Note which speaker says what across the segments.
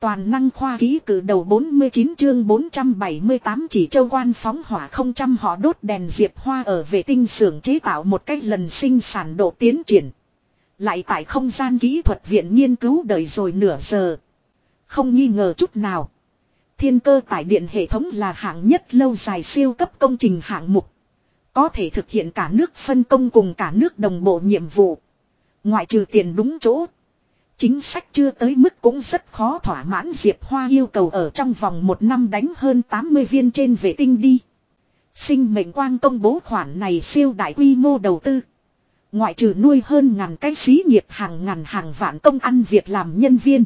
Speaker 1: Toàn năng khoa ký cử đầu 49 chương 478 chỉ châu quan phóng hỏa không trăm họ đốt đèn diệp hoa ở vệ tinh xưởng chế tạo một cách lần sinh sản độ tiến triển. Lại tại không gian kỹ thuật viện nghiên cứu đợi rồi nửa giờ. Không nghi ngờ chút nào. Thiên cơ tải điện hệ thống là hạng nhất lâu dài siêu cấp công trình hạng mục. Có thể thực hiện cả nước phân công cùng cả nước đồng bộ nhiệm vụ. Ngoại trừ tiền đúng chỗ. Chính sách chưa tới mức cũng rất khó thỏa mãn Diệp Hoa yêu cầu ở trong vòng một năm đánh hơn 80 viên trên vệ tinh đi. Sinh mệnh quang công bố khoản này siêu đại quy mô đầu tư. Ngoại trừ nuôi hơn ngàn cái xí nghiệp hàng ngàn hàng vạn công ăn việc làm nhân viên.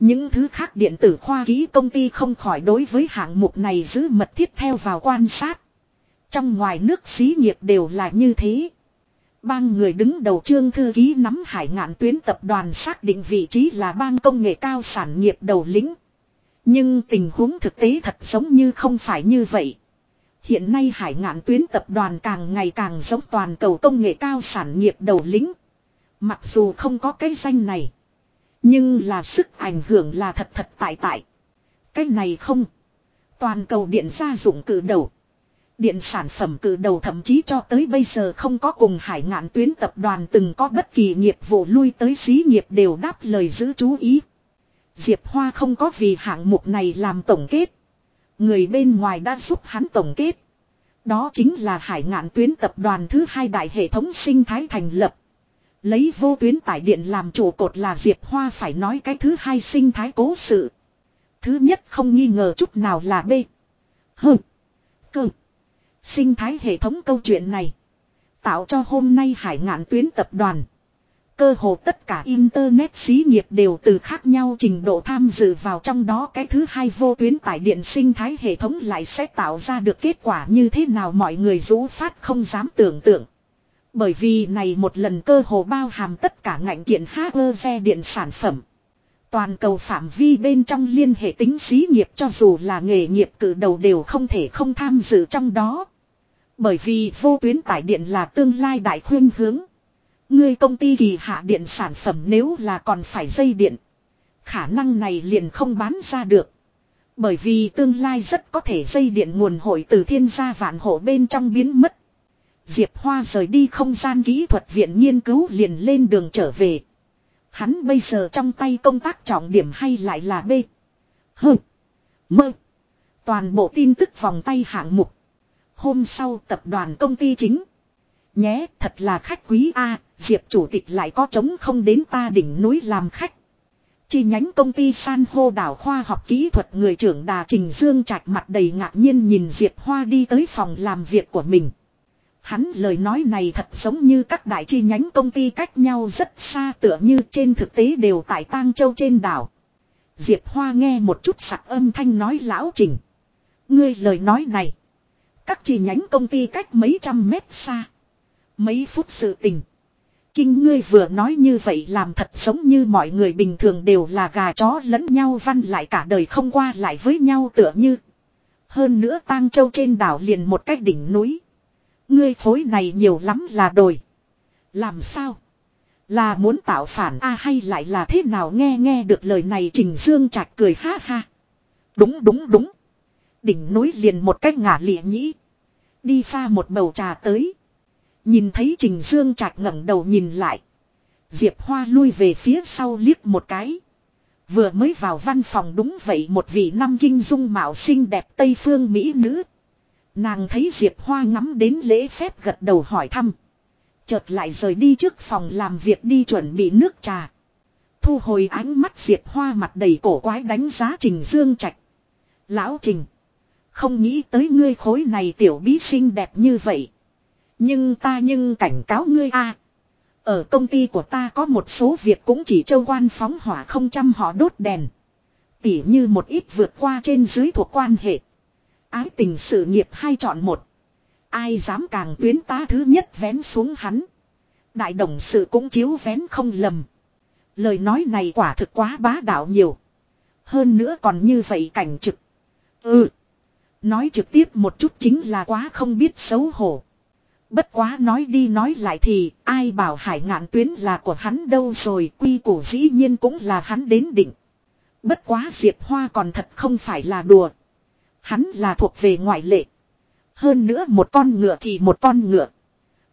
Speaker 1: Những thứ khác điện tử khoa ký công ty không khỏi đối với hạng mục này giữ mật thiết theo vào quan sát. Trong ngoài nước xí nghiệp đều là như thế. Bang người đứng đầu trương thư ký nắm hải ngạn tuyến tập đoàn xác định vị trí là bang công nghệ cao sản nghiệp đầu lĩnh. Nhưng tình huống thực tế thật giống như không phải như vậy. Hiện nay hải ngạn tuyến tập đoàn càng ngày càng giống toàn cầu công nghệ cao sản nghiệp đầu lĩnh. Mặc dù không có cái danh này. Nhưng là sức ảnh hưởng là thật thật tại tại. Cái này không. Toàn cầu điện gia dụng cử đầu. Điện sản phẩm cử đầu thậm chí cho tới bây giờ không có cùng hải ngạn tuyến tập đoàn từng có bất kỳ nghiệp vụ lui tới xí nghiệp đều đáp lời giữ chú ý. Diệp Hoa không có vì hạng mục này làm tổng kết. Người bên ngoài đã giúp hắn tổng kết. Đó chính là hải ngạn tuyến tập đoàn thứ hai đại hệ thống sinh thái thành lập. Lấy vô tuyến tải điện làm trụ cột là Diệp Hoa phải nói cái thứ hai sinh thái cố sự. Thứ nhất không nghi ngờ chút nào là B. H. Cơ. Sinh thái hệ thống câu chuyện này. Tạo cho hôm nay hải ngạn tuyến tập đoàn. Cơ hồ tất cả Internet xí nghiệp đều từ khác nhau trình độ tham dự vào trong đó cái thứ hai vô tuyến tải điện sinh thái hệ thống lại sẽ tạo ra được kết quả như thế nào mọi người rũ phát không dám tưởng tượng. Bởi vì này một lần cơ hồ bao hàm tất cả ngành kiện xe điện sản phẩm. Toàn cầu phạm vi bên trong liên hệ tính xí nghiệp cho dù là nghề nghiệp cử đầu đều không thể không tham dự trong đó. Bởi vì vô tuyến tải điện là tương lai đại khuyên hướng. Người công ty kỳ hạ điện sản phẩm nếu là còn phải dây điện. Khả năng này liền không bán ra được. Bởi vì tương lai rất có thể dây điện nguồn hội từ thiên gia vạn hộ bên trong biến mất. Diệp Hoa rời đi không gian kỹ thuật viện nghiên cứu liền lên đường trở về. Hắn bây giờ trong tay công tác trọng điểm hay lại là B. H. Mơ. Toàn bộ tin tức vòng tay hạng mục. Hôm sau tập đoàn công ty chính. Nhé thật là khách quý A, Diệp chủ tịch lại có chống không đến ta đỉnh núi làm khách. Chi nhánh công ty san hô đảo khoa học kỹ thuật người trưởng đà Trình Dương Trạch mặt đầy ngạc nhiên nhìn Diệp Hoa đi tới phòng làm việc của mình. Hắn lời nói này thật giống như các đại chi nhánh công ty cách nhau rất xa tựa như trên thực tế đều tại tang châu trên đảo. Diệp Hoa nghe một chút sặc âm thanh nói lão trình. Ngươi lời nói này. Các chi nhánh công ty cách mấy trăm mét xa. Mấy phút sự tình. Kinh ngươi vừa nói như vậy làm thật giống như mọi người bình thường đều là gà chó lẫn nhau văn lại cả đời không qua lại với nhau tựa như. Hơn nữa tang châu trên đảo liền một cách đỉnh núi. Ngươi phối này nhiều lắm là đồi. Làm sao? Là muốn tạo phản a hay lại là thế nào nghe nghe được lời này Trình Dương Trạch cười ha ha. Đúng đúng đúng. Đỉnh núi liền một cách ngả lịa nhĩ. Đi pha một bầu trà tới. Nhìn thấy Trình Dương Trạch ngẩng đầu nhìn lại. Diệp Hoa lui về phía sau liếc một cái. Vừa mới vào văn phòng đúng vậy một vị năm kinh dung mạo xinh đẹp Tây phương Mỹ nữ. Nàng thấy Diệp Hoa ngắm đến lễ phép gật đầu hỏi thăm. Chợt lại rời đi trước phòng làm việc đi chuẩn bị nước trà. Thu hồi ánh mắt Diệp Hoa mặt đầy cổ quái đánh giá Trình Dương Trạch. Lão Trình. Không nghĩ tới ngươi khối này tiểu bí xinh đẹp như vậy. Nhưng ta nhưng cảnh cáo ngươi a Ở công ty của ta có một số việc cũng chỉ châu quan phóng hỏa không chăm họ đốt đèn. Tỉ như một ít vượt qua trên dưới thuộc quan hệ. Ái tình sự nghiệp hai chọn một. Ai dám càng tuyến tá thứ nhất vén xuống hắn. Đại đồng sự cũng chiếu vén không lầm. Lời nói này quả thực quá bá đạo nhiều. Hơn nữa còn như vậy cảnh trực. Ừ. Nói trực tiếp một chút chính là quá không biết xấu hổ. Bất quá nói đi nói lại thì, ai bảo hải ngạn tuyến là của hắn đâu rồi, quy củ dĩ nhiên cũng là hắn đến định. Bất quá Diệp Hoa còn thật không phải là đùa. Hắn là thuộc về ngoại lệ. Hơn nữa một con ngựa thì một con ngựa.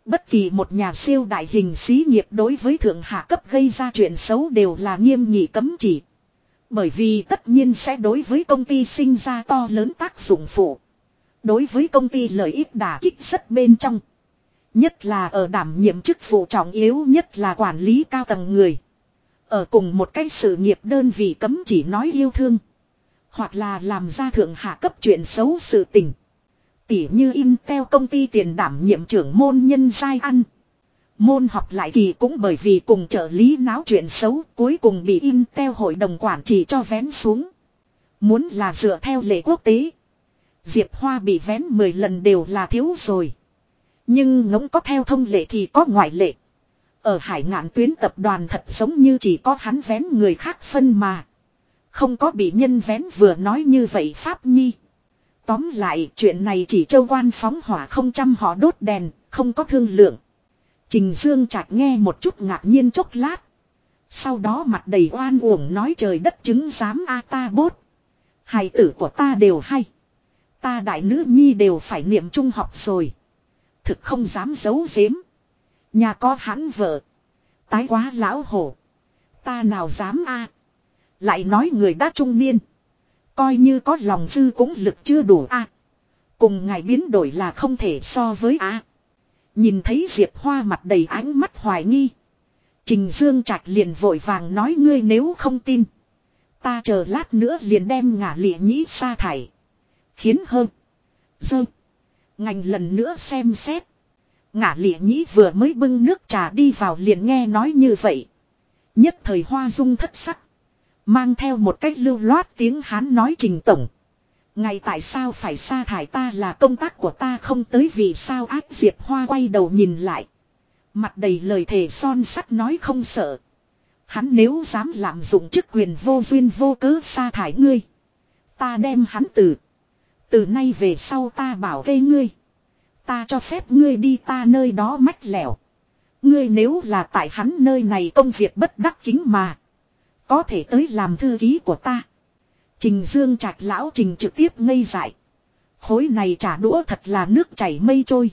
Speaker 1: Bất kỳ một nhà siêu đại hình xí nghiệp đối với thượng hạ cấp gây ra chuyện xấu đều là nghiêm nghị cấm chỉ. Bởi vì tất nhiên sẽ đối với công ty sinh ra to lớn tác dụng phụ. Đối với công ty lợi ích đả kích rất bên trong. Nhất là ở đảm nhiệm chức vụ trọng yếu nhất là quản lý cao tầng người. Ở cùng một cái sự nghiệp đơn vị cấm chỉ nói yêu thương. Hoặc là làm ra thượng hạ cấp chuyện xấu sự tình. Tỉ như Intel công ty tiền đảm nhiệm trưởng môn nhân giai ăn. Môn học lại kỳ cũng bởi vì cùng trợ lý náo chuyện xấu cuối cùng bị Intel hội đồng quản trị cho vén xuống. Muốn là dựa theo lệ quốc tế. Diệp Hoa bị vén 10 lần đều là thiếu rồi. Nhưng ngỗng có theo thông lệ thì có ngoại lệ. Ở hải ngạn tuyến tập đoàn thật giống như chỉ có hắn vén người khác phân mà. Không có bị nhân vén vừa nói như vậy Pháp Nhi. Tóm lại chuyện này chỉ châu quan phóng hỏa không chăm họ đốt đèn, không có thương lượng. Trình Dương Trạch nghe một chút ngạc nhiên chốc lát. Sau đó mặt đầy oan uổng nói trời đất chứng giám a ta bốt. Hài tử của ta đều hay. Ta đại nữ nhi đều phải niệm trung học rồi. Thực không dám giấu giếm. Nhà có hắn vợ. Tái quá lão hổ. Ta nào dám a Lại nói người đã trung niên. Coi như có lòng dư cũng lực chưa đủ a Cùng ngài biến đổi là không thể so với a Nhìn thấy Diệp Hoa mặt đầy ánh mắt hoài nghi. Trình Dương Trạch liền vội vàng nói ngươi nếu không tin. Ta chờ lát nữa liền đem ngả lịa nhĩ sa thải. Khiến hơn. Dơ. Ngành lần nữa xem xét. Ngả lịa nhĩ vừa mới bưng nước trà đi vào liền nghe nói như vậy. Nhất thời hoa dung thất sắc. Mang theo một cách lưu loát tiếng hán nói trình tổng. Ngày tại sao phải sa thải ta là công tác của ta không tới vì sao ác diệp hoa quay đầu nhìn lại. Mặt đầy lời thề son sắt nói không sợ. Hắn nếu dám lạm dụng chức quyền vô duyên vô cớ sa thải ngươi. Ta đem hắn từ. Từ nay về sau ta bảo gây ngươi. Ta cho phép ngươi đi ta nơi đó mách lẻo. Ngươi nếu là tại hắn nơi này công việc bất đắc chính mà. Có thể tới làm thư ký của ta. Trình Dương Trạch lão Trình trực tiếp ngây dại. Khối này trả đũa thật là nước chảy mây trôi.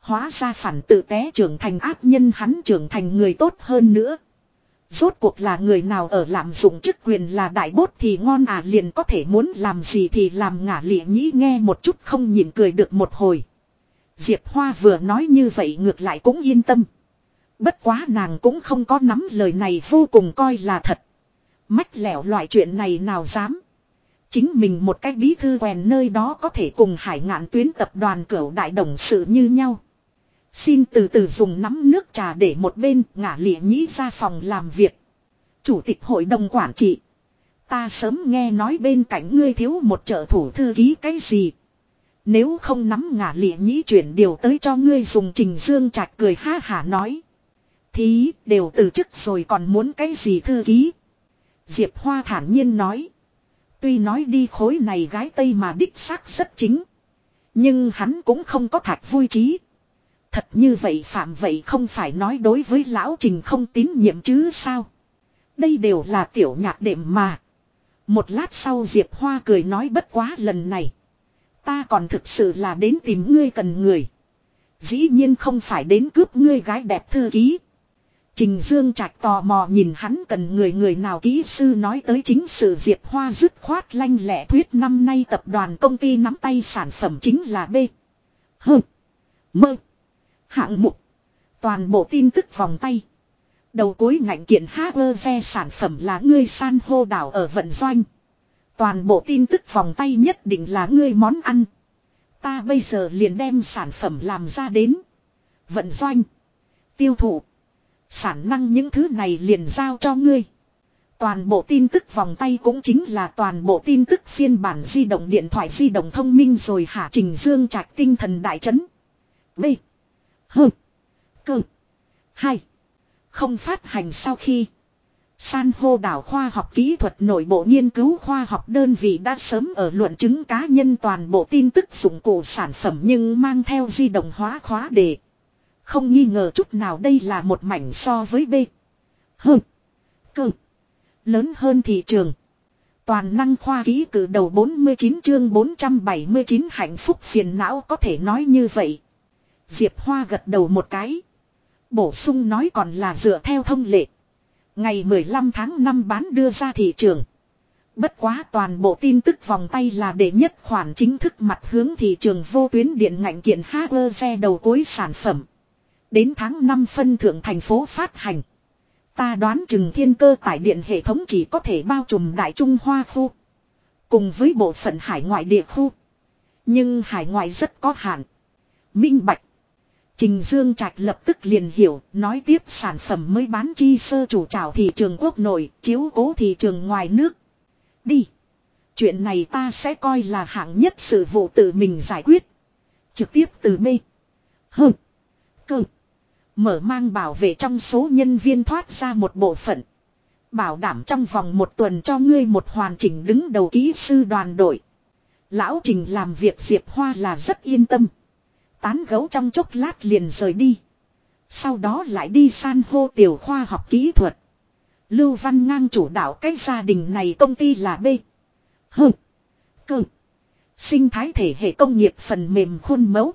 Speaker 1: Hóa ra phản tự té trưởng thành áp nhân hắn trưởng thành người tốt hơn nữa. Rốt cuộc là người nào ở làm dụng chức quyền là đại bốt thì ngon à liền có thể muốn làm gì thì làm ngả lịa nhĩ nghe một chút không nhìn cười được một hồi. Diệp Hoa vừa nói như vậy ngược lại cũng yên tâm. Bất quá nàng cũng không có nắm lời này vô cùng coi là thật. Mách lẻo loại chuyện này nào dám. Chính mình một cách bí thư quèn nơi đó có thể cùng hải ngạn tuyến tập đoàn cửu đại đồng sự như nhau. Xin từ từ dùng nắm nước trà để một bên ngả lịa nhĩ ra phòng làm việc. Chủ tịch hội đồng quản trị. Ta sớm nghe nói bên cạnh ngươi thiếu một trợ thủ thư ký cái gì. Nếu không nắm ngả lịa nhĩ chuyển điều tới cho ngươi dùng trình dương trạch cười ha hả nói. thí, đều từ chức rồi còn muốn cái gì thư ký. Diệp Hoa thản nhiên nói. Tuy nói đi khối này gái Tây mà đích xác rất chính. Nhưng hắn cũng không có thạch vui trí. Thật như vậy phạm vậy không phải nói đối với lão trình không tín nhiệm chứ sao. Đây đều là tiểu nhạc đệm mà. Một lát sau Diệp Hoa cười nói bất quá lần này. Ta còn thực sự là đến tìm ngươi cần người. Dĩ nhiên không phải đến cướp ngươi gái đẹp thư ký. Trình Dương Trạch tò mò nhìn hắn cần người người nào kỹ sư nói tới chính sự Diệp Hoa dứt khoát lanh lẹ thuyết năm nay tập đoàn công ty nắm tay sản phẩm chính là B. H. Mơ. Hạng mục. Toàn bộ tin tức vòng tay. Đầu cuối ngạnh kiện HV sản phẩm là ngươi san hô đảo ở vận doanh. Toàn bộ tin tức vòng tay nhất định là ngươi món ăn. Ta bây giờ liền đem sản phẩm làm ra đến. Vận doanh. Tiêu thụ. Sản năng những thứ này liền giao cho ngươi. Toàn bộ tin tức vòng tay cũng chính là toàn bộ tin tức phiên bản di động điện thoại di động thông minh rồi hạ trình dương trạch tinh thần đại chấn. B. H. Cơ. Hai. Không phát hành sau khi. San hô đảo khoa học kỹ thuật nội bộ nghiên cứu khoa học đơn vị đã sớm ở luận chứng cá nhân toàn bộ tin tức dụng cụ sản phẩm nhưng mang theo di động hóa khóa đề. Không nghi ngờ chút nào đây là một mảnh so với B. H. Cơ. Lớn hơn thị trường. Toàn năng khoa ký cử đầu 49 chương 479 hạnh phúc phiền não có thể nói như vậy. Diệp Hoa gật đầu một cái. Bổ sung nói còn là dựa theo thông lệ. Ngày 15 tháng 5 bán đưa ra thị trường. Bất quá toàn bộ tin tức vòng tay là để nhất khoản chính thức mặt hướng thị trường vô tuyến điện ngạnh kiện xe đầu cuối sản phẩm. Đến tháng 5 phân thượng thành phố phát hành. Ta đoán chừng thiên cơ tải điện hệ thống chỉ có thể bao trùm Đại Trung Hoa khu. Cùng với bộ phận hải ngoại địa khu. Nhưng hải ngoại rất có hạn. Minh Bạch. Trình Dương Trạch lập tức liền hiểu, nói tiếp sản phẩm mới bán chi sơ chủ trào thị trường quốc nội, chiếu cố thị trường ngoài nước. Đi. Chuyện này ta sẽ coi là hạng nhất sự vụ tự mình giải quyết. Trực tiếp từ B. H. Cơ. Mở mang bảo vệ trong số nhân viên thoát ra một bộ phận. Bảo đảm trong vòng một tuần cho ngươi một hoàn chỉnh đứng đầu kỹ sư đoàn đội. Lão Trình làm việc Diệp Hoa là rất yên tâm. Tán gấu trong chốc lát liền rời đi. Sau đó lại đi san hô tiểu khoa học kỹ thuật. Lưu Văn Ngang chủ đạo cái gia đình này công ty là B. H. Cơ. Sinh thái thể hệ công nghiệp phần mềm khuôn mẫu.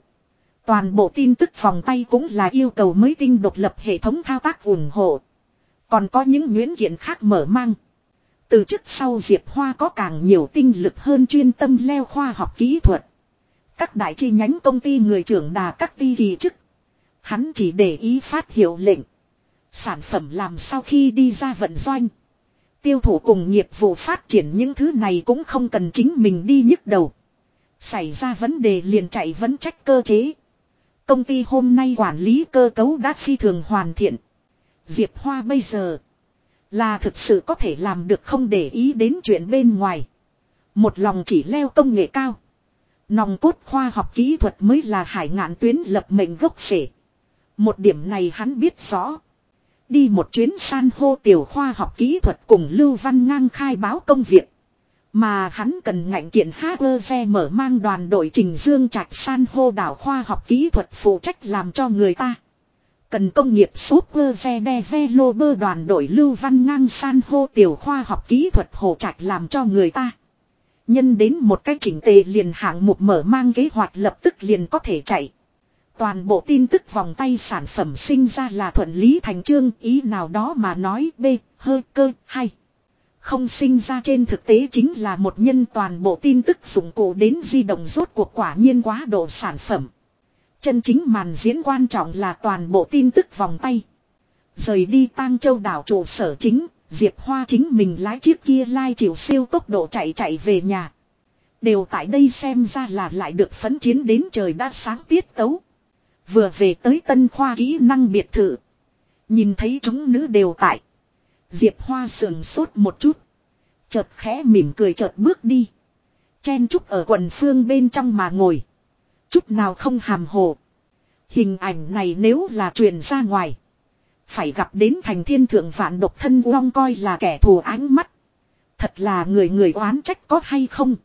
Speaker 1: Toàn bộ tin tức vòng tay cũng là yêu cầu mới tinh độc lập hệ thống thao tác ủng hộ. Còn có những nguyễn kiện khác mở mang. Từ trước sau Diệp Hoa có càng nhiều tinh lực hơn chuyên tâm leo khoa học kỹ thuật. Các đại chi nhánh công ty người trưởng đà các ti kỳ chức. Hắn chỉ để ý phát hiệu lệnh. Sản phẩm làm sau khi đi ra vận doanh. Tiêu thụ cùng nghiệp vụ phát triển những thứ này cũng không cần chính mình đi nhức đầu. Xảy ra vấn đề liền chạy vấn trách cơ chế. Công ty hôm nay quản lý cơ cấu đã phi thường hoàn thiện. Diệp Hoa bây giờ là thực sự có thể làm được không để ý đến chuyện bên ngoài. Một lòng chỉ leo công nghệ cao. Nòng cốt khoa học kỹ thuật mới là hải ngạn tuyến lập mệnh gốc rễ. Một điểm này hắn biết rõ. Đi một chuyến san hô tiểu khoa học kỹ thuật cùng Lưu Văn Ngang khai báo công việc. Mà hắn cần ngạnh kiện xe mở mang đoàn đội trình dương trạch san hô đảo khoa học kỹ thuật phụ trách làm cho người ta. Cần công nghiệp super developer đoàn đội lưu văn ngang san hô tiểu khoa học kỹ thuật hồ trạch làm cho người ta. Nhân đến một cách chỉnh tề liền hạng mục mở mang kế hoạch lập tức liền có thể chạy. Toàn bộ tin tức vòng tay sản phẩm sinh ra là thuận lý thành trương ý nào đó mà nói b, hơi cơ, hay. Không sinh ra trên thực tế chính là một nhân toàn bộ tin tức dụng cụ đến di động rốt cuộc quả nhiên quá độ sản phẩm. Chân chính màn diễn quan trọng là toàn bộ tin tức vòng tay. Rời đi tang châu đảo trụ sở chính, Diệp Hoa chính mình lái chiếc kia lai chịu siêu tốc độ chạy chạy về nhà. Đều tại đây xem ra là lại được phấn chiến đến trời đã sáng tiết tấu. Vừa về tới tân khoa kỹ năng biệt thự. Nhìn thấy chúng nữ đều tại. Diệp Hoa sườn sốt một chút. Chợt khẽ mỉm cười chợt bước đi. Chen chúc ở quần phương bên trong mà ngồi. Chút nào không hàm hồ. Hình ảnh này nếu là truyền ra ngoài. Phải gặp đến thành thiên thượng vạn độc thân uong coi là kẻ thù ánh mắt. Thật là người người oán trách có hay không.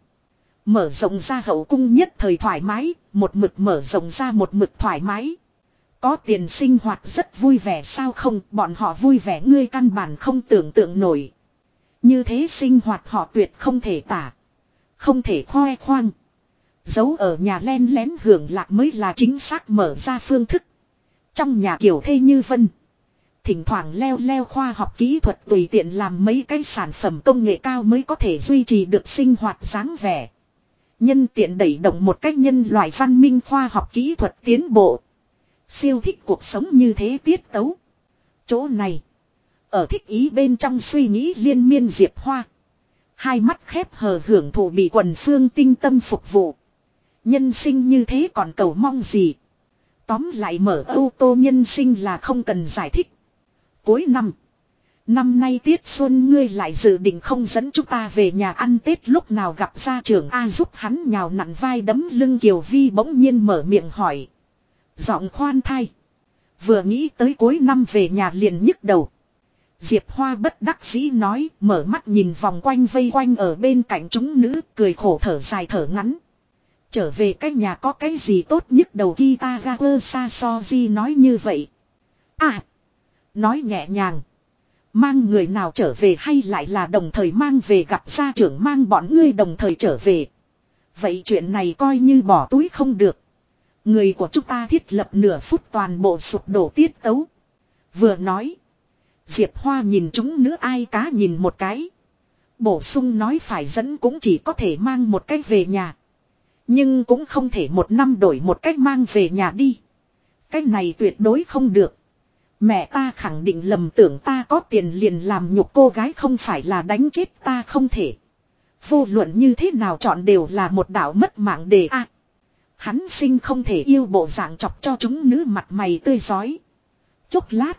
Speaker 1: Mở rộng ra hậu cung nhất thời thoải mái, một mực mở rộng ra một mực thoải mái. Có tiền sinh hoạt rất vui vẻ sao không, bọn họ vui vẻ ngươi căn bản không tưởng tượng nổi. Như thế sinh hoạt họ tuyệt không thể tả. Không thể khoe khoang. Giấu ở nhà len lén hưởng lạc mới là chính xác mở ra phương thức. Trong nhà kiểu thê như vân. Thỉnh thoảng leo leo khoa học kỹ thuật tùy tiện làm mấy cái sản phẩm công nghệ cao mới có thể duy trì được sinh hoạt dáng vẻ. Nhân tiện đẩy động một cách nhân loại văn minh khoa học kỹ thuật tiến bộ. Siêu thích cuộc sống như thế tiết tấu. Chỗ này. Ở thích ý bên trong suy nghĩ liên miên diệp hoa. Hai mắt khép hờ hưởng thụ bị quần phương tinh tâm phục vụ. Nhân sinh như thế còn cầu mong gì. Tóm lại mở ô tô nhân sinh là không cần giải thích. Cuối năm. Năm nay tiết xuân ngươi lại dự định không dẫn chúng ta về nhà ăn Tết lúc nào gặp gia trưởng A giúp hắn nhào nặn vai đấm lưng Kiều Vi bỗng nhiên mở miệng hỏi. Giọng khoan thai. Vừa nghĩ tới cuối năm về nhà liền nhức đầu. Diệp Hoa bất đắc dĩ nói, mở mắt nhìn vòng quanh vây quanh ở bên cạnh chúng nữ, cười khổ thở dài thở ngắn. Trở về cái nhà có cái gì tốt nhất đầu khi ta ra lơ xa so di nói như vậy. À. Nói nhẹ nhàng. Mang người nào trở về hay lại là đồng thời mang về gặp gia trưởng mang bọn ngươi đồng thời trở về. Vậy chuyện này coi như bỏ túi không được. Người của chúng ta thiết lập nửa phút toàn bộ sụp đổ tiết tấu. Vừa nói. Diệp Hoa nhìn chúng nữa ai cá nhìn một cái. Bổ sung nói phải dẫn cũng chỉ có thể mang một cách về nhà. Nhưng cũng không thể một năm đổi một cách mang về nhà đi. Cách này tuyệt đối không được. Mẹ ta khẳng định lầm tưởng ta có tiền liền làm nhục cô gái không phải là đánh chết ta không thể. Vô luận như thế nào chọn đều là một đạo mất mạng đề a hắn sinh không thể yêu bộ dạng chọc cho chúng nữ mặt mày tươi giói. Chốc lát.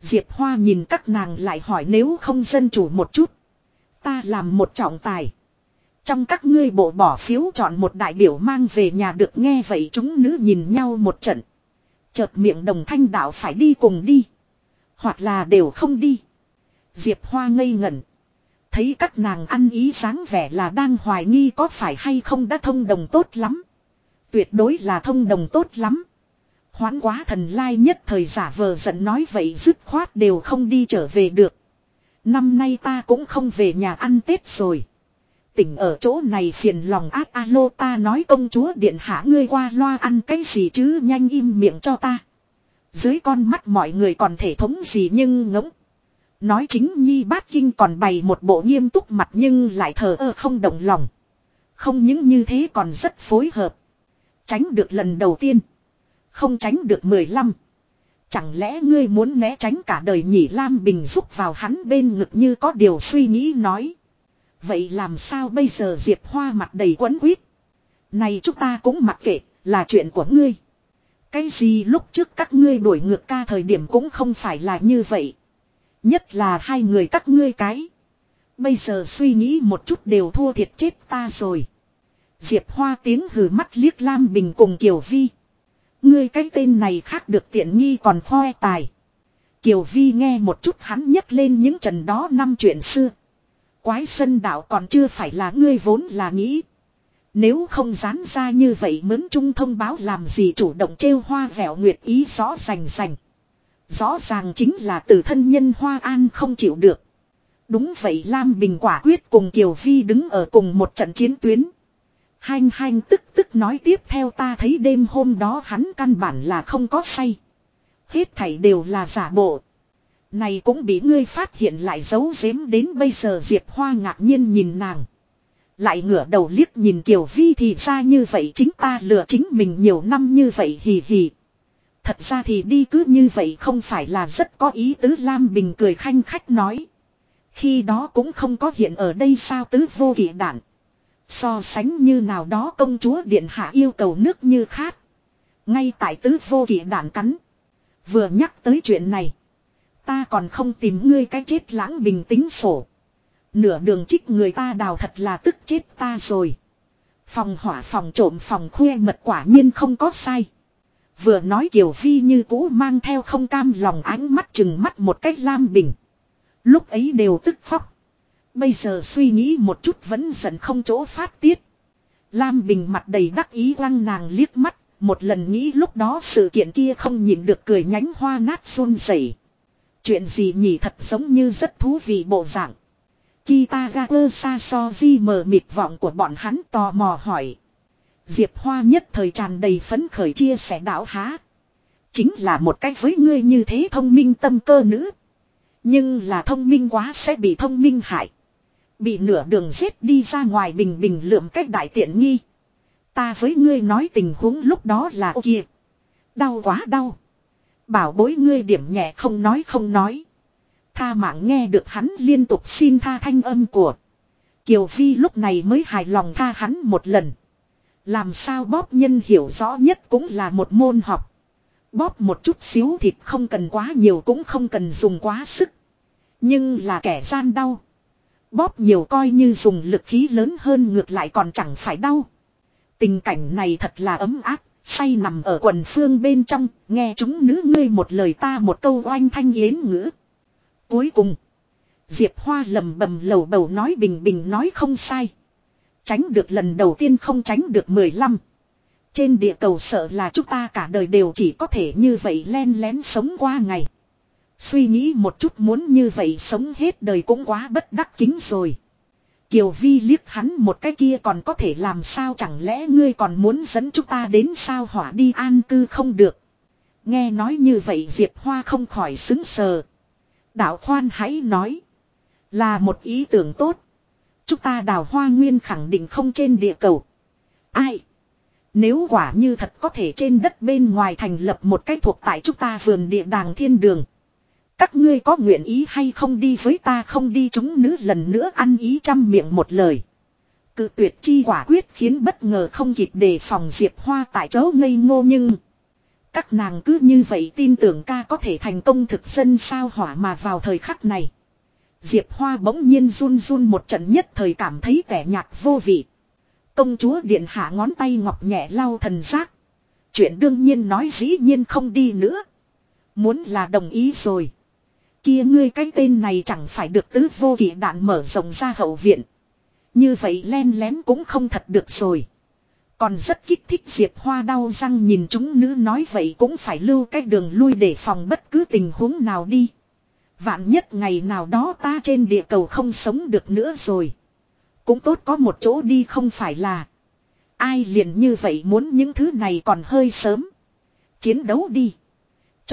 Speaker 1: Diệp Hoa nhìn các nàng lại hỏi nếu không dân chủ một chút. Ta làm một trọng tài. Trong các ngươi bộ bỏ phiếu chọn một đại biểu mang về nhà được nghe vậy chúng nữ nhìn nhau một trận. Chợt miệng đồng thanh đạo phải đi cùng đi. Hoặc là đều không đi. Diệp Hoa ngây ngẩn. Thấy các nàng ăn ý sáng vẻ là đang hoài nghi có phải hay không đã thông đồng tốt lắm. Tuyệt đối là thông đồng tốt lắm. Hoán quá thần lai nhất thời giả vờ giận nói vậy dứt khoát đều không đi trở về được. Năm nay ta cũng không về nhà ăn Tết rồi. Tỉnh ở chỗ này phiền lòng ác alo ta nói công chúa điện hạ ngươi qua loa ăn cái gì chứ nhanh im miệng cho ta. Dưới con mắt mọi người còn thể thống gì nhưng ngỗng. Nói chính nhi bát kinh còn bày một bộ nghiêm túc mặt nhưng lại thờ ơ không động lòng. Không những như thế còn rất phối hợp. Tránh được lần đầu tiên. Không tránh được mười lăm. Chẳng lẽ ngươi muốn né tránh cả đời nhỉ Lam Bình rúc vào hắn bên ngực như có điều suy nghĩ nói. Vậy làm sao bây giờ Diệp Hoa mặt đầy quấn quýt. Này chúng ta cũng mặc kệ, là chuyện của ngươi. Cái gì lúc trước các ngươi đuổi ngược ca thời điểm cũng không phải là như vậy. Nhất là hai người các ngươi cái. Bây giờ suy nghĩ một chút đều thua thiệt chết ta rồi. Diệp Hoa tiếng hừ mắt liếc Lam Bình cùng Kiều Vi. Ngươi cái tên này khác được tiện nghi còn khoe tài. Kiều Vi nghe một chút hắn nhắc lên những trần đó năm chuyện xưa. Quái sân đạo còn chưa phải là ngươi vốn là nghĩ. Nếu không dán ra như vậy mướn trung thông báo làm gì chủ động trêu hoa vẻo nguyệt ý rõ rành rành. Rõ ràng chính là từ thân nhân Hoa An không chịu được. Đúng vậy Lam Bình quả quyết cùng Kiều Vi đứng ở cùng một trận chiến tuyến. Hanh hanh tức tức nói tiếp theo ta thấy đêm hôm đó hắn căn bản là không có say. Hết thảy đều là giả bộ. Này cũng bị ngươi phát hiện lại giấu giếm đến bây giờ Diệp Hoa ngạc nhiên nhìn nàng. Lại ngửa đầu liếc nhìn Kiều Vi thì ra như vậy chính ta lừa chính mình nhiều năm như vậy hì hì. Thật ra thì đi cứ như vậy không phải là rất có ý tứ, Lam Bình cười khanh khách nói. Khi đó cũng không có hiện ở đây sao tứ vô kỷ đạn. So sánh như nào đó công chúa điện hạ yêu cầu nước như khát. Ngay tại tứ vô kỷ đạn cắn. Vừa nhắc tới chuyện này. Ta còn không tìm ngươi cái chết lãng bình tính sổ. Nửa đường trích người ta đào thật là tức chết ta rồi. Phòng hỏa phòng trộm phòng khuê mật quả nhiên không có sai. Vừa nói Kiều Vi như cũ mang theo không cam lòng ánh mắt chừng mắt một cách lam bình. Lúc ấy đều tức khóc. Bây giờ suy nghĩ một chút vẫn giận không chỗ phát tiết. Lam Bình mặt đầy đắc ý lăng nàng liếc mắt, một lần nghĩ lúc đó sự kiện kia không nhìn được cười nhánh hoa nát run rẩy. Chuyện gì nhỉ thật giống như rất thú vị bộ dạng. Kitagawa Sasoji mờ mịt vọng của bọn hắn tò mò hỏi. Diệp Hoa nhất thời tràn đầy phấn khởi chia sẻ đạo há. Chính là một cách với ngươi như thế thông minh tâm cơ nữ. Nhưng là thông minh quá sẽ bị thông minh hại. Bị nửa đường giết đi ra ngoài bình bình lượm cách đại tiện nghi. Ta với ngươi nói tình huống lúc đó là ô kìa. Đau quá đau. Bảo bối ngươi điểm nhẹ không nói không nói. Tha mạng nghe được hắn liên tục xin tha thanh âm của. Kiều Phi lúc này mới hài lòng tha hắn một lần. Làm sao bóp nhân hiểu rõ nhất cũng là một môn học. Bóp một chút xíu thịt không cần quá nhiều cũng không cần dùng quá sức. Nhưng là kẻ gian đau. Bóp nhiều coi như dùng lực khí lớn hơn ngược lại còn chẳng phải đau. Tình cảnh này thật là ấm áp, say nằm ở quần phương bên trong, nghe chúng nữ ngươi một lời ta một câu oanh thanh yến ngữ. Cuối cùng, Diệp Hoa lầm bầm lầu bầu nói bình bình nói không sai. Tránh được lần đầu tiên không tránh được mười lăm. Trên địa cầu sợ là chúng ta cả đời đều chỉ có thể như vậy len lén sống qua ngày. Suy nghĩ một chút muốn như vậy sống hết đời cũng quá bất đắc kính rồi. Kiều Vi liếc hắn một cái kia còn có thể làm sao chẳng lẽ ngươi còn muốn dẫn chúng ta đến sao hỏa đi an cư không được. Nghe nói như vậy Diệp Hoa không khỏi xứng sờ. Đạo khoan hãy nói. Là một ý tưởng tốt. Chúng ta đào hoa nguyên khẳng định không trên địa cầu. Ai? Nếu quả như thật có thể trên đất bên ngoài thành lập một cái thuộc tại chúng ta vườn địa đàng thiên đường. Các ngươi có nguyện ý hay không đi với ta không đi chúng nữ lần nữa ăn ý trăm miệng một lời. Cự tuyệt chi quả quyết khiến bất ngờ không kịp đề phòng Diệp Hoa tại chỗ ngây ngô nhưng... Các nàng cứ như vậy tin tưởng ca có thể thành công thực dân sao hỏa mà vào thời khắc này. Diệp Hoa bỗng nhiên run run một trận nhất thời cảm thấy tẻ nhạt vô vị. Công chúa điện hạ ngón tay ngọc nhẹ lau thần giác. Chuyện đương nhiên nói dĩ nhiên không đi nữa. Muốn là đồng ý rồi. Kia ngươi cái tên này chẳng phải được tứ vô kỷ đạn mở rộng ra hậu viện. Như vậy len lén cũng không thật được rồi. Còn rất kích thích Diệp Hoa đau răng nhìn chúng nữ nói vậy cũng phải lưu cái đường lui để phòng bất cứ tình huống nào đi. Vạn nhất ngày nào đó ta trên địa cầu không sống được nữa rồi. Cũng tốt có một chỗ đi không phải là. Ai liền như vậy muốn những thứ này còn hơi sớm. Chiến đấu đi.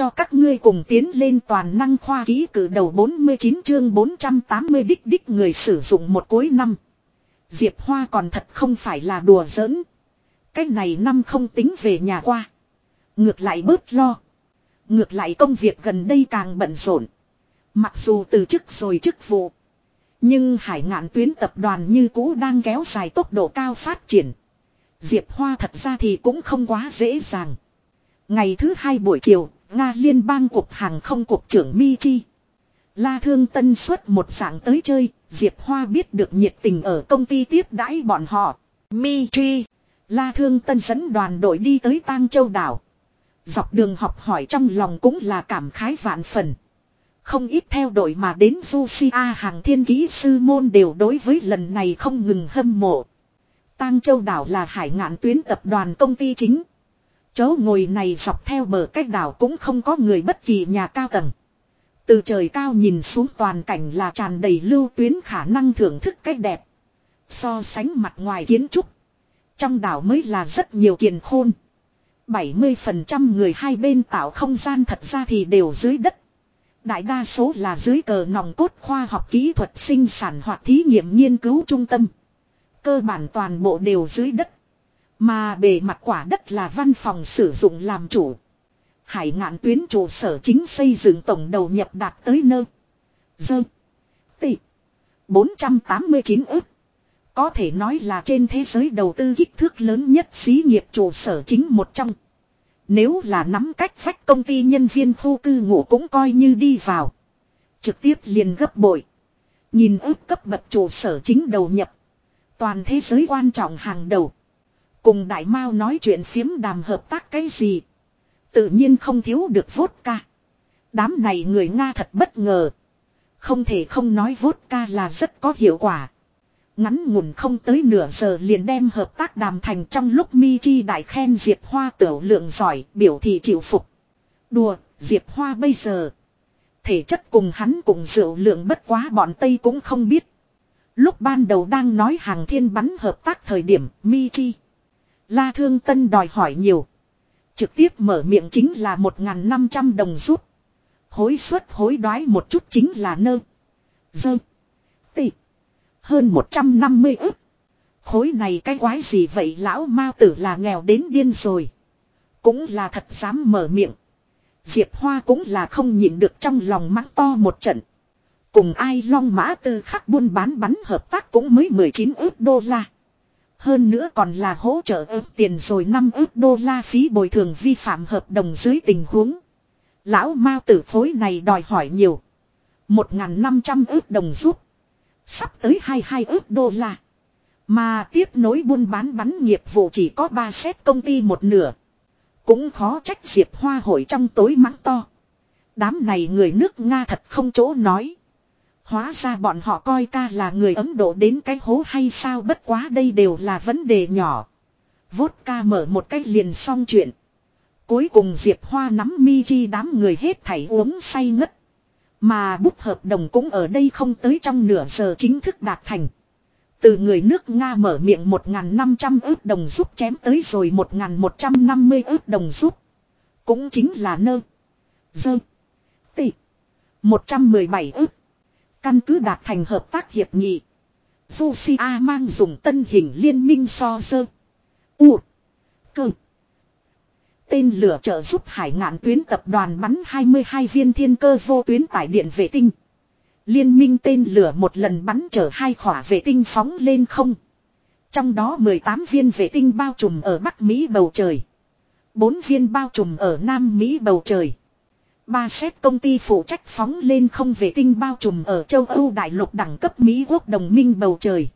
Speaker 1: Cho các ngươi cùng tiến lên toàn năng khoa ký cử đầu 49 chương 480 đích đích người sử dụng một cuối năm. Diệp Hoa còn thật không phải là đùa giỡn. Cái này năm không tính về nhà qua. Ngược lại bớt lo. Ngược lại công việc gần đây càng bận rộn. Mặc dù từ chức rồi chức vụ. Nhưng hải ngạn tuyến tập đoàn như cũ đang kéo dài tốc độ cao phát triển. Diệp Hoa thật ra thì cũng không quá dễ dàng. Ngày thứ hai buổi chiều, Nga liên bang cục hàng không cục trưởng Mi Chi. La Thương Tân xuất một sáng tới chơi, Diệp Hoa biết được nhiệt tình ở công ty tiếp đãi bọn họ. Mi Chi. La Thương Tân dẫn đoàn đội đi tới Tang Châu đảo. Dọc đường học hỏi trong lòng cũng là cảm khái vạn phần. Không ít theo đội mà đến Jusia hàng thiên kỹ sư môn đều đối với lần này không ngừng hâm mộ. Tang Châu đảo là hải ngạn tuyến tập đoàn công ty chính. Chỗ ngồi này dọc theo bờ cách đảo cũng không có người bất kỳ nhà cao tầng. Từ trời cao nhìn xuống toàn cảnh là tràn đầy lưu tuyến khả năng thưởng thức cách đẹp. So sánh mặt ngoài kiến trúc. Trong đảo mới là rất nhiều kiền khôn. 70% người hai bên tạo không gian thật ra thì đều dưới đất. Đại đa số là dưới cờ nòng cốt khoa học kỹ thuật sinh sản hoặc thí nghiệm nghiên cứu trung tâm. Cơ bản toàn bộ đều dưới đất. Mà bề mặt quả đất là văn phòng sử dụng làm chủ. Hải ngạn tuyến trụ sở chính xây dựng tổng đầu nhập đạt tới nơ. Dơ. Tị. 489 ức. Có thể nói là trên thế giới đầu tư kích thước lớn nhất xí nghiệp trụ sở chính một trong. Nếu là nắm cách phách công ty nhân viên khu cư ngụ cũng coi như đi vào. Trực tiếp liền gấp bội. Nhìn ước cấp bậc trụ sở chính đầu nhập. Toàn thế giới quan trọng hàng đầu. Cùng Đại Mao nói chuyện phiếm đàm hợp tác cái gì. Tự nhiên không thiếu được vodka. Đám này người Nga thật bất ngờ. Không thể không nói vodka là rất có hiệu quả. Ngắn ngủn không tới nửa giờ liền đem hợp tác đàm thành trong lúc Mi Chi đại khen Diệp Hoa tiểu lượng giỏi, biểu thị chịu phục. Đùa, Diệp Hoa bây giờ. Thể chất cùng hắn cùng rượu lượng bất quá bọn Tây cũng không biết. Lúc ban đầu đang nói hàng thiên bắn hợp tác thời điểm Mi Chi. La Thương Tân đòi hỏi nhiều. Trực tiếp mở miệng chính là 1.500 đồng rút. Hối suất hối đoái một chút chính là nơ. Dơ. Tị. Hơn 150 ức. Khối này cái quái gì vậy lão mao tử là nghèo đến điên rồi. Cũng là thật dám mở miệng. Diệp Hoa cũng là không nhịn được trong lòng mắng to một trận. Cùng ai long mã tư khắc buôn bán bắn hợp tác cũng mới 19 ức đô la. Hơn nữa còn là hỗ trợ ước tiền rồi 5 ước đô la phí bồi thường vi phạm hợp đồng dưới tình huống. Lão Mao tử phối này đòi hỏi nhiều. 1.500 ước đồng giúp. Sắp tới 22 ước đô la. Mà tiếp nối buôn bán bắn nghiệp vụ chỉ có 3 xét công ty một nửa. Cũng khó trách Diệp Hoa hội trong tối mắng to. Đám này người nước Nga thật không chỗ nói. Hóa ra bọn họ coi ca là người Ấn Độ đến cái hố hay sao bất quá đây đều là vấn đề nhỏ. Vốt ca mở một cách liền xong chuyện. Cuối cùng Diệp Hoa nắm mi chi đám người hết thảy uống say ngất. Mà bút hợp đồng cũng ở đây không tới trong nửa giờ chính thức đạt thành. Từ người nước Nga mở miệng 1.500 ước đồng giúp chém tới rồi 1.150 ước đồng giúp. Cũng chính là nơ. Dơ. Tị. 117 ước. Căn cứ đạt thành hợp tác hiệp nghị. Fusia mang dùng tân hình liên minh so dơ. U. Cơ. Tên lửa trợ giúp hải ngạn tuyến tập đoàn bắn 22 viên thiên cơ vô tuyến tải điện vệ tinh. Liên minh tên lửa một lần bắn chở hai khỏa vệ tinh phóng lên không. Trong đó 18 viên vệ tinh bao trùm ở Bắc Mỹ bầu trời. 4 viên bao trùm ở Nam Mỹ bầu trời. Ba xét công ty phụ trách phóng lên không vệ tinh bao trùm ở châu Âu đại lục đẳng cấp Mỹ quốc đồng minh bầu trời.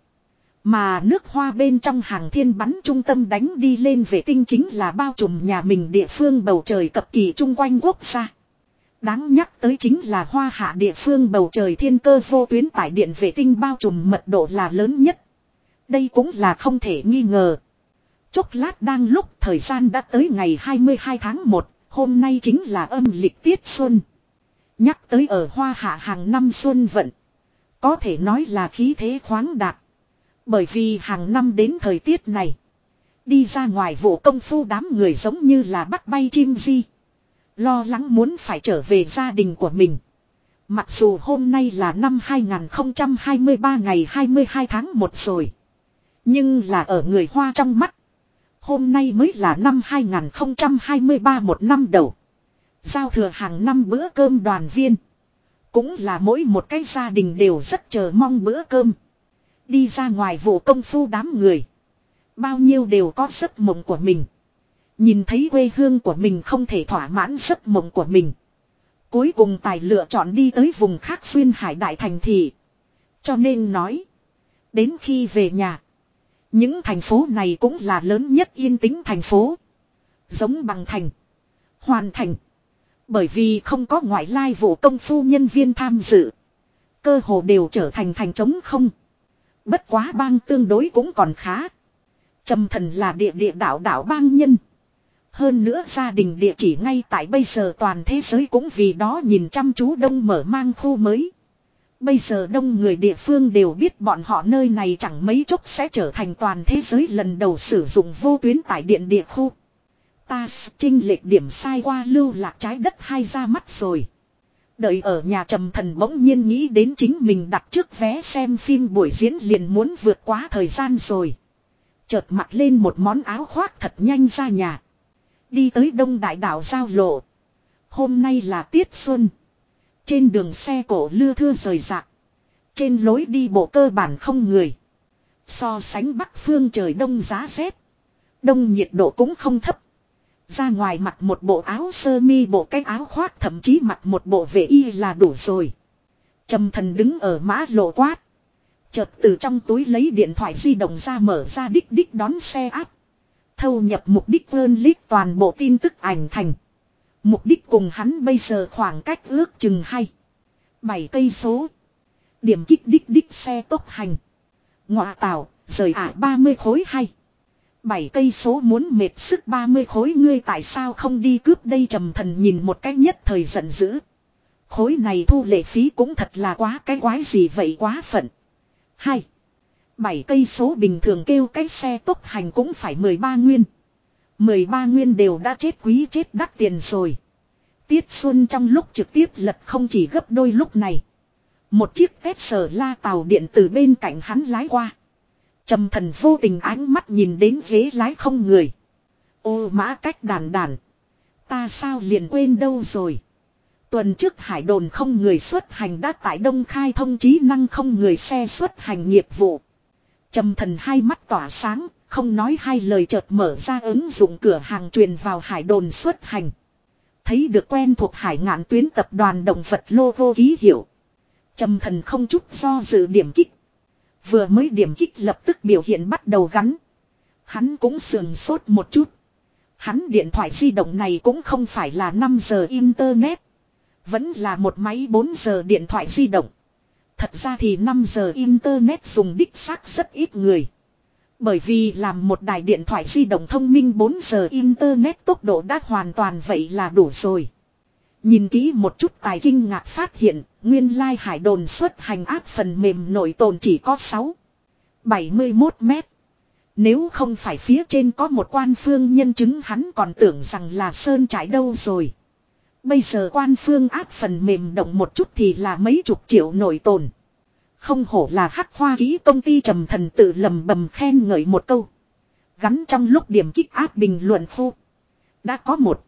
Speaker 1: Mà nước hoa bên trong hàng thiên bắn trung tâm đánh đi lên vệ tinh chính là bao trùm nhà mình địa phương bầu trời cập kỳ chung quanh quốc gia. Đáng nhắc tới chính là hoa hạ địa phương bầu trời thiên cơ vô tuyến tải điện vệ tinh bao trùm mật độ là lớn nhất. Đây cũng là không thể nghi ngờ. Chốc lát đang lúc thời gian đã tới ngày 22 tháng 1, hôm nay chính là âm lịch tiết xuân. Nhắc tới ở hoa hạ hàng năm xuân vận. Có thể nói là khí thế khoáng đạt. Bởi vì hàng năm đến thời tiết này. Đi ra ngoài vụ công phu đám người giống như là bắt bay chim di. Lo lắng muốn phải trở về gia đình của mình. Mặc dù hôm nay là năm 2023 ngày 22 tháng 1 rồi. Nhưng là ở người Hoa trong mắt. Hôm nay mới là năm 2023 một năm đầu. Giao thừa hàng năm bữa cơm đoàn viên. Cũng là mỗi một cái gia đình đều rất chờ mong bữa cơm. Đi ra ngoài vụ công phu đám người. Bao nhiêu đều có giấc mộng của mình. Nhìn thấy quê hương của mình không thể thỏa mãn giấc mộng của mình. Cuối cùng tài lựa chọn đi tới vùng khác xuyên hải đại thành thị. Cho nên nói. Đến khi về nhà. Những thành phố này cũng là lớn nhất yên tĩnh thành phố. Giống bằng thành. Hoàn thành. Bởi vì không có ngoại lai vụ công phu nhân viên tham dự. Cơ hồ đều trở thành thành trống không. Bất quá bang tương đối cũng còn khá. Trầm thần là địa địa đạo đạo bang nhân. Hơn nữa gia đình địa chỉ ngay tại bây giờ toàn thế giới cũng vì đó nhìn chăm chú đông mở mang khu mới. Bây giờ đông người địa phương đều biết bọn họ nơi này chẳng mấy chốc sẽ trở thành toàn thế giới lần đầu sử dụng vô tuyến tải điện địa khu. Ta trinh lệch điểm sai qua lưu lạc trái đất hai ra mắt rồi. Đợi ở nhà trầm thần bỗng nhiên nghĩ đến chính mình đặt trước vé xem phim buổi diễn liền muốn vượt quá thời gian rồi. Chợt mặc lên một món áo khoác thật nhanh ra nhà. Đi tới đông đại đảo giao lộ. Hôm nay là tiết xuân. Trên đường xe cổ lưa thưa rời rạc. Trên lối đi bộ cơ bản không người. So sánh bắc phương trời đông giá rét. Đông nhiệt độ cũng không thấp. Ra ngoài mặc một bộ áo sơ mi, bộ cái áo khoác, thậm chí mặc một bộ vệ y là đủ rồi. Trầm thần đứng ở mã lộ quát. Chợt từ trong túi lấy điện thoại di động ra mở ra đích đích đón xe áp. Thâu nhập mục đích vơn lít toàn bộ tin tức ảnh thành. Mục đích cùng hắn bây giờ khoảng cách ước chừng hay. bảy cây số. Điểm kích đích đích xe tốc hành. Ngọa tạo, rời ả à 30 khối hay. bảy cây số muốn mệt sức 30 khối ngươi tại sao không đi cướp đây trầm thần nhìn một cách nhất thời giận dữ. Khối này thu lệ phí cũng thật là quá cái quái gì vậy quá phận. 2. 7 cây số bình thường kêu cái xe tốc hành cũng phải 13 nguyên. 13 nguyên đều đã chết quý chết đắt tiền rồi. Tiết Xuân trong lúc trực tiếp lật không chỉ gấp đôi lúc này. Một chiếc tét sở la tàu điện từ bên cạnh hắn lái qua. Trầm thần vô tình ánh mắt nhìn đến ghế lái không người. Ô mã cách đàn đàn. Ta sao liền quên đâu rồi. Tuần trước hải đồn không người xuất hành đã tại Đông Khai thông trí năng không người xe xuất hành nghiệp vụ. Trầm thần hai mắt tỏa sáng, không nói hai lời chợt mở ra ứng dụng cửa hàng truyền vào hải đồn xuất hành. Thấy được quen thuộc hải ngạn tuyến tập đoàn động vật logo ký hiệu. Trầm thần không chút do dự điểm kích. Vừa mới điểm kích lập tức biểu hiện bắt đầu gắn. Hắn cũng sườn sốt một chút. Hắn điện thoại di động này cũng không phải là 5 giờ internet. Vẫn là một máy 4 giờ điện thoại di động. Thật ra thì 5 giờ internet dùng đích xác rất ít người. Bởi vì làm một đài điện thoại di động thông minh 4 giờ internet tốc độ đã hoàn toàn vậy là đủ rồi. Nhìn kỹ một chút tài kinh ngạc phát hiện, nguyên lai hải đồn xuất hành áp phần mềm nội tồn chỉ có 6. 71 mét. Nếu không phải phía trên có một quan phương nhân chứng hắn còn tưởng rằng là sơn trải đâu rồi. Bây giờ quan phương áp phần mềm động một chút thì là mấy chục triệu nội tồn. Không hổ là hắc khoa ký công ty trầm thần tự lầm bầm khen ngợi một câu. Gắn trong lúc điểm kích áp bình luận khu. Đã có một.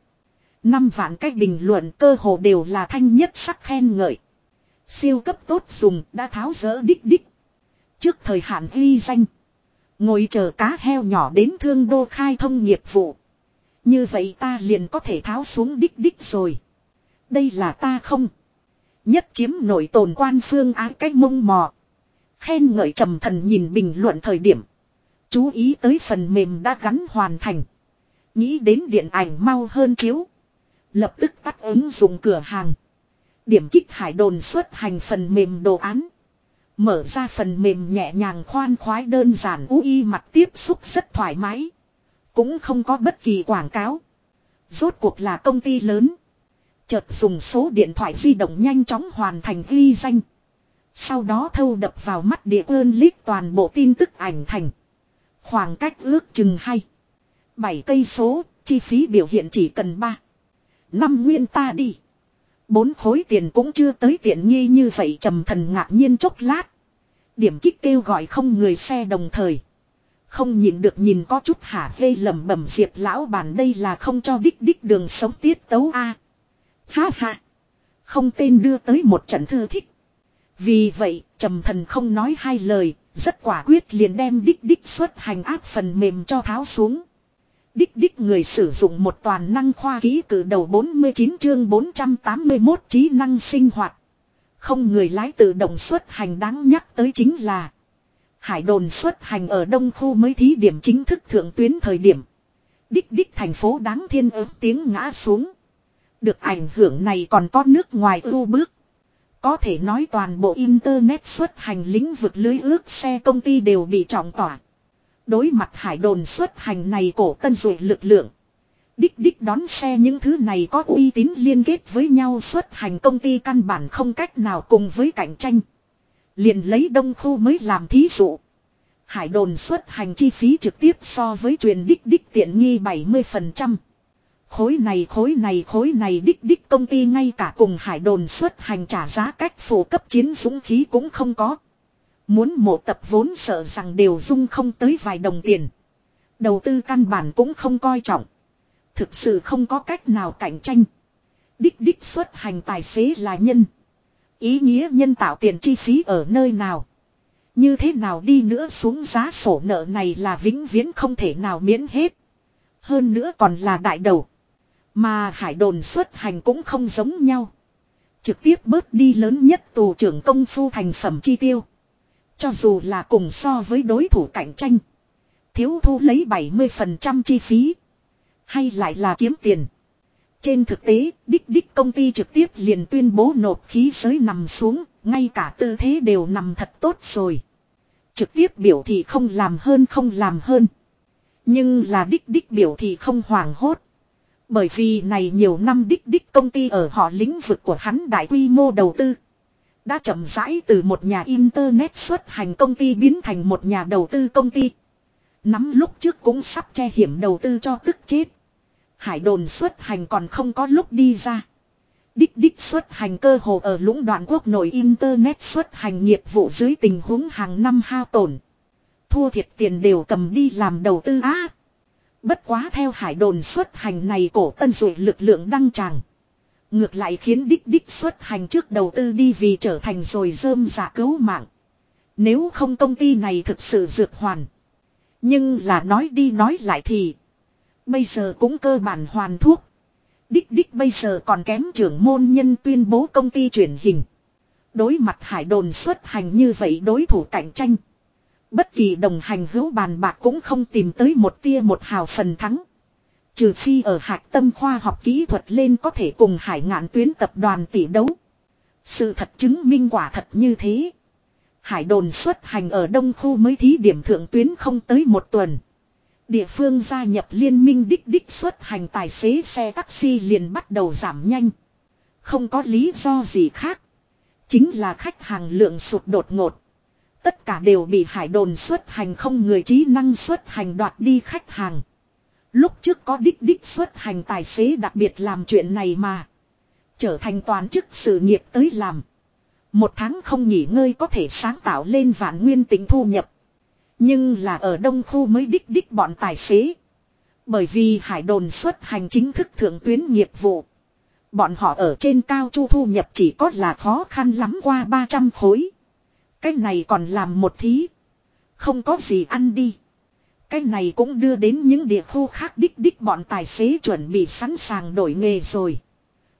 Speaker 1: Năm vạn cách bình luận cơ hồ đều là thanh nhất sắc khen ngợi. Siêu cấp tốt dùng đã tháo rỡ đích đích. Trước thời hạn ghi danh. Ngồi chờ cá heo nhỏ đến thương đô khai thông nghiệp vụ. Như vậy ta liền có thể tháo xuống đích đích rồi. Đây là ta không. Nhất chiếm nổi tồn quan phương ái cách mông mò. Khen ngợi trầm thần nhìn bình luận thời điểm. Chú ý tới phần mềm đã gắn hoàn thành. Nghĩ đến điện ảnh mau hơn chiếu. Lập tức tắt ứng dụng cửa hàng. Điểm kích hải đồn xuất hành phần mềm đồ án. Mở ra phần mềm nhẹ nhàng khoan khoái đơn giản UI mặt tiếp xúc rất thoải mái. Cũng không có bất kỳ quảng cáo. Rốt cuộc là công ty lớn. Chợt dùng số điện thoại di động nhanh chóng hoàn thành ghi danh. Sau đó thâu đập vào mắt địa ơn lít toàn bộ tin tức ảnh thành. Khoảng cách ước chừng hay. 7 cây số, chi phí biểu hiện chỉ cần 3. năm nguyên ta đi. Bốn khối tiền cũng chưa tới tiện nghi như vậy trầm thần ngạc nhiên chốc lát. Điểm kích kêu gọi không người xe đồng thời. Không nhìn được nhìn có chút hả hê lầm bẩm diệp lão bản đây là không cho đích đích đường sống tiết tấu a Ha ha. Không tên đưa tới một trận thư thích. Vì vậy, trầm thần không nói hai lời, rất quả quyết liền đem đích đích xuất hành áp phần mềm cho tháo xuống. Đích đích người sử dụng một toàn năng khoa ký cử đầu 49 chương 481 trí năng sinh hoạt. Không người lái tự động xuất hành đáng nhắc tới chính là Hải đồn xuất hành ở đông khu mới thí điểm chính thức thượng tuyến thời điểm. Đích đích thành phố đáng thiên ớt tiếng ngã xuống. Được ảnh hưởng này còn có nước ngoài ưu bước. Có thể nói toàn bộ Internet xuất hành lĩnh vực lưới ước xe công ty đều bị trọng tỏa. Đối mặt hải đồn xuất hành này cổ tân dụ lực lượng. Đích đích đón xe những thứ này có uy tín liên kết với nhau xuất hành công ty căn bản không cách nào cùng với cạnh tranh. Liền lấy đông khu mới làm thí dụ. Hải đồn xuất hành chi phí trực tiếp so với truyền đích đích tiện nghi 70%. Khối này khối này khối này, đích đích công ty ngay cả cùng hải đồn xuất hành trả giá cách phổ cấp chiến dũng khí cũng không có. Muốn mộ tập vốn sợ rằng đều dung không tới vài đồng tiền. Đầu tư căn bản cũng không coi trọng. Thực sự không có cách nào cạnh tranh. Đích đích xuất hành tài xế là nhân. Ý nghĩa nhân tạo tiền chi phí ở nơi nào. Như thế nào đi nữa xuống giá sổ nợ này là vĩnh viễn không thể nào miễn hết. Hơn nữa còn là đại đầu. Mà hải đồn xuất hành cũng không giống nhau. Trực tiếp bớt đi lớn nhất tù trưởng công phu thành phẩm chi tiêu. Cho dù là cùng so với đối thủ cạnh tranh. Thiếu thu lấy 70% chi phí. Hay lại là kiếm tiền. Trên thực tế, đích đích công ty trực tiếp liền tuyên bố nộp khí giới nằm xuống, ngay cả tư thế đều nằm thật tốt rồi. Trực tiếp biểu thị không làm hơn không làm hơn. Nhưng là đích đích biểu thị không hoảng hốt. Bởi vì này nhiều năm đích đích công ty ở họ lĩnh vực của hắn đại quy mô đầu tư. Đã chậm rãi từ một nhà internet xuất hành công ty biến thành một nhà đầu tư công ty. Nắm lúc trước cũng sắp che hiểm đầu tư cho tức chết. Hải đồn xuất hành còn không có lúc đi ra. Đích đích xuất hành cơ hồ ở lũng đoạn quốc nội Internet xuất hành nghiệp vụ dưới tình huống hàng năm hao tổn. Thua thiệt tiền đều cầm đi làm đầu tư á. Bất quá theo hải đồn xuất hành này cổ tân dụ lực lượng đăng tràng. Ngược lại khiến đích đích xuất hành trước đầu tư đi vì trở thành rồi rơm giả dạ cứu mạng. Nếu không công ty này thực sự dược hoàn. Nhưng là nói đi nói lại thì. Bây giờ cũng cơ bản hoàn thuốc. Đích đích bây giờ còn kém trưởng môn nhân tuyên bố công ty truyền hình. Đối mặt hải đồn xuất hành như vậy đối thủ cạnh tranh. Bất kỳ đồng hành hữu bàn bạc cũng không tìm tới một tia một hào phần thắng. Trừ phi ở hạch tâm khoa học kỹ thuật lên có thể cùng hải ngạn tuyến tập đoàn tỷ đấu. Sự thật chứng minh quả thật như thế. Hải đồn xuất hành ở đông khu mới thí điểm thượng tuyến không tới một tuần. Địa phương gia nhập liên minh đích đích xuất hành tài xế xe taxi liền bắt đầu giảm nhanh. Không có lý do gì khác. Chính là khách hàng lượng sụt đột ngột. Tất cả đều bị hải đồn xuất hành không người trí năng xuất hành đoạt đi khách hàng. Lúc trước có đích đích xuất hành tài xế đặc biệt làm chuyện này mà. Trở thành toàn chức sự nghiệp tới làm. Một tháng không nghỉ ngơi có thể sáng tạo lên vạn nguyên tính thu nhập. Nhưng là ở đông khu mới đích đích bọn tài xế. Bởi vì hải đồn xuất hành chính thức thượng tuyến nghiệp vụ. Bọn họ ở trên cao chu thu nhập chỉ có là khó khăn lắm qua 300 khối. Cái này còn làm một thí. Không có gì ăn đi. Cái này cũng đưa đến những địa khu khác đích đích bọn tài xế chuẩn bị sẵn sàng đổi nghề rồi.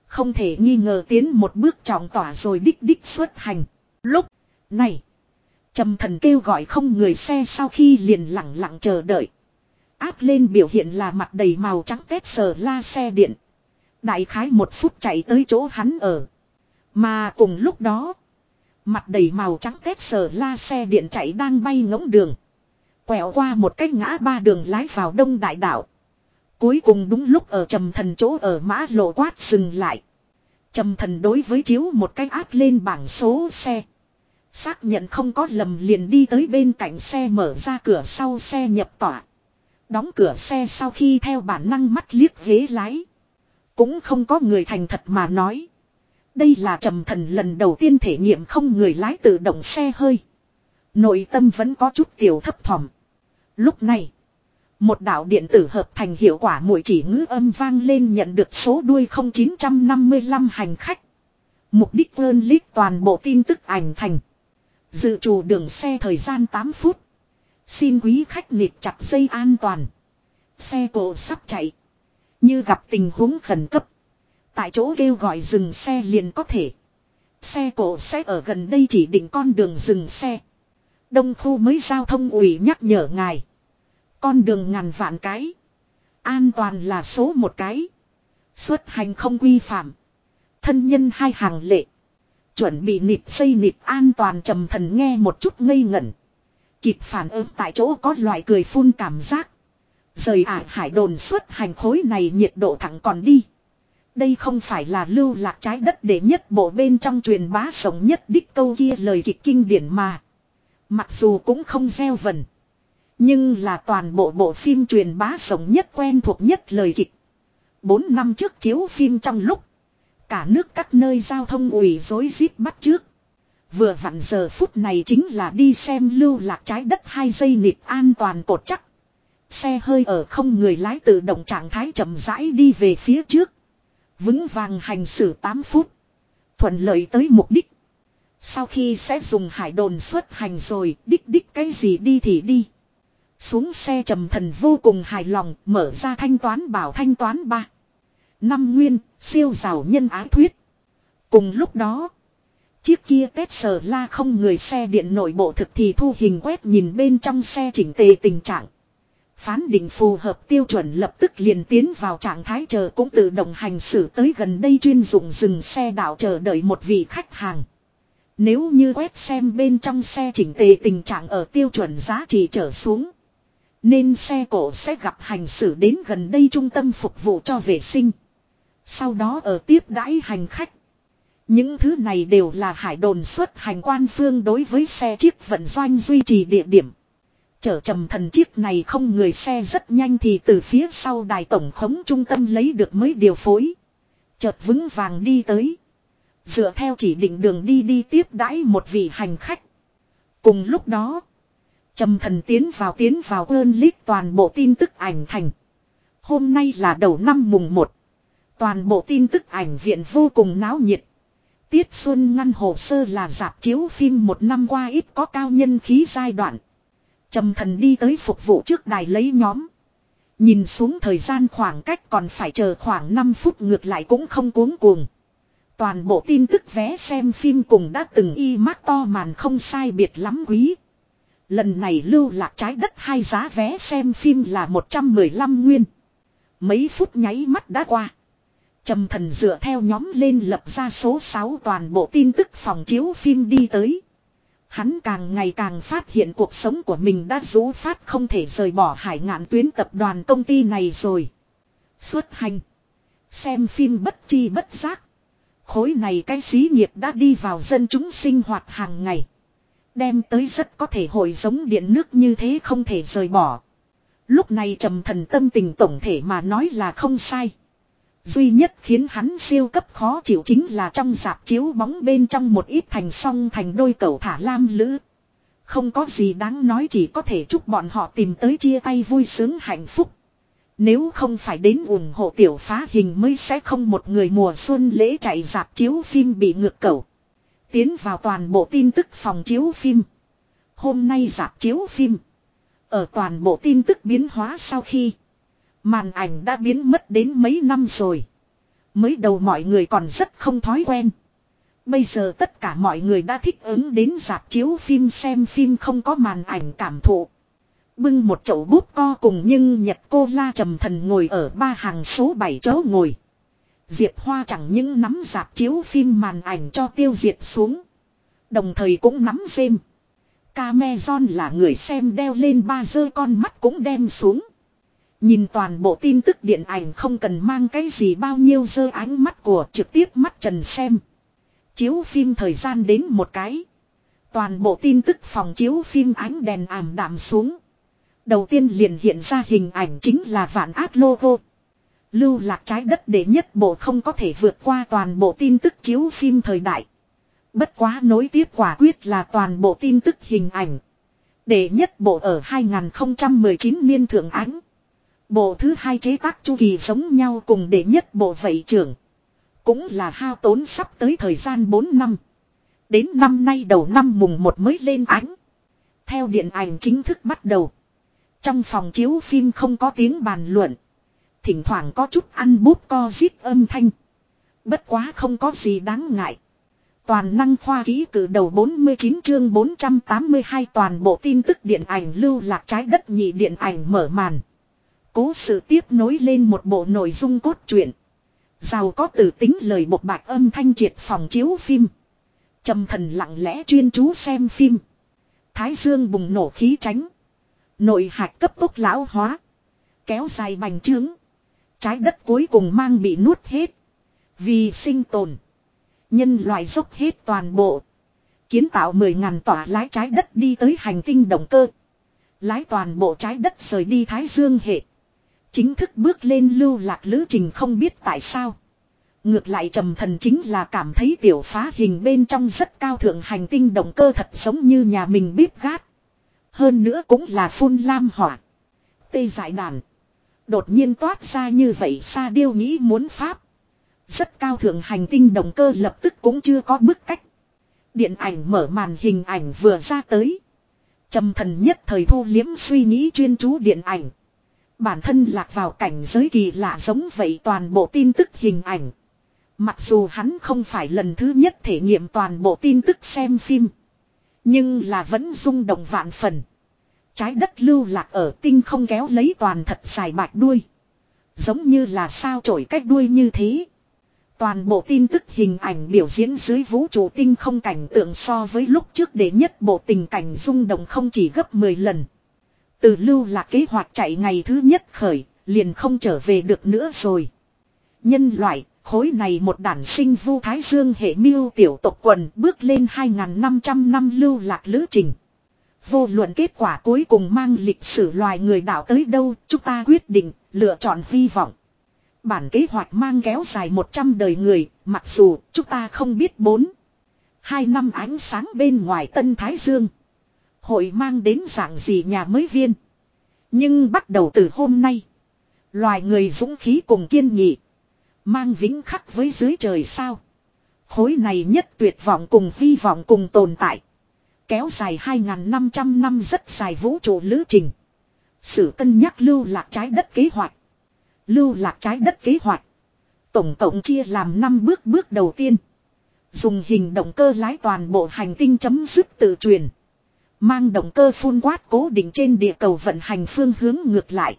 Speaker 1: Không thể nghi ngờ tiến một bước trọng tỏa rồi đích đích xuất hành. Lúc này, trầm thần kêu gọi không người xe sau khi liền lặng lặng chờ đợi. Áp lên biểu hiện là mặt đầy màu trắng tét sờ la xe điện. Đại khái một phút chạy tới chỗ hắn ở. Mà cùng lúc đó, mặt đầy màu trắng tét sờ la xe điện chạy đang bay ngỗng đường. Quẹo qua một cái ngã ba đường lái vào đông đại Đạo Cuối cùng đúng lúc ở trầm thần chỗ ở mã lộ quát dừng lại. Trầm thần đối với chiếu một cái áp lên bảng số xe. Xác nhận không có lầm liền đi tới bên cạnh xe mở ra cửa sau xe nhập tỏa. Đóng cửa xe sau khi theo bản năng mắt liếc ghế lái. Cũng không có người thành thật mà nói. Đây là trầm thần lần đầu tiên thể nghiệm không người lái tự động xe hơi. Nội tâm vẫn có chút tiểu thấp thỏm. Lúc này. Một đạo điện tử hợp thành hiệu quả mũi chỉ ngữ âm vang lên nhận được số đuôi 0955 hành khách. Mục đích ơn lít toàn bộ tin tức ảnh thành. Dự trù đường xe thời gian 8 phút. Xin quý khách nịp chặt dây an toàn. Xe cộ sắp chạy. Như gặp tình huống khẩn cấp. Tại chỗ kêu gọi dừng xe liền có thể. Xe cổ sẽ ở gần đây chỉ định con đường dừng xe. Đông khu mới giao thông ủy nhắc nhở ngài. Con đường ngàn vạn cái. An toàn là số một cái. Xuất hành không quy phạm. Thân nhân hai hàng lệ. Chuẩn bị nịp xây nịp an toàn trầm thần nghe một chút ngây ngẩn. Kịp phản ứng tại chỗ có loại cười phun cảm giác. Rời ả hải đồn xuất hành khối này nhiệt độ thẳng còn đi. Đây không phải là lưu lạc trái đất để nhất bộ bên trong truyền bá sống nhất đích câu kia lời kịch kinh điển mà. Mặc dù cũng không gieo vần. Nhưng là toàn bộ bộ phim truyền bá sống nhất quen thuộc nhất lời kịch. Bốn năm trước chiếu phim trong lúc. Cả nước các nơi giao thông ủy dối rít bắt trước. Vừa vặn giờ phút này chính là đi xem lưu lạc trái đất hai giây nịp an toàn cột chắc. Xe hơi ở không người lái tự động trạng thái chậm rãi đi về phía trước. Vững vàng hành xử 8 phút. Thuận lợi tới mục đích. Sau khi sẽ dùng hải đồn xuất hành rồi, đích đích cái gì đi thì đi. Xuống xe trầm thần vô cùng hài lòng, mở ra thanh toán bảo thanh toán ba. Năm nguyên, siêu giàu nhân ái thuyết. Cùng lúc đó, chiếc kia tết sờ la không người xe điện nội bộ thực thì thu hình quét nhìn bên trong xe chỉnh tề tình trạng. Phán định phù hợp tiêu chuẩn lập tức liền tiến vào trạng thái chờ cũng tự động hành xử tới gần đây chuyên dụng dừng xe đảo chờ đợi một vị khách hàng. Nếu như quét xem bên trong xe chỉnh tề tình trạng ở tiêu chuẩn giá trị trở xuống. Nên xe cổ sẽ gặp hành xử đến gần đây trung tâm phục vụ cho vệ sinh. Sau đó ở tiếp đãi hành khách. Những thứ này đều là hải đồn xuất hành quan phương đối với xe chiếc vận doanh duy trì địa điểm. Chở trầm thần chiếc này không người xe rất nhanh thì từ phía sau đài tổng khống trung tâm lấy được mới điều phối. Chợt vững vàng đi tới. Dựa theo chỉ định đường đi đi tiếp đãi một vị hành khách. Cùng lúc đó. Trầm thần tiến vào tiến vào ơn lít toàn bộ tin tức ảnh thành. Hôm nay là đầu năm mùng 1. Toàn bộ tin tức ảnh viện vô cùng náo nhiệt. Tiết Xuân ngăn hồ sơ là dạp chiếu phim một năm qua ít có cao nhân khí giai đoạn. Trầm thần đi tới phục vụ trước đài lấy nhóm. Nhìn xuống thời gian khoảng cách còn phải chờ khoảng 5 phút ngược lại cũng không cuống cuồng. Toàn bộ tin tức vé xem phim cùng đã từng y mắc to màn không sai biệt lắm quý. Lần này lưu lạc trái đất hai giá vé xem phim là 115 nguyên. Mấy phút nháy mắt đã qua. Trầm thần dựa theo nhóm lên lập ra số 6 toàn bộ tin tức phòng chiếu phim đi tới. Hắn càng ngày càng phát hiện cuộc sống của mình đã rũ phát không thể rời bỏ hải ngạn tuyến tập đoàn công ty này rồi. Xuất hành. Xem phim bất chi bất giác. Khối này cái xí nghiệp đã đi vào dân chúng sinh hoạt hàng ngày. Đem tới rất có thể hồi giống điện nước như thế không thể rời bỏ. Lúc này trầm thần tâm tình tổng thể mà nói là không sai. Duy nhất khiến hắn siêu cấp khó chịu chính là trong dạp chiếu bóng bên trong một ít thành song thành đôi cậu thả lam lữ. Không có gì đáng nói chỉ có thể chúc bọn họ tìm tới chia tay vui sướng hạnh phúc. Nếu không phải đến ủng hộ tiểu phá hình mới sẽ không một người mùa xuân lễ chạy dạp chiếu phim bị ngược cầu. Tiến vào toàn bộ tin tức phòng chiếu phim. Hôm nay dạp chiếu phim. Ở toàn bộ tin tức biến hóa sau khi. Màn ảnh đã biến mất đến mấy năm rồi. Mới đầu mọi người còn rất không thói quen. Bây giờ tất cả mọi người đã thích ứng đến dạp chiếu phim xem phim không có màn ảnh cảm thụ. Bưng một chậu bút co cùng nhưng nhật cô la trầm thần ngồi ở ba hàng số 7 chỗ ngồi. Diệp Hoa chẳng những nắm dạp chiếu phim màn ảnh cho tiêu diệt xuống. Đồng thời cũng nắm xem. Cameron là người xem đeo lên ba dơ con mắt cũng đem xuống. Nhìn toàn bộ tin tức điện ảnh không cần mang cái gì bao nhiêu dơ ánh mắt của trực tiếp mắt trần xem. Chiếu phim thời gian đến một cái. Toàn bộ tin tức phòng chiếu phim ánh đèn ảm đạm xuống. Đầu tiên liền hiện ra hình ảnh chính là vạn ác logo. Lưu lạc trái đất để nhất bộ không có thể vượt qua toàn bộ tin tức chiếu phim thời đại. Bất quá nối tiếp quả quyết là toàn bộ tin tức hình ảnh. Để nhất bộ ở 2019 niên thượng ánh. Bộ thứ hai chế tác chu kỳ giống nhau cùng để nhất bộ vậy trưởng. Cũng là hao tốn sắp tới thời gian 4 năm. Đến năm nay đầu năm mùng 1 mới lên ánh. Theo điện ảnh chính thức bắt đầu. Trong phòng chiếu phim không có tiếng bàn luận. Thỉnh thoảng có chút ăn bút co zip âm thanh. Bất quá không có gì đáng ngại. Toàn năng khoa ký cử đầu 49 chương 482 toàn bộ tin tức điện ảnh lưu lạc trái đất nhị điện ảnh mở màn. Cố sự tiếp nối lên một bộ nội dung cốt truyện. Giàu có từ tính lời một bạch âm thanh triệt phòng chiếu phim. trầm thần lặng lẽ chuyên chú xem phim. Thái dương bùng nổ khí tránh. Nội hạch cấp tốc lão hóa. Kéo dài bành trướng. Trái đất cuối cùng mang bị nuốt hết. Vì sinh tồn. Nhân loại dốc hết toàn bộ. Kiến tạo 10.000 tỏa lái trái đất đi tới hành tinh động cơ. Lái toàn bộ trái đất rời đi Thái Dương hệ. Chính thức bước lên lưu lạc lữ trình không biết tại sao. Ngược lại trầm thần chính là cảm thấy tiểu phá hình bên trong rất cao thượng hành tinh động cơ thật giống như nhà mình bếp gát. Hơn nữa cũng là phun lam hỏa. Tê giải đàn. Đột nhiên toát ra như vậy xa điêu nghĩ muốn pháp. Rất cao thượng hành tinh động cơ lập tức cũng chưa có bức cách. Điện ảnh mở màn hình ảnh vừa ra tới. Trầm thần nhất thời thu liếm suy nghĩ chuyên chú điện ảnh. Bản thân lạc vào cảnh giới kỳ lạ giống vậy toàn bộ tin tức hình ảnh. Mặc dù hắn không phải lần thứ nhất thể nghiệm toàn bộ tin tức xem phim. Nhưng là vẫn rung động vạn phần. Trái đất lưu lạc ở tinh không kéo lấy toàn thật dài bạch đuôi. Giống như là sao trổi cách đuôi như thế. Toàn bộ tin tức hình ảnh biểu diễn dưới vũ trụ tinh không cảnh tượng so với lúc trước để nhất bộ tình cảnh rung động không chỉ gấp 10 lần. Từ lưu là kế hoạch chạy ngày thứ nhất khởi, liền không trở về được nữa rồi. Nhân loại, khối này một đản sinh vu thái dương hệ miêu tiểu tộc quần bước lên 2.500 năm lưu lạc lữ trình. Vô luận kết quả cuối cùng mang lịch sử loài người đảo tới đâu, chúng ta quyết định, lựa chọn hy vọng. Bản kế hoạch mang kéo dài 100 đời người, mặc dù chúng ta không biết bốn. Hai năm ánh sáng bên ngoài Tân Thái Dương. Hội mang đến dạng gì nhà mới viên. Nhưng bắt đầu từ hôm nay. Loài người dũng khí cùng kiên nghị. Mang vĩnh khắc với dưới trời sao. Khối này nhất tuyệt vọng cùng hy vọng cùng tồn tại. Kéo dài 2.500 năm rất dài vũ trụ lữ trình. Sự cân nhắc lưu lạc trái đất kế hoạch. Lưu lạc trái đất kế hoạch. Tổng cộng chia làm 5 bước bước đầu tiên. Dùng hình động cơ lái toàn bộ hành tinh chấm dứt tự truyền. Mang động cơ phun quát cố định trên địa cầu vận hành phương hướng ngược lại.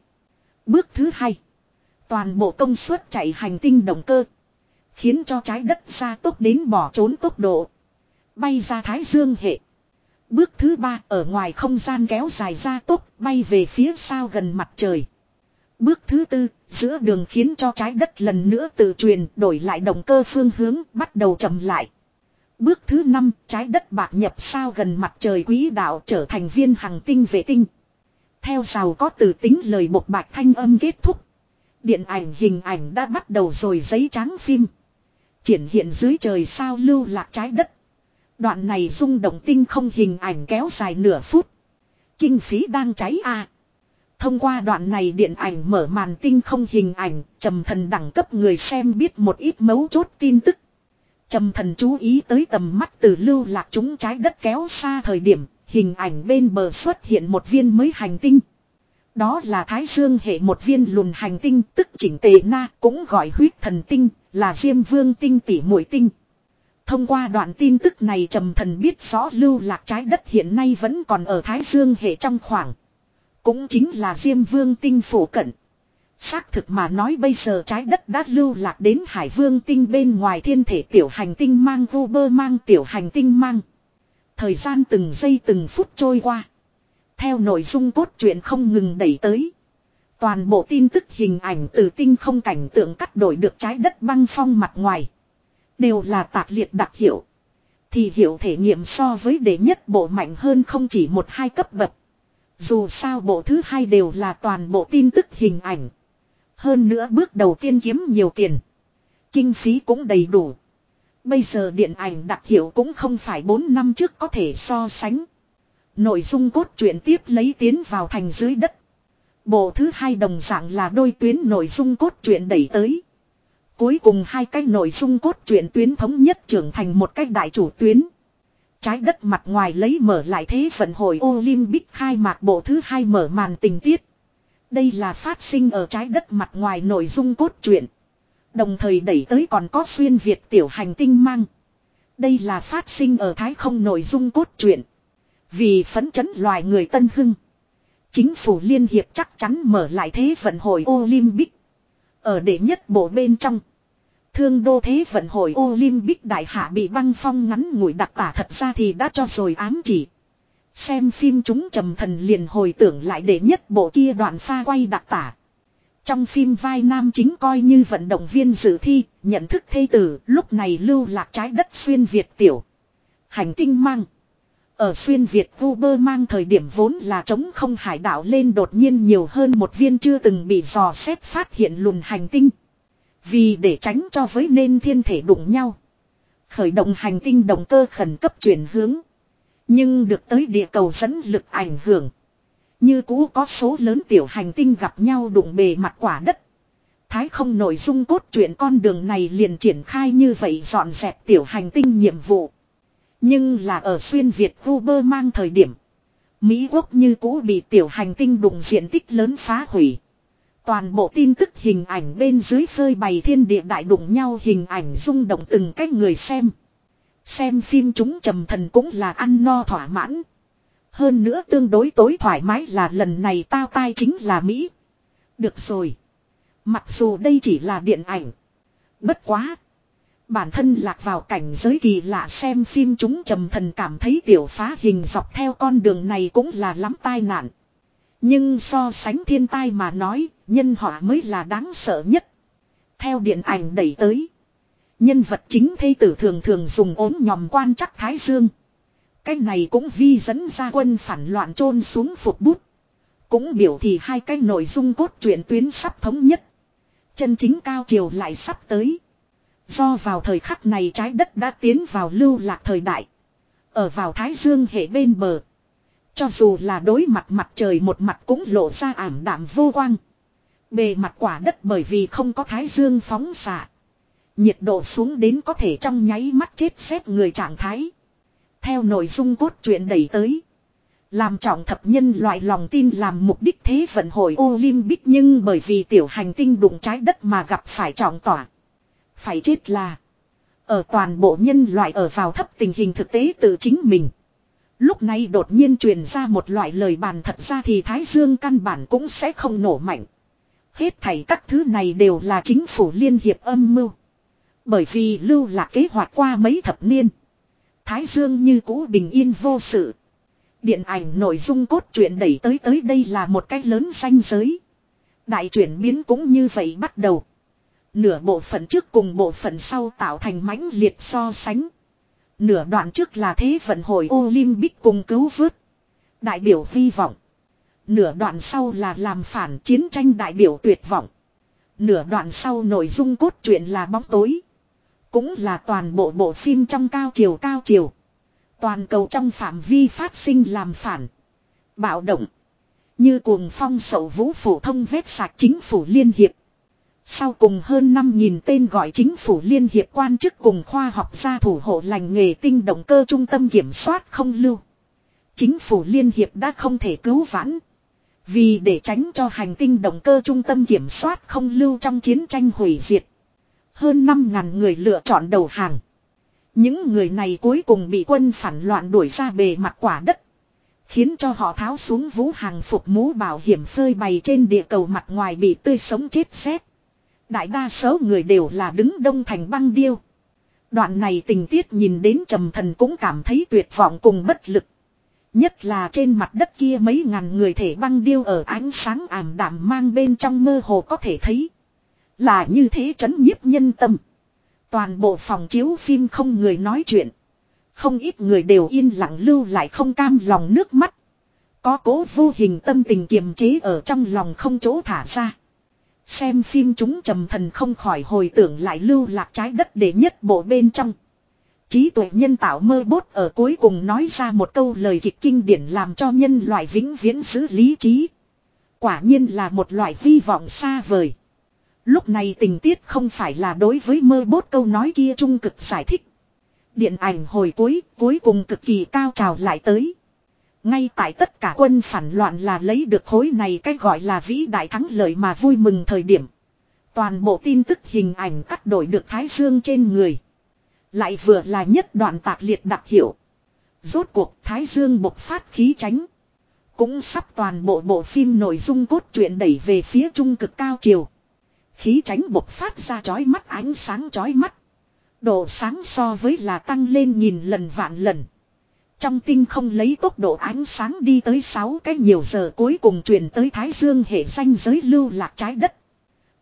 Speaker 1: Bước thứ hai. Toàn bộ công suất chạy hành tinh động cơ. Khiến cho trái đất xa tốc đến bỏ trốn tốc độ. Bay ra Thái Dương hệ. Bước thứ ba ở ngoài không gian kéo dài ra tốc bay về phía sao gần mặt trời. Bước thứ tư, giữa đường khiến cho trái đất lần nữa tự truyền đổi lại động cơ phương hướng bắt đầu chậm lại. Bước thứ năm, trái đất bạc nhập sao gần mặt trời quý đạo trở thành viên hành tinh vệ tinh. Theo giàu có từ tính lời một bạch thanh âm kết thúc. Điện ảnh hình ảnh đã bắt đầu rồi giấy trắng phim. Triển hiện dưới trời sao lưu lạc trái đất. Đoạn này rung động tinh không hình ảnh kéo dài nửa phút. Kinh phí đang cháy à. Thông qua đoạn này điện ảnh mở màn tinh không hình ảnh, trầm thần đẳng cấp người xem biết một ít mấu chốt tin tức. Trầm thần chú ý tới tầm mắt từ lưu lạc chúng trái đất kéo xa thời điểm, hình ảnh bên bờ xuất hiện một viên mới hành tinh. Đó là Thái Dương hệ một viên lùn hành tinh tức chỉnh tề na cũng gọi huyết thần tinh, là Diêm Vương tinh tỷ mũi tinh. Thông qua đoạn tin tức này trầm thần biết rõ lưu lạc trái đất hiện nay vẫn còn ở Thái Dương hệ trong khoảng. Cũng chính là Diêm Vương tinh phủ cận. Xác thực mà nói bây giờ trái đất đã lưu lạc đến Hải Vương tinh bên ngoài thiên thể tiểu hành tinh mang vô bơ mang tiểu hành tinh mang. Thời gian từng giây từng phút trôi qua. Theo nội dung cốt truyện không ngừng đẩy tới. Toàn bộ tin tức hình ảnh từ tinh không cảnh tượng cắt đổi được trái đất băng phong mặt ngoài. Đều là tạc liệt đặc hiệu. Thì hiệu thể nghiệm so với đệ nhất bộ mạnh hơn không chỉ một hai cấp bậc. Dù sao bộ thứ hai đều là toàn bộ tin tức hình ảnh. Hơn nữa bước đầu tiên kiếm nhiều tiền. Kinh phí cũng đầy đủ. Bây giờ điện ảnh đặc hiệu cũng không phải 4 năm trước có thể so sánh. Nội dung cốt truyện tiếp lấy tiến vào thành dưới đất. Bộ thứ hai đồng dạng là đôi tuyến nội dung cốt truyện đẩy tới. Cuối cùng hai cái nội dung cốt truyện tuyến thống nhất trưởng thành một cách đại chủ tuyến. Trái đất mặt ngoài lấy mở lại thế vận hội Olympic khai mạc bộ thứ hai mở màn tình tiết. Đây là phát sinh ở trái đất mặt ngoài nội dung cốt truyện. Đồng thời đẩy tới còn có xuyên Việt tiểu hành tinh mang. Đây là phát sinh ở thái không nội dung cốt truyện. Vì phấn chấn loài người tân hưng. Chính phủ liên hiệp chắc chắn mở lại thế vận hội Olympic. Ở đệ nhất bộ bên trong. Thương đô thế vận hội Olympic đại hạ bị băng phong ngắn ngủi đặc tả thật ra thì đã cho rồi ám chỉ. Xem phim chúng trầm thần liền hồi tưởng lại để nhất bộ kia đoạn pha quay đặc tả. Trong phim vai nam chính coi như vận động viên dự thi, nhận thức thê tử, lúc này lưu lạc trái đất xuyên Việt tiểu. Hành tinh mang. Ở xuyên Việt Uber mang thời điểm vốn là chống không hải đảo lên đột nhiên nhiều hơn một viên chưa từng bị dò xét phát hiện lùn hành tinh. Vì để tránh cho với nên thiên thể đụng nhau. Khởi động hành tinh động cơ khẩn cấp chuyển hướng. Nhưng được tới địa cầu dẫn lực ảnh hưởng. Như cũ có số lớn tiểu hành tinh gặp nhau đụng bề mặt quả đất. Thái không nội dung cốt truyện con đường này liền triển khai như vậy dọn dẹp tiểu hành tinh nhiệm vụ. Nhưng là ở xuyên Việt Uber mang thời điểm. Mỹ quốc như cũ bị tiểu hành tinh đụng diện tích lớn phá hủy. Toàn bộ tin tức hình ảnh bên dưới phơi bày thiên địa đại đụng nhau hình ảnh rung động từng cách người xem. Xem phim chúng trầm thần cũng là ăn no thỏa mãn. Hơn nữa tương đối tối thoải mái là lần này tao tai chính là Mỹ. Được rồi. Mặc dù đây chỉ là điện ảnh. Bất quá. Bản thân lạc vào cảnh giới kỳ lạ xem phim chúng trầm thần cảm thấy tiểu phá hình dọc theo con đường này cũng là lắm tai nạn. Nhưng so sánh thiên tai mà nói, nhân họa mới là đáng sợ nhất. Theo điện ảnh đẩy tới. Nhân vật chính thây tử thường thường dùng ốm nhòm quan chắc Thái Dương. Cái này cũng vi dẫn ra quân phản loạn chôn xuống phục bút. Cũng biểu thị hai cái nội dung cốt truyện tuyến sắp thống nhất. Chân chính cao triều lại sắp tới. Do vào thời khắc này trái đất đã tiến vào lưu lạc thời đại. Ở vào Thái Dương hệ bên bờ. Cho dù là đối mặt mặt trời một mặt cũng lộ ra ảm đạm vô quang. Bề mặt quả đất bởi vì không có Thái Dương phóng xạ. Nhiệt độ xuống đến có thể trong nháy mắt chết xếp người trạng thái. Theo nội dung cốt truyện đẩy tới. Làm trọng thập nhân loại lòng tin làm mục đích thế vận hội Olympic nhưng bởi vì tiểu hành tinh đụng trái đất mà gặp phải trọng tỏa. Phải chết là. Ở toàn bộ nhân loại ở vào thấp tình hình thực tế tự chính mình. Lúc này đột nhiên truyền ra một loại lời bàn thật ra thì Thái Dương căn bản cũng sẽ không nổ mạnh. Hết thảy các thứ này đều là chính phủ liên hiệp âm mưu. Bởi vì lưu là kế hoạch qua mấy thập niên. Thái Dương như cũ bình yên vô sự. Điện ảnh nội dung cốt truyện đẩy tới tới đây là một cách lớn danh giới. Đại chuyển biến cũng như vậy bắt đầu. Nửa bộ phận trước cùng bộ phận sau tạo thành mãnh liệt so sánh. Nửa đoạn trước là thế vận hội Olympic cùng cứu vớt. Đại biểu hy vọng. Nửa đoạn sau là làm phản chiến tranh đại biểu tuyệt vọng. Nửa đoạn sau nội dung cốt truyện là bóng tối. Cũng là toàn bộ bộ phim trong cao chiều cao chiều. Toàn cầu trong phạm vi phát sinh làm phản. Bạo động. Như cuồng phong sậu vũ phổ thông vết sạc chính phủ liên hiệp. Sau cùng hơn 5.000 tên gọi chính phủ liên hiệp quan chức cùng khoa học gia thủ hộ lành nghề tinh động cơ trung tâm kiểm soát không lưu. Chính phủ liên hiệp đã không thể cứu vãn. Vì để tránh cho hành tinh động cơ trung tâm kiểm soát không lưu trong chiến tranh hủy diệt. Hơn 5.000 người lựa chọn đầu hàng. Những người này cuối cùng bị quân phản loạn đuổi ra bề mặt quả đất. Khiến cho họ tháo xuống vũ hàng phục mũ bảo hiểm phơi bày trên địa cầu mặt ngoài bị tươi sống chết xét. Đại đa số người đều là đứng đông thành băng điêu. Đoạn này tình tiết nhìn đến trầm thần cũng cảm thấy tuyệt vọng cùng bất lực. Nhất là trên mặt đất kia mấy ngàn người thể băng điêu ở ánh sáng ảm đạm mang bên trong mơ hồ có thể thấy. Là như thế chấn nhiếp nhân tâm. Toàn bộ phòng chiếu phim không người nói chuyện. Không ít người đều yên lặng lưu lại không cam lòng nước mắt. Có cố vô hình tâm tình kiềm chế ở trong lòng không chỗ thả ra. Xem phim chúng trầm thần không khỏi hồi tưởng lại lưu lạc trái đất để nhất bộ bên trong. Trí tuệ nhân tạo mơ bốt ở cuối cùng nói ra một câu lời kịch kinh điển làm cho nhân loại vĩnh viễn giữ lý trí. Quả nhiên là một loại hy vọng xa vời. Lúc này tình tiết không phải là đối với mơ bốt câu nói kia trung cực giải thích. Điện ảnh hồi cuối, cuối cùng cực kỳ cao trào lại tới. Ngay tại tất cả quân phản loạn là lấy được khối này cái gọi là vĩ đại thắng lợi mà vui mừng thời điểm. Toàn bộ tin tức hình ảnh cắt đổi được Thái Dương trên người. Lại vừa là nhất đoạn tạc liệt đặc hiệu. Rốt cuộc Thái Dương bộc phát khí tránh. Cũng sắp toàn bộ bộ phim nội dung cốt truyện đẩy về phía trung cực cao chiều. Khí tránh bộc phát ra chói mắt, ánh sáng chói mắt. Độ sáng so với là tăng lên nghìn lần, vạn lần. Trong tinh không lấy tốc độ ánh sáng đi tới 6 cái nhiều giờ cuối cùng truyền tới Thái Dương hệ danh giới lưu lạc trái đất.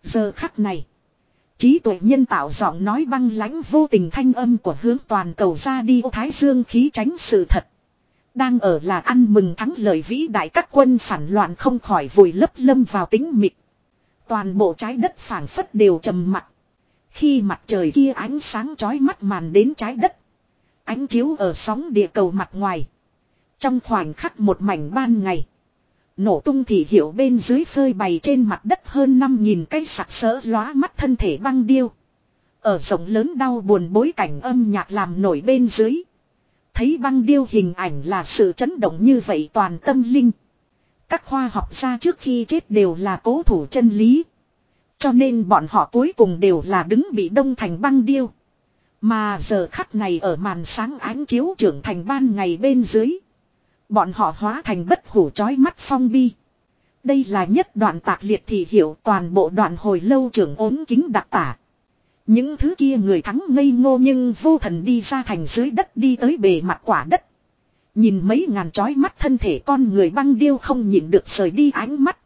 Speaker 1: Giờ khắc này. Trí tuệ nhân tạo giọng nói băng lãnh vô tình thanh âm của hướng toàn cầu ra đi ô Thái Dương khí tránh sự thật. Đang ở là ăn mừng thắng lợi vĩ đại, các quân phản loạn không khỏi vùi lấp lâm vào tính mịt. Toàn bộ trái đất phảng phất đều trầm mặc. Khi mặt trời kia ánh sáng chói mắt màn đến trái đất. Ánh chiếu ở sóng địa cầu mặt ngoài. Trong khoảnh khắc một mảnh ban ngày. Nổ tung thì hiểu bên dưới phơi bày trên mặt đất hơn 5.000 cây sặc sỡ lóa mắt thân thể băng điêu. Ở rộng lớn đau buồn bối cảnh âm nhạc làm nổi bên dưới. Thấy băng điêu hình ảnh là sự chấn động như vậy toàn tâm linh. Các khoa học gia trước khi chết đều là cố thủ chân lý. Cho nên bọn họ cuối cùng đều là đứng bị đông thành băng điêu. Mà giờ khắc này ở màn sáng ánh chiếu trưởng thành ban ngày bên dưới. Bọn họ hóa thành bất hủ chói mắt phong bi. Đây là nhất đoạn tạc liệt thì hiểu toàn bộ đoạn hồi lâu trưởng ốm kính đặc tả. Những thứ kia người thắng ngây ngô nhưng vô thần đi ra thành dưới đất đi tới bề mặt quả đất. Nhìn mấy ngàn trói mắt thân thể con người băng điêu không nhìn được rời đi ánh mắt.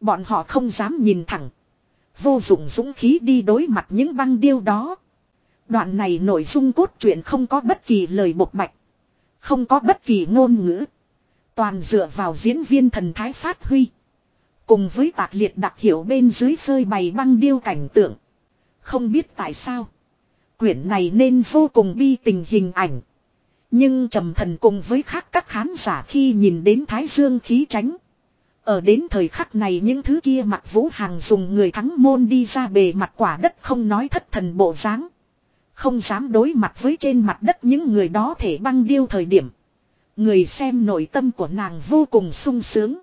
Speaker 1: Bọn họ không dám nhìn thẳng. Vô dụng dũng khí đi đối mặt những băng điêu đó. Đoạn này nội dung cốt truyện không có bất kỳ lời bộc bạch. Không có bất kỳ ngôn ngữ. Toàn dựa vào diễn viên thần thái phát huy. Cùng với tạc liệt đặc hiệu bên dưới phơi bày băng điêu cảnh tượng. Không biết tại sao. Quyển này nên vô cùng bi tình hình ảnh. Nhưng trầm thần cùng với khác các khán giả khi nhìn đến Thái Dương khí tránh. Ở đến thời khắc này những thứ kia mặt vũ hàng dùng người thắng môn đi ra bề mặt quả đất không nói thất thần bộ dáng Không dám đối mặt với trên mặt đất những người đó thể băng điêu thời điểm. Người xem nội tâm của nàng vô cùng sung sướng.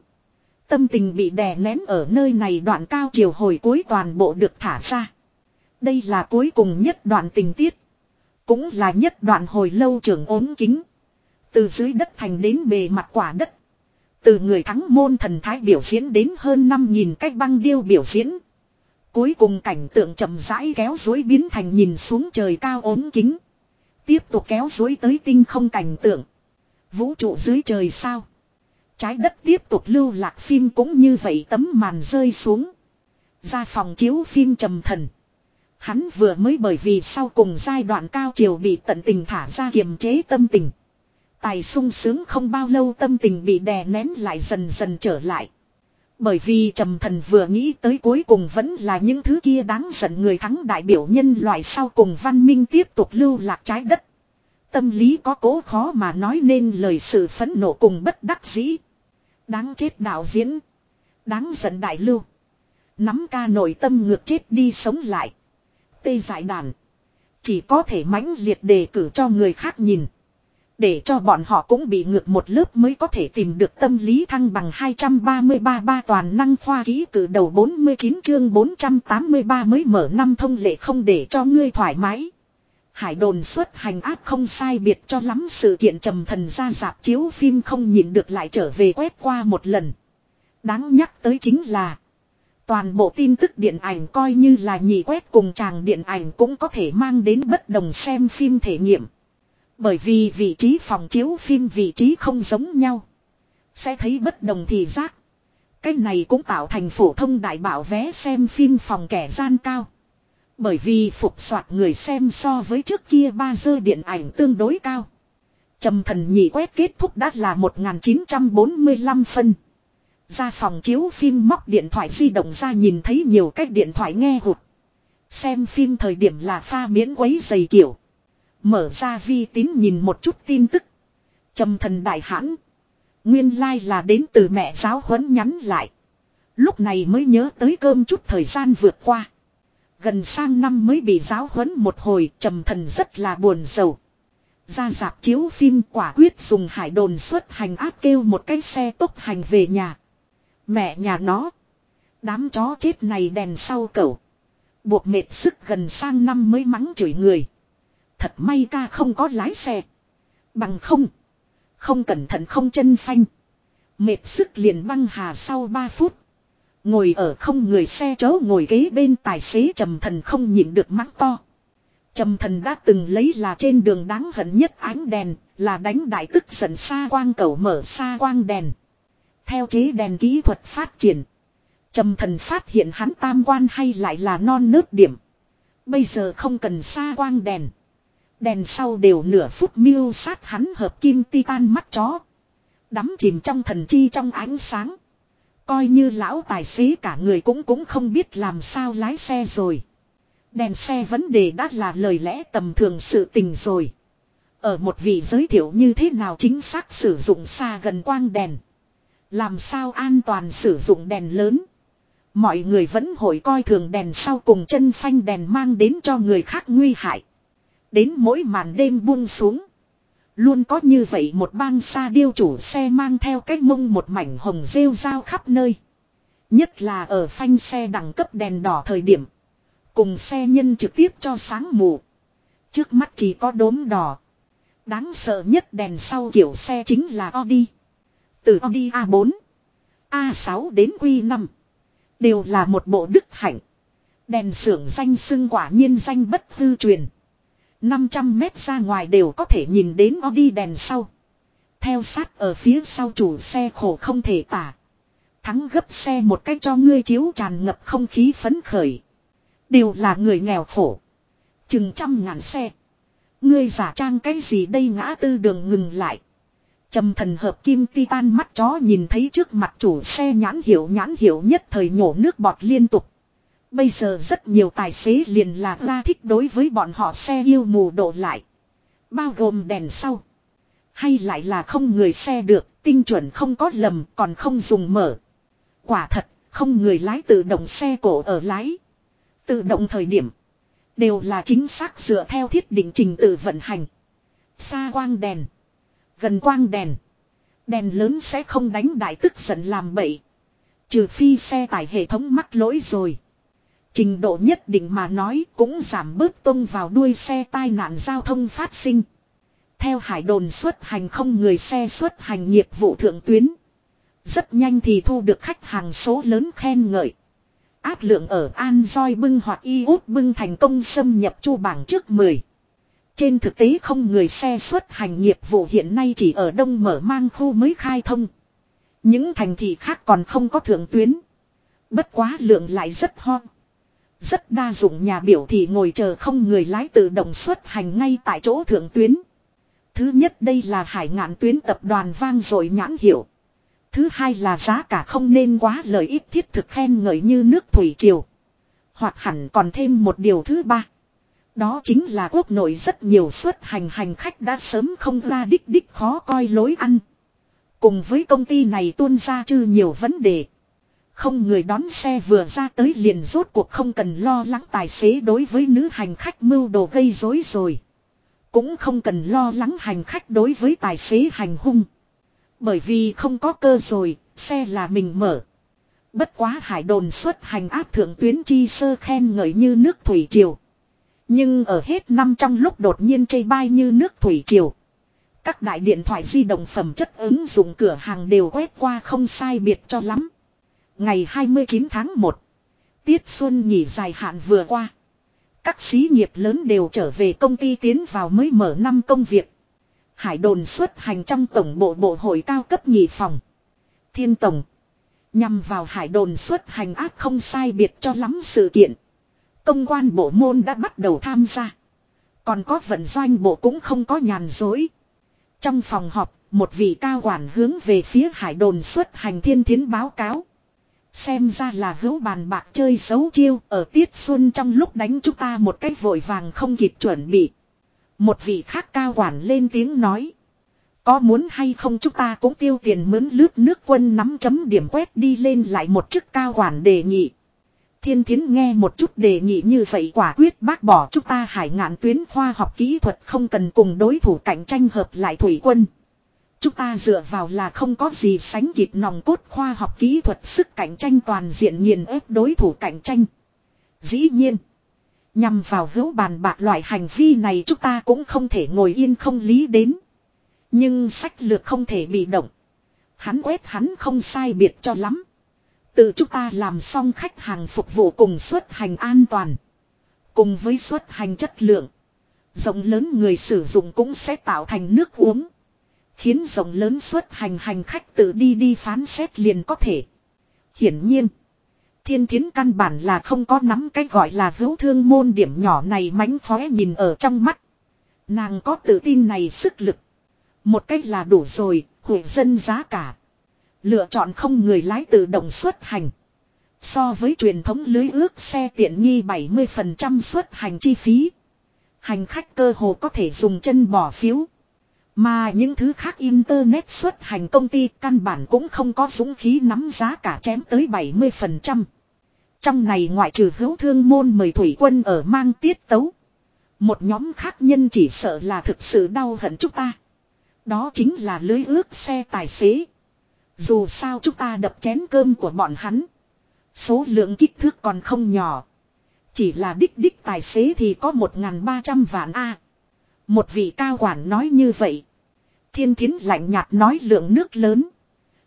Speaker 1: Tâm tình bị đè nén ở nơi này đoạn cao chiều hồi cuối toàn bộ được thả ra. Đây là cuối cùng nhất đoạn tình tiết. Cũng là nhất đoạn hồi lâu trường ốm kính. Từ dưới đất thành đến bề mặt quả đất. Từ người thắng môn thần thái biểu diễn đến hơn 5.000 cách băng điêu biểu diễn. Cuối cùng cảnh tượng chậm rãi kéo dối biến thành nhìn xuống trời cao ốm kính. Tiếp tục kéo dối tới tinh không cảnh tượng. Vũ trụ dưới trời sao. Trái đất tiếp tục lưu lạc phim cũng như vậy tấm màn rơi xuống. Ra phòng chiếu phim trầm thần. Hắn vừa mới bởi vì sau cùng giai đoạn cao chiều bị tận tình thả ra kiềm chế tâm tình. Tài sung sướng không bao lâu tâm tình bị đè nén lại dần dần trở lại. Bởi vì trầm thần vừa nghĩ tới cuối cùng vẫn là những thứ kia đáng giận người thắng đại biểu nhân loại sau cùng văn minh tiếp tục lưu lạc trái đất. Tâm lý có cố khó mà nói nên lời sự phẫn nộ cùng bất đắc dĩ. Đáng chết đạo diễn. Đáng giận đại lưu. Nắm ca nội tâm ngược chết đi sống lại. Tê giải đàn. Chỉ có thể mãnh liệt đề cử cho người khác nhìn. Để cho bọn họ cũng bị ngược một lớp mới có thể tìm được tâm lý thăng bằng 233 ba toàn năng khoa ký cử đầu 49 chương 483 mới mở năm thông lệ không để cho ngươi thoải mái. Hải đồn xuất hành áp không sai biệt cho lắm sự kiện trầm thần ra dạp chiếu phim không nhìn được lại trở về quét qua một lần. Đáng nhắc tới chính là Toàn bộ tin tức điện ảnh coi như là nhị quét cùng chàng điện ảnh cũng có thể mang đến bất đồng xem phim thể nghiệm. Bởi vì vị trí phòng chiếu phim vị trí không giống nhau. Sẽ thấy bất đồng thì giác. Cái này cũng tạo thành phổ thông đại bảo vé xem phim phòng kẻ gian cao. Bởi vì phục soạt người xem so với trước kia ba dơ điện ảnh tương đối cao. Trầm thần nhị quét kết thúc đã là 1945 phân. Ra phòng chiếu phim móc điện thoại di động ra nhìn thấy nhiều cách điện thoại nghe hụt. Xem phim thời điểm là pha miễn quấy dày kiểu. Mở ra vi tín nhìn một chút tin tức. Trầm thần đại hãn. Nguyên lai like là đến từ mẹ giáo huấn nhắn lại. Lúc này mới nhớ tới cơm chút thời gian vượt qua. Gần sang năm mới bị giáo huấn một hồi, trầm thần rất là buồn rầu. Ra dạp chiếu phim quả quyết dùng hải đồn xuất hành áp kêu một cái xe tốc hành về nhà. Mẹ nhà nó. Đám chó chết này đèn sau cẩu. Buộc mệt sức gần sang năm mới mắng chửi người. Thật may ca không có lái xe. Bằng không. Không cẩn thận không chân phanh. Mệt sức liền băng hà sau 3 phút. Ngồi ở không người xe chớ ngồi ghế bên tài xế trầm thần không nhịn được mắng to. Trầm thần đã từng lấy là trên đường đáng hận nhất ánh đèn, là đánh đại tức giận xa quang cầu mở xa quang đèn. Theo chế đèn kỹ thuật phát triển. Trầm thần phát hiện hắn tam quan hay lại là non nớt điểm. Bây giờ không cần xa quang đèn. Đèn sau đều nửa phút miêu sát hắn hợp kim titan mắt chó. Đắm chìm trong thần chi trong ánh sáng. Coi như lão tài xế cả người cũng cũng không biết làm sao lái xe rồi. Đèn xe vấn đề đã là lời lẽ tầm thường sự tình rồi. Ở một vị giới thiệu như thế nào chính xác sử dụng xa gần quang đèn. Làm sao an toàn sử dụng đèn lớn. Mọi người vẫn hội coi thường đèn sau cùng chân phanh đèn mang đến cho người khác nguy hại. Đến mỗi màn đêm buông xuống. Luôn có như vậy một bang xa điêu chủ xe mang theo cái mông một mảnh hồng rêu rao khắp nơi. Nhất là ở phanh xe đẳng cấp đèn đỏ thời điểm. Cùng xe nhân trực tiếp cho sáng mù. Trước mắt chỉ có đốm đỏ. Đáng sợ nhất đèn sau kiểu xe chính là Audi. Từ Audi A4, A6 đến Q5. Đều là một bộ đức hạnh. Đèn xưởng danh xưng quả nhiên danh bất hư truyền. 500 mét ra ngoài đều có thể nhìn đến Audi đèn sau. Theo sát ở phía sau chủ xe khổ không thể tả. Thắng gấp xe một cách cho ngươi chiếu tràn ngập không khí phấn khởi. Đều là người nghèo khổ. Chừng trăm ngàn xe. Ngươi giả trang cái gì đây ngã tư đường ngừng lại. Trầm thần hợp kim titan mắt chó nhìn thấy trước mặt chủ xe nhãn hiệu nhãn hiệu nhất thời nhổ nước bọt liên tục. Bây giờ rất nhiều tài xế liền là ra thích đối với bọn họ xe yêu mù độ lại. Bao gồm đèn sau. Hay lại là không người xe được, tinh chuẩn không có lầm còn không dùng mở. Quả thật, không người lái tự động xe cổ ở lái. Tự động thời điểm. Đều là chính xác dựa theo thiết định trình tự vận hành. Xa quang đèn. Gần quang đèn. Đèn lớn sẽ không đánh đại tức giận làm bậy. Trừ phi xe tải hệ thống mắc lỗi rồi. Trình độ nhất định mà nói cũng giảm bớt tung vào đuôi xe tai nạn giao thông phát sinh. Theo hải đồn xuất hành không người xe xuất hành nghiệp vụ thượng tuyến. Rất nhanh thì thu được khách hàng số lớn khen ngợi. Áp lượng ở An Doi bưng hoặc y út bưng thành công xâm nhập chu bảng trước 10. Trên thực tế không người xe xuất hành nghiệp vụ hiện nay chỉ ở đông mở mang khu mới khai thông. Những thành thị khác còn không có thượng tuyến. Bất quá lượng lại rất ho. Rất đa dụng nhà biểu thì ngồi chờ không người lái tự động xuất hành ngay tại chỗ thượng tuyến. Thứ nhất đây là hải ngạn tuyến tập đoàn vang rồi nhãn hiệu. Thứ hai là giá cả không nên quá lợi ích thiết thực khen ngợi như nước thủy triều. Hoặc hẳn còn thêm một điều thứ ba. Đó chính là quốc nội rất nhiều suất hành hành khách đã sớm không ra đích đích khó coi lối ăn. Cùng với công ty này tuôn ra chư nhiều vấn đề. Không người đón xe vừa ra tới liền rốt cuộc không cần lo lắng tài xế đối với nữ hành khách mưu đồ gây rối rồi. Cũng không cần lo lắng hành khách đối với tài xế hành hung. Bởi vì không có cơ rồi, xe là mình mở. Bất quá hải đồn xuất hành áp thượng tuyến chi sơ khen ngợi như nước thủy triều. Nhưng ở hết năm trong lúc đột nhiên chây bay như nước thủy triều. Các đại điện thoại di động phẩm chất ứng dụng cửa hàng đều quét qua không sai biệt cho lắm. Ngày 29 tháng 1. Tiết xuân nghỉ dài hạn vừa qua. Các xí nghiệp lớn đều trở về công ty tiến vào mới mở năm công việc. Hải đồn xuất hành trong tổng bộ bộ hội cao cấp nhị phòng. Thiên Tổng. Nhằm vào hải đồn xuất hành áp không sai biệt cho lắm sự kiện. Công quan bộ môn đã bắt đầu tham gia. Còn có vận doanh bộ cũng không có nhàn dối. Trong phòng họp, một vị cao quản hướng về phía hải đồn xuất hành thiên thiến báo cáo. Xem ra là hữu bàn bạc chơi xấu chiêu ở tiết xuân trong lúc đánh chúng ta một cách vội vàng không kịp chuẩn bị. Một vị khác cao quản lên tiếng nói. Có muốn hay không chúng ta cũng tiêu tiền mướn lướt nước quân nắm chấm điểm quét đi lên lại một chức cao quản đề nghị. Thiên thiến nghe một chút đề nghị như vậy quả quyết bác bỏ chúng ta hải ngạn tuyến khoa học kỹ thuật không cần cùng đối thủ cạnh tranh hợp lại thủy quân. Chúng ta dựa vào là không có gì sánh kịp nòng cốt khoa học kỹ thuật sức cạnh tranh toàn diện nghiền ép đối thủ cạnh tranh. Dĩ nhiên, nhằm vào hữu bàn bạc loại hành vi này chúng ta cũng không thể ngồi yên không lý đến. Nhưng sách lược không thể bị động. Hắn quét hắn không sai biệt cho lắm. Từ chúng ta làm xong khách hàng phục vụ cùng xuất hành an toàn. Cùng với xuất hành chất lượng. Rộng lớn người sử dụng cũng sẽ tạo thành nước uống. Khiến rộng lớn xuất hành hành khách tự đi đi phán xét liền có thể. Hiển nhiên. Thiên thiến căn bản là không có nắm cái gọi là hữu thương môn điểm nhỏ này mánh khóe nhìn ở trong mắt. Nàng có tự tin này sức lực. Một cách là đủ rồi, hội dân giá cả. Lựa chọn không người lái tự động xuất hành. So với truyền thống lưới ước xe tiện nghi 70% xuất hành chi phí. Hành khách cơ hồ có thể dùng chân bỏ phiếu. Mà những thứ khác Internet xuất hành công ty căn bản cũng không có dũng khí nắm giá cả chém tới 70%. Trong này ngoại trừ hữu thương môn mời thủy quân ở mang tiết tấu. Một nhóm khác nhân chỉ sợ là thực sự đau hận chúng ta. Đó chính là lưới ước xe tài xế. Dù sao chúng ta đập chén cơm của bọn hắn. Số lượng kích thước còn không nhỏ. Chỉ là đích đích tài xế thì có 1.300 vạn A. Một vị cao quản nói như vậy. Thiên thiến lạnh nhạt nói lượng nước lớn.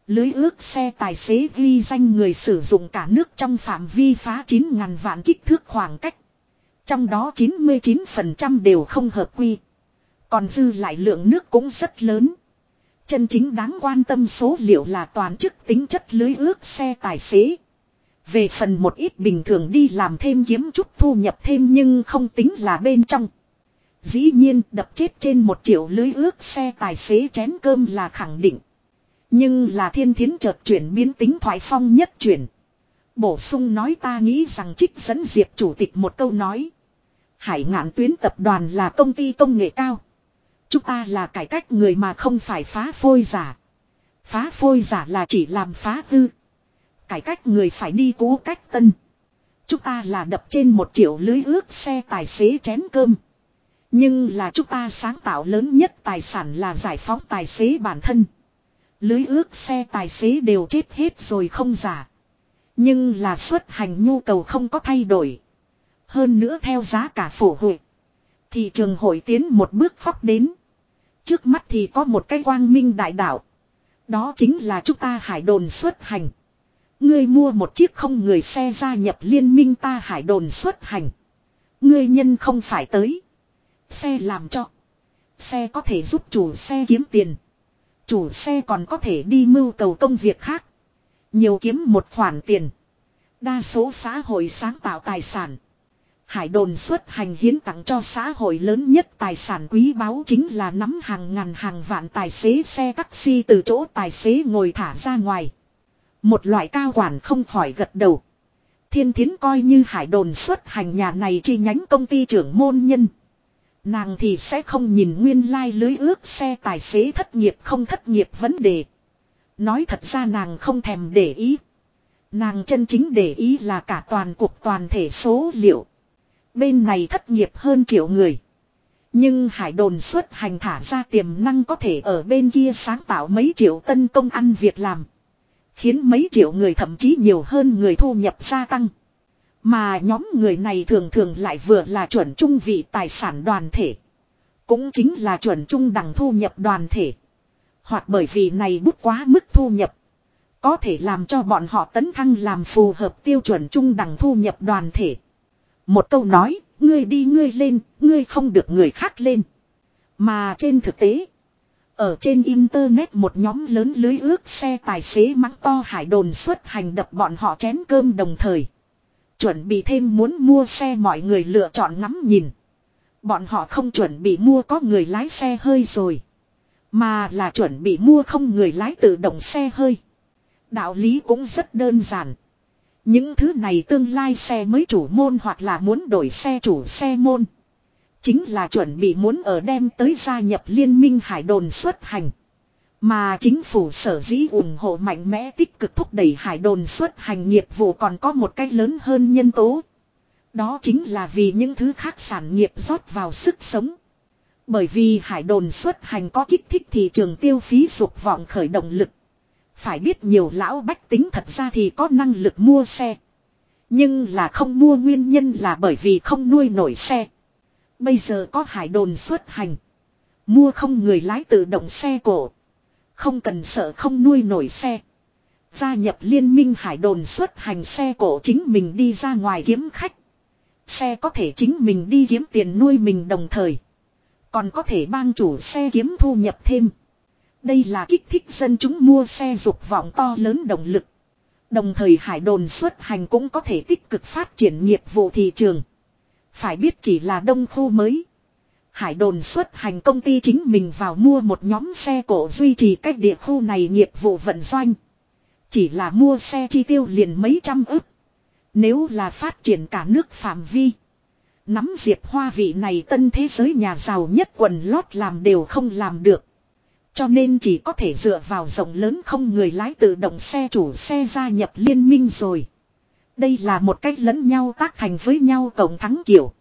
Speaker 1: Lưới ước xe tài xế ghi danh người sử dụng cả nước trong phạm vi phá 9.000 vạn kích thước khoảng cách. Trong đó 99% đều không hợp quy. Còn dư lại lượng nước cũng rất lớn. Chân chính đáng quan tâm số liệu là toàn chức tính chất lưới ước xe tài xế. Về phần một ít bình thường đi làm thêm kiếm chút thu nhập thêm nhưng không tính là bên trong. Dĩ nhiên, đập chết trên một triệu lưới ước xe tài xế chén cơm là khẳng định. Nhưng là thiên thiến chợt chuyển biến tính thoại phong nhất chuyển. Bổ sung nói ta nghĩ rằng trích dẫn diệp chủ tịch một câu nói. Hải ngạn tuyến tập đoàn là công ty công nghệ cao. Chúng ta là cải cách người mà không phải phá phôi giả. Phá phôi giả là chỉ làm phá hư. Cải cách người phải đi cố cách tân. Chúng ta là đập trên một triệu lưới ước xe tài xế chén cơm. Nhưng là chúng ta sáng tạo lớn nhất tài sản là giải phóng tài xế bản thân. Lưới ước xe tài xế đều chết hết rồi không giả. Nhưng là xuất hành nhu cầu không có thay đổi. Hơn nữa theo giá cả phổ hội. Thị trường hội tiến một bước phóc đến. Trước mắt thì có một cái quang minh đại đạo. Đó chính là chúng ta hải đồn xuất hành. Ngươi mua một chiếc không người xe gia nhập liên minh ta hải đồn xuất hành. Ngươi nhân không phải tới. Xe làm cho. Xe có thể giúp chủ xe kiếm tiền. Chủ xe còn có thể đi mưu cầu công việc khác. Nhiều kiếm một khoản tiền. Đa số xã hội sáng tạo tài sản. Hải đồn xuất hành hiến tặng cho xã hội lớn nhất tài sản quý báu chính là nắm hàng ngàn hàng vạn tài xế xe taxi từ chỗ tài xế ngồi thả ra ngoài. Một loại cao quản không khỏi gật đầu. Thiên thiến coi như hải đồn xuất hành nhà này chi nhánh công ty trưởng môn nhân. Nàng thì sẽ không nhìn nguyên lai like lưới ước xe tài xế thất nghiệp không thất nghiệp vấn đề. Nói thật ra nàng không thèm để ý. Nàng chân chính để ý là cả toàn cuộc toàn thể số liệu. Bên này thất nghiệp hơn triệu người. Nhưng hải đồn xuất hành thả ra tiềm năng có thể ở bên kia sáng tạo mấy triệu tân công ăn việc làm. Khiến mấy triệu người thậm chí nhiều hơn người thu nhập gia tăng. Mà nhóm người này thường thường lại vừa là chuẩn trung vị tài sản đoàn thể. Cũng chính là chuẩn trung đẳng thu nhập đoàn thể. Hoặc bởi vì này bút quá mức thu nhập. Có thể làm cho bọn họ tấn thăng làm phù hợp tiêu chuẩn trung đẳng thu nhập đoàn thể. Một câu nói, ngươi đi ngươi lên, ngươi không được người khác lên. Mà trên thực tế, ở trên internet một nhóm lớn lưới ước xe tài xế mắng to hải đồn xuất hành đập bọn họ chén cơm đồng thời. Chuẩn bị thêm muốn mua xe mọi người lựa chọn ngắm nhìn. Bọn họ không chuẩn bị mua có người lái xe hơi rồi. Mà là chuẩn bị mua không người lái tự động xe hơi. Đạo lý cũng rất đơn giản. Những thứ này tương lai xe mới chủ môn hoặc là muốn đổi xe chủ xe môn. Chính là chuẩn bị muốn ở đem tới gia nhập liên minh hải đồn xuất hành. Mà chính phủ sở dĩ ủng hộ mạnh mẽ tích cực thúc đẩy hải đồn xuất hành nghiệp vụ còn có một cách lớn hơn nhân tố. Đó chính là vì những thứ khác sản nghiệp rót vào sức sống. Bởi vì hải đồn xuất hành có kích thích thị trường tiêu phí dục vọng khởi động lực. Phải biết nhiều lão bách tính thật ra thì có năng lực mua xe. Nhưng là không mua nguyên nhân là bởi vì không nuôi nổi xe. Bây giờ có hải đồn xuất hành. Mua không người lái tự động xe cổ. Không cần sợ không nuôi nổi xe. Gia nhập liên minh hải đồn xuất hành xe cổ chính mình đi ra ngoài kiếm khách. Xe có thể chính mình đi kiếm tiền nuôi mình đồng thời. Còn có thể bang chủ xe kiếm thu nhập thêm. Đây là kích thích dân chúng mua xe dục vọng to lớn động lực. Đồng thời hải đồn xuất hành cũng có thể tích cực phát triển nghiệp vụ thị trường. Phải biết chỉ là đông khu mới. Hải đồn xuất hành công ty chính mình vào mua một nhóm xe cổ duy trì cách địa khu này nghiệp vụ vận doanh. Chỉ là mua xe chi tiêu liền mấy trăm ức. Nếu là phát triển cả nước phạm vi. Nắm diệp hoa vị này tân thế giới nhà giàu nhất quần lót làm đều không làm được. Cho nên chỉ có thể dựa vào rộng lớn không người lái tự động xe chủ xe gia nhập liên minh rồi. Đây là một cách lẫn nhau tác thành với nhau tổng thắng kiểu.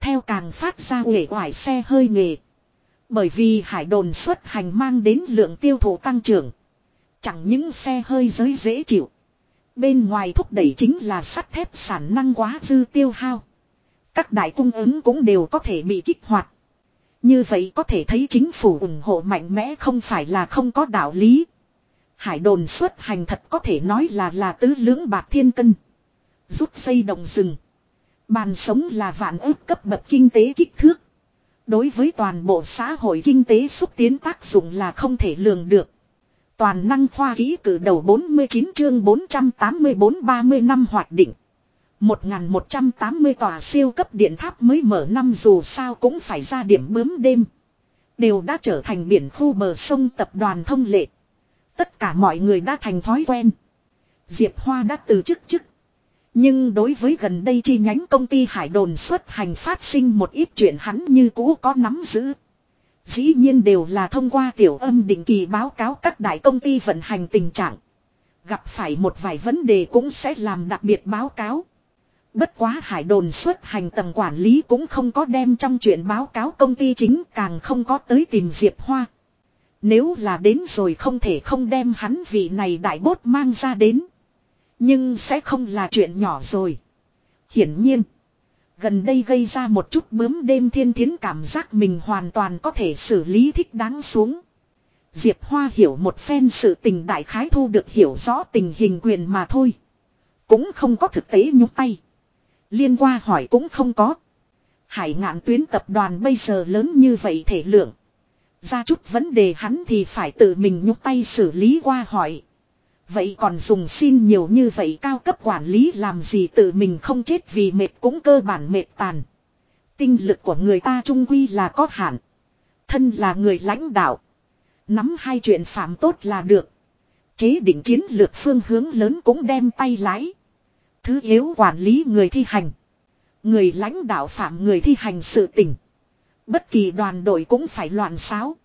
Speaker 1: Theo càng phát ra nghề oải xe hơi nghề. Bởi vì hải đồn xuất hành mang đến lượng tiêu thụ tăng trưởng. Chẳng những xe hơi giới dễ chịu. Bên ngoài thúc đẩy chính là sắt thép sản năng quá dư tiêu hao. Các đại cung ứng cũng đều có thể bị kích hoạt. Như vậy có thể thấy chính phủ ủng hộ mạnh mẽ không phải là không có đạo lý. Hải đồn xuất hành thật có thể nói là là tứ lưỡng bạc thiên cân. Rút xây đồng rừng. Bàn sống là vạn ước cấp bậc kinh tế kích thước. Đối với toàn bộ xã hội kinh tế xúc tiến tác dụng là không thể lường được. Toàn năng khoa ký cử đầu 49 chương 484-30 năm hoạt định. 1180 tòa siêu cấp điện tháp mới mở năm dù sao cũng phải ra điểm bướm đêm. Đều đã trở thành biển khu bờ sông tập đoàn thông lệ. Tất cả mọi người đã thành thói quen. Diệp Hoa đã từ chức chức. Nhưng đối với gần đây chi nhánh công ty hải đồn xuất hành phát sinh một ít chuyện hắn như cũ có nắm giữ. Dĩ nhiên đều là thông qua tiểu âm định kỳ báo cáo các đại công ty vận hành tình trạng. Gặp phải một vài vấn đề cũng sẽ làm đặc biệt báo cáo. Bất quá hải đồn xuất hành tầng quản lý cũng không có đem trong chuyện báo cáo công ty chính, càng không có tới tìm Diệp Hoa. Nếu là đến rồi không thể không đem hắn vị này đại bốt mang ra đến. Nhưng sẽ không là chuyện nhỏ rồi. Hiển nhiên. Gần đây gây ra một chút bướm đêm thiên thiến cảm giác mình hoàn toàn có thể xử lý thích đáng xuống. Diệp Hoa hiểu một phen sự tình đại khái thu được hiểu rõ tình hình quyền mà thôi. Cũng không có thực tế nhúc tay. Liên qua hỏi cũng không có. Hải ngạn tuyến tập đoàn bây giờ lớn như vậy thể lượng. Ra chút vấn đề hắn thì phải tự mình nhúc tay xử lý qua hỏi. Vậy còn dùng xin nhiều như vậy cao cấp quản lý làm gì tự mình không chết vì mệt cũng cơ bản mệt tàn. Tinh lực của người ta trung quy là có hạn. Thân là người lãnh đạo. Nắm hai chuyện phạm tốt là được. Chế định chiến lược phương hướng lớn cũng đem tay lái. Thứ yếu quản lý người thi hành. Người lãnh đạo phạm người thi hành sự tình. Bất kỳ đoàn đội cũng phải loạn xáo.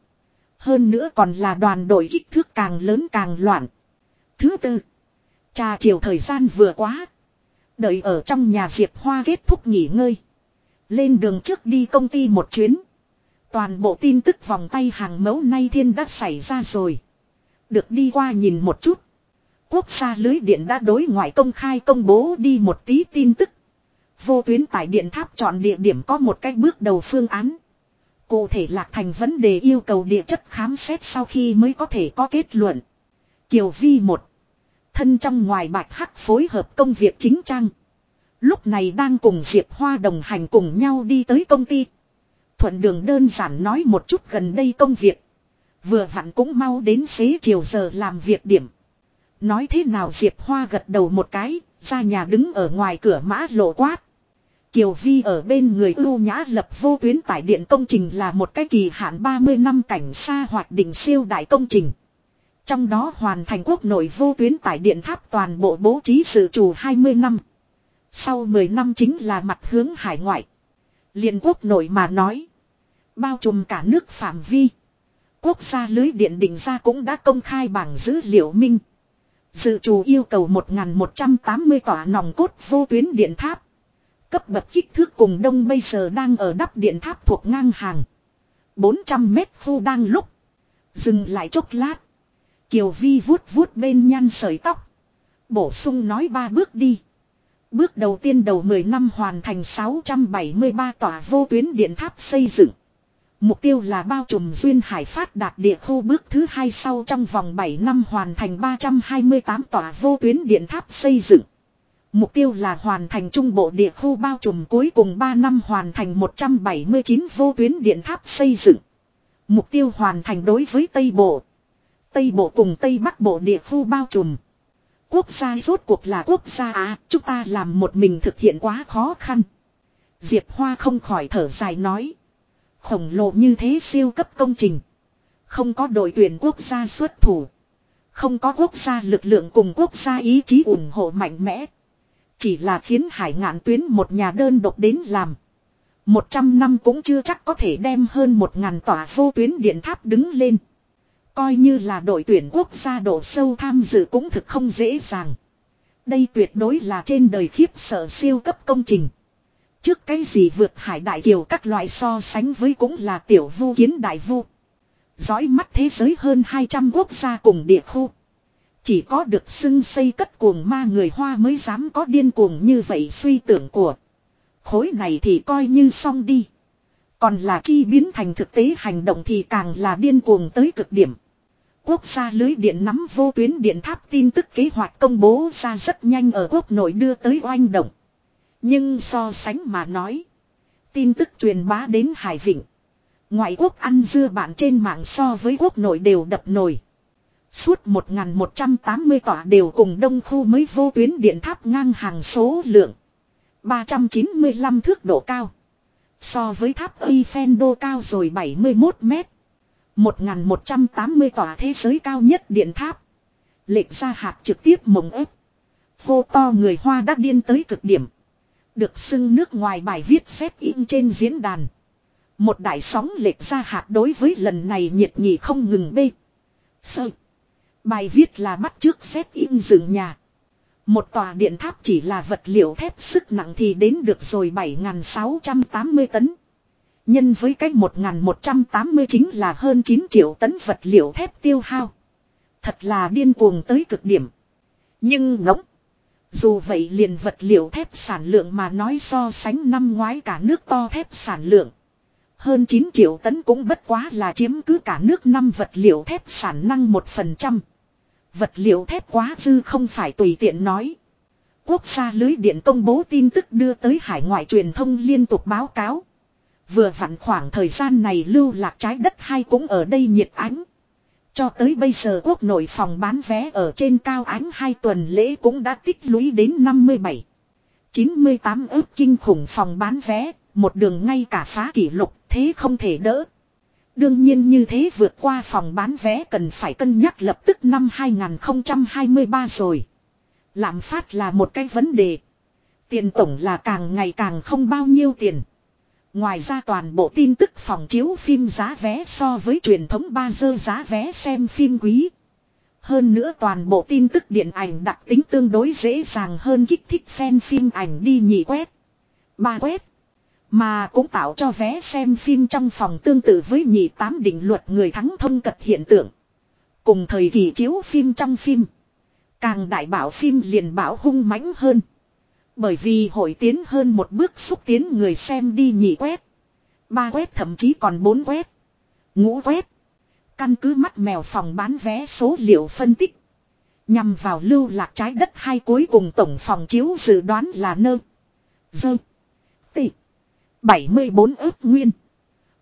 Speaker 1: Hơn nữa còn là đoàn đội kích thước càng lớn càng loạn. Thứ tư. Trà chiều thời gian vừa quá. Đợi ở trong nhà Diệp Hoa kết thúc nghỉ ngơi. Lên đường trước đi công ty một chuyến. Toàn bộ tin tức vòng tay hàng mẫu nay thiên đã xảy ra rồi. Được đi qua nhìn một chút. Quốc gia lưới điện đã đối ngoại công khai công bố đi một tí tin tức. Vô tuyến tại điện tháp chọn địa điểm có một cách bước đầu phương án. Cụ thể lạc thành vấn đề yêu cầu địa chất khám xét sau khi mới có thể có kết luận. Kiều Vi một Thân trong ngoài bạch hắc phối hợp công việc chính trang. Lúc này đang cùng Diệp Hoa đồng hành cùng nhau đi tới công ty. Thuận đường đơn giản nói một chút gần đây công việc. Vừa vặn cũng mau đến xế chiều giờ làm việc điểm. Nói thế nào Diệp Hoa gật đầu một cái, ra nhà đứng ở ngoài cửa mã lộ quát. Kiều Vi ở bên người ưu nhã lập vô tuyến tải điện công trình là một cái kỳ hạn 30 năm cảnh xa hoạt định siêu đại công trình. Trong đó hoàn thành quốc nội vô tuyến tải điện tháp toàn bộ bố trí sự chủ 20 năm. Sau 10 năm chính là mặt hướng hải ngoại. Liên quốc nội mà nói. Bao trùm cả nước phạm vi. Quốc gia lưới điện định ra cũng đã công khai bảng dữ liệu minh. Dự chủ yêu cầu 1.180 tòa nòng cốt vô tuyến điện tháp. Cấp bậc kích thước cùng đông bây giờ đang ở đắp điện tháp thuộc ngang hàng. 400 mét khu đang lúc. Dừng lại chốc lát. Kiều Vi vuốt vuốt bên nhăn sợi tóc. Bổ sung nói ba bước đi. Bước đầu tiên đầu 10 năm hoàn thành 673 tòa vô tuyến điện tháp xây dựng. Mục tiêu là bao trùm duyên hải phát đạt địa khu bước thứ hai sau trong vòng 7 năm hoàn thành 328 tòa vô tuyến điện tháp xây dựng. Mục tiêu là hoàn thành trung bộ địa khu bao trùm cuối cùng 3 năm hoàn thành 179 vô tuyến điện tháp xây dựng. Mục tiêu hoàn thành đối với Tây Bộ. Tây Bộ cùng Tây Bắc Bộ địa khu bao trùm. Quốc gia rốt cuộc là quốc gia à, chúng ta làm một mình thực hiện quá khó khăn. Diệp Hoa không khỏi thở dài nói. Khổng lồ như thế siêu cấp công trình. Không có đội tuyển quốc gia xuất thủ. Không có quốc gia lực lượng cùng quốc gia ý chí ủng hộ mạnh mẽ. Chỉ là khiến hải ngạn tuyến một nhà đơn độc đến làm. Một trăm năm cũng chưa chắc có thể đem hơn một ngàn tòa vô tuyến điện tháp đứng lên. Coi như là đội tuyển quốc gia độ sâu tham dự cũng thực không dễ dàng. Đây tuyệt đối là trên đời khiếp sợ siêu cấp công trình. Trước cái gì vượt hải đại kiều các loại so sánh với cũng là tiểu vu kiến đại vu. Dõi mắt thế giới hơn 200 quốc gia cùng địa khu. Chỉ có được xưng xây cất cuồng ma người Hoa mới dám có điên cuồng như vậy suy tưởng của. Khối này thì coi như xong đi. Còn là chi biến thành thực tế hành động thì càng là điên cuồng tới cực điểm. Quốc gia lưới điện nắm vô tuyến điện tháp tin tức kế hoạch công bố ra rất nhanh ở quốc nội đưa tới oanh động. Nhưng so sánh mà nói. Tin tức truyền bá đến Hải Vịnh. Ngoại quốc ăn dưa bạn trên mạng so với quốc nội đều đập nổi. Suốt 1.180 tòa đều cùng đông khu mới vô tuyến điện tháp ngang hàng số lượng. 395 thước độ cao. So với tháp Eiffel đô cao rồi 71 mét. 1.180 tòa thế giới cao nhất điện tháp. Lệch ra hạt trực tiếp mộng ép. Vô to người Hoa đã điên tới cực điểm. Được xưng nước ngoài bài viết xếp in trên diễn đàn. Một đại sóng lệch ra hạt đối với lần này nhiệt nghị không ngừng bê. Sơ. Bài viết là bắt trước xếp in dựng nhà. Một tòa điện tháp chỉ là vật liệu thép sức nặng thì đến được rồi 7.680 tấn. Nhân với cách 1.180 chính là hơn 9 triệu tấn vật liệu thép tiêu hao. Thật là điên cuồng tới cực điểm. Nhưng ngỗng. Dù vậy liền vật liệu thép sản lượng mà nói so sánh năm ngoái cả nước to thép sản lượng. Hơn 9 triệu tấn cũng bất quá là chiếm cứ cả nước năm vật liệu thép sản năng 1%. Vật liệu thép quá dư không phải tùy tiện nói. Quốc gia lưới điện công bố tin tức đưa tới hải ngoại truyền thông liên tục báo cáo. Vừa vặn khoảng thời gian này lưu lạc trái đất hay cũng ở đây nhiệt ánh. Cho tới bây giờ quốc nội phòng bán vé ở trên cao ánh hai tuần lễ cũng đã tích lũy đến 57. 98 ước kinh khủng phòng bán vé, một đường ngay cả phá kỷ lục, thế không thể đỡ. Đương nhiên như thế vượt qua phòng bán vé cần phải cân nhắc lập tức năm 2023 rồi. Lạm phát là một cái vấn đề. Tiền tổng là càng ngày càng không bao nhiêu tiền. Ngoài ra toàn bộ tin tức phòng chiếu phim giá vé so với truyền thống ba dơ giá vé xem phim quý. Hơn nữa toàn bộ tin tức điện ảnh đặc tính tương đối dễ dàng hơn kích thích fan phim ảnh đi nhị quét. Ba quét. Mà cũng tạo cho vé xem phim trong phòng tương tự với nhị tám định luật người thắng thông cật hiện tượng. Cùng thời kỳ chiếu phim trong phim. Càng đại bảo phim liền bảo hung mãnh hơn. Bởi vì hội tiến hơn một bước xúc tiến người xem đi nhị quét. Ba quét thậm chí còn bốn quét. Ngũ quét. Căn cứ mắt mèo phòng bán vé số liệu phân tích. Nhằm vào lưu lạc trái đất hai cuối cùng tổng phòng chiếu dự đoán là nơ. Dơ. Tị. 74 ước nguyên.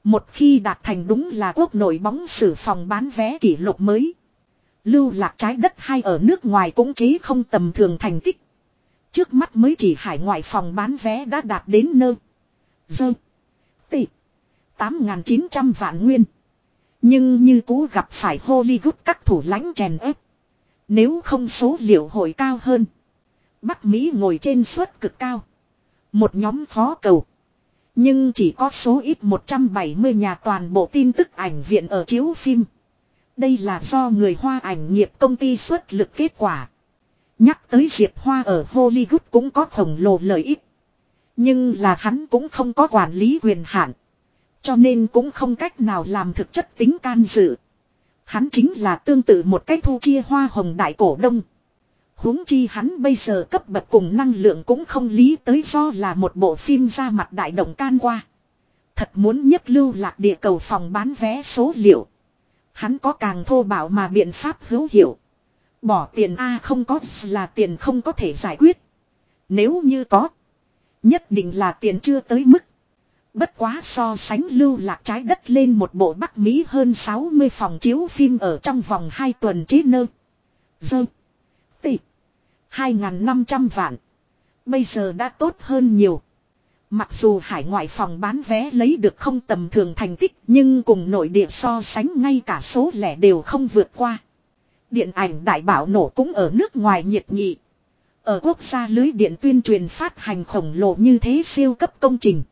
Speaker 1: Một khi đạt thành đúng là quốc nội bóng sử phòng bán vé kỷ lục mới. Lưu lạc trái đất hai ở nước ngoài cũng chế không tầm thường thành tích. Trước mắt mới chỉ hải ngoại phòng bán vé đã đạt đến nơ. Dơ. Tị. 8.900 vạn nguyên. Nhưng như cũ gặp phải Hollywood các thủ lãnh chèn ép. Nếu không số liệu hội cao hơn. Bắc Mỹ ngồi trên suất cực cao. Một nhóm khó cầu. Nhưng chỉ có số ít 170 nhà toàn bộ tin tức ảnh viện ở chiếu phim. Đây là do người Hoa ảnh nghiệp công ty xuất lực kết quả. Nhắc tới Diệp Hoa ở Hollywood cũng có khổng lồ lợi ích. Nhưng là hắn cũng không có quản lý quyền hạn. Cho nên cũng không cách nào làm thực chất tính can dự. Hắn chính là tương tự một cách thu chia hoa hồng đại cổ đông. huống chi hắn bây giờ cấp bậc cùng năng lượng cũng không lý tới do là một bộ phim ra mặt đại động can qua. Thật muốn nhất lưu lạc địa cầu phòng bán vé số liệu. Hắn có càng thô bảo mà biện pháp hữu hiệu. Bỏ tiền A không có, là tiền không có thể giải quyết. Nếu như có. Nhất định là tiền chưa tới mức. Bất quá so sánh lưu lạc trái đất lên một bộ Bắc Mỹ hơn 60 phòng chiếu phim ở trong vòng 2 tuần chế nơ. Dơ. Tỷ. 2.500 vạn. Bây giờ đã tốt hơn nhiều. Mặc dù hải ngoại phòng bán vé lấy được không tầm thường thành tích, nhưng cùng nội địa so sánh ngay cả số lẻ đều không vượt qua. Điện ảnh đại bảo nổ cũng ở nước ngoài nhiệt nghị. Ở quốc gia lưới điện tuyên truyền phát hành khổng lồ như thế siêu cấp công trình.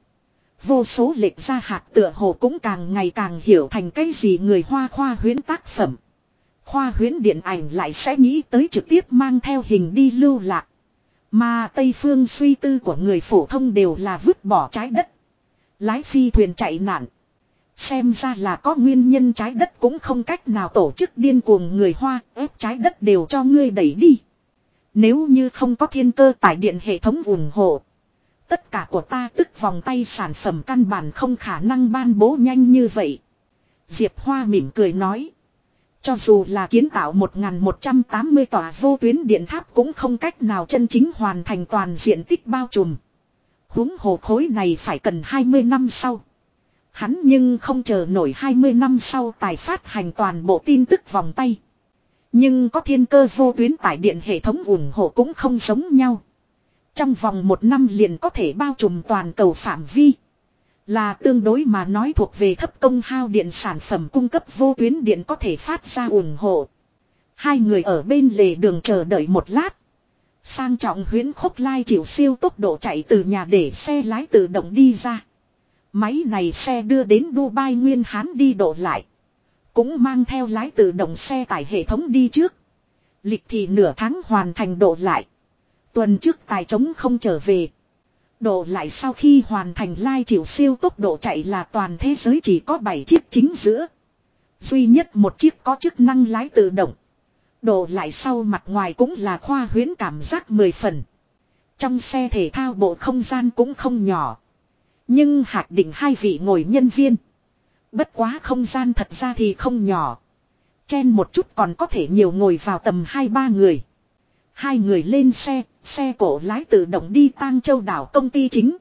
Speaker 1: Vô số lệch ra hạt tựa hồ cũng càng ngày càng hiểu thành cái gì người hoa khoa huyến tác phẩm. Khoa huyến điện ảnh lại sẽ nghĩ tới trực tiếp mang theo hình đi lưu lạc. Mà Tây Phương suy tư của người phổ thông đều là vứt bỏ trái đất. Lái phi thuyền chạy nạn. Xem ra là có nguyên nhân trái đất cũng không cách nào tổ chức điên cuồng người Hoa, ép trái đất đều cho ngươi đẩy đi. Nếu như không có thiên cơ tải điện hệ thống ủng hộ. Tất cả của ta tức vòng tay sản phẩm căn bản không khả năng ban bố nhanh như vậy. Diệp Hoa mỉm cười nói. Cho dù là kiến tạo 1180 tòa vô tuyến điện tháp cũng không cách nào chân chính hoàn thành toàn diện tích bao trùm. Húng hồ khối này phải cần 20 năm sau. Hắn nhưng không chờ nổi 20 năm sau tài phát hành toàn bộ tin tức vòng tay. Nhưng có thiên cơ vô tuyến tải điện hệ thống ủng hộ cũng không giống nhau. Trong vòng một năm liền có thể bao trùm toàn cầu phạm vi. Là tương đối mà nói thuộc về thấp công hao điện sản phẩm cung cấp vô tuyến điện có thể phát ra ủng hộ. Hai người ở bên lề đường chờ đợi một lát. Sang trọng huyến khúc lai chịu siêu tốc độ chạy từ nhà để xe lái tự động đi ra. Máy này xe đưa đến Dubai Nguyên Hán đi độ lại. Cũng mang theo lái tự động xe tải hệ thống đi trước. Lịch thì nửa tháng hoàn thành độ lại. Tuần trước tài trống không trở về. Độ lại sau khi hoàn thành lai chiều siêu tốc độ chạy là toàn thế giới chỉ có 7 chiếc chính giữa. Duy nhất một chiếc có chức năng lái tự động. Độ lại sau mặt ngoài cũng là khoa huyến cảm giác 10 phần. Trong xe thể thao bộ không gian cũng không nhỏ. Nhưng hạt định hai vị ngồi nhân viên. Bất quá không gian thật ra thì không nhỏ. Chen một chút còn có thể nhiều ngồi vào tầm hai ba người. Hai người lên xe, xe cổ lái tự động đi tang châu đảo công ty chính.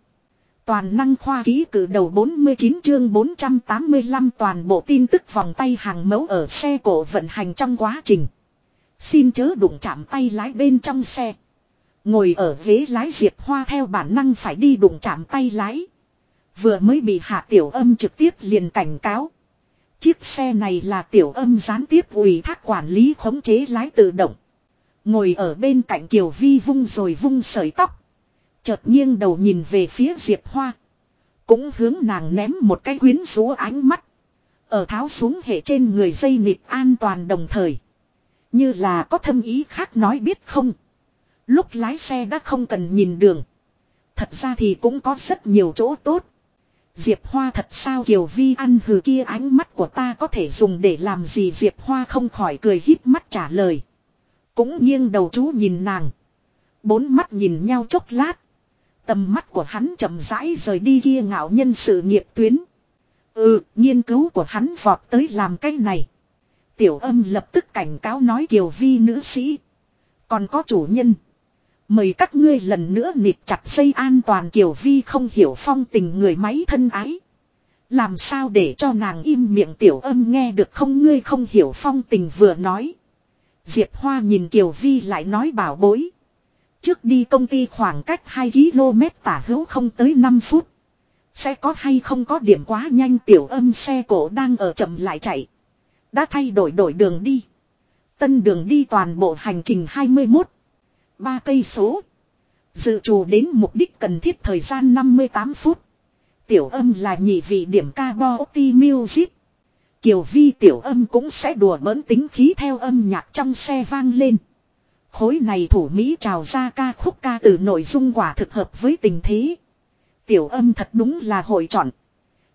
Speaker 1: Toàn năng khoa ký cử đầu 49 chương 485 toàn bộ tin tức vòng tay hàng mẫu ở xe cổ vận hành trong quá trình. Xin chớ đụng chạm tay lái bên trong xe. Ngồi ở ghế lái Diệp Hoa theo bản năng phải đi đụng chạm tay lái. Vừa mới bị hạ tiểu âm trực tiếp liền cảnh cáo. Chiếc xe này là tiểu âm gián tiếp ủy thác quản lý khống chế lái tự động. Ngồi ở bên cạnh Kiều Vi vung rồi vung sợi tóc. Chợt nghiêng đầu nhìn về phía Diệp Hoa. Cũng hướng nàng ném một cái quyến rũ ánh mắt. Ở tháo xuống hệ trên người dây nịt an toàn đồng thời. Như là có thâm ý khác nói biết không. Lúc lái xe đã không cần nhìn đường. Thật ra thì cũng có rất nhiều chỗ tốt. Diệp Hoa thật sao Kiều Vi ăn hừ kia ánh mắt của ta có thể dùng để làm gì Diệp Hoa không khỏi cười híp mắt trả lời. Cũng nghiêng đầu chú nhìn nàng. Bốn mắt nhìn nhau chốc lát. Tầm mắt của hắn chậm rãi rời đi kia ngạo nhân sự nghiệp tuyến. Ừ, nghiên cứu của hắn vọt tới làm cái này. Tiểu âm lập tức cảnh cáo nói Kiều Vi nữ sĩ. Còn có chủ nhân. Mời các ngươi lần nữa nịp chặt dây an toàn Kiều Vi không hiểu phong tình người máy thân ái. Làm sao để cho nàng im miệng tiểu âm nghe được không ngươi không hiểu phong tình vừa nói. Diệp Hoa nhìn Kiều Vi lại nói bảo bối. Trước đi công ty khoảng cách 2 km tả hữu không tới 5 phút. Sẽ có hay không có điểm quá nhanh tiểu âm xe cổ đang ở chậm lại chạy. Đã thay đổi đổi đường đi. Tân đường đi toàn bộ hành trình 21 ba cây số. Dự trù đến mục đích cần thiết thời gian 58 phút. Tiểu âm là nhị vị điểm ca bo ti music. Kiều vi tiểu âm cũng sẽ đùa bỡn tính khí theo âm nhạc trong xe vang lên. Khối này thủ Mỹ trào ra ca khúc ca từ nội dung quả thực hợp với tình thế. Tiểu âm thật đúng là hội chọn.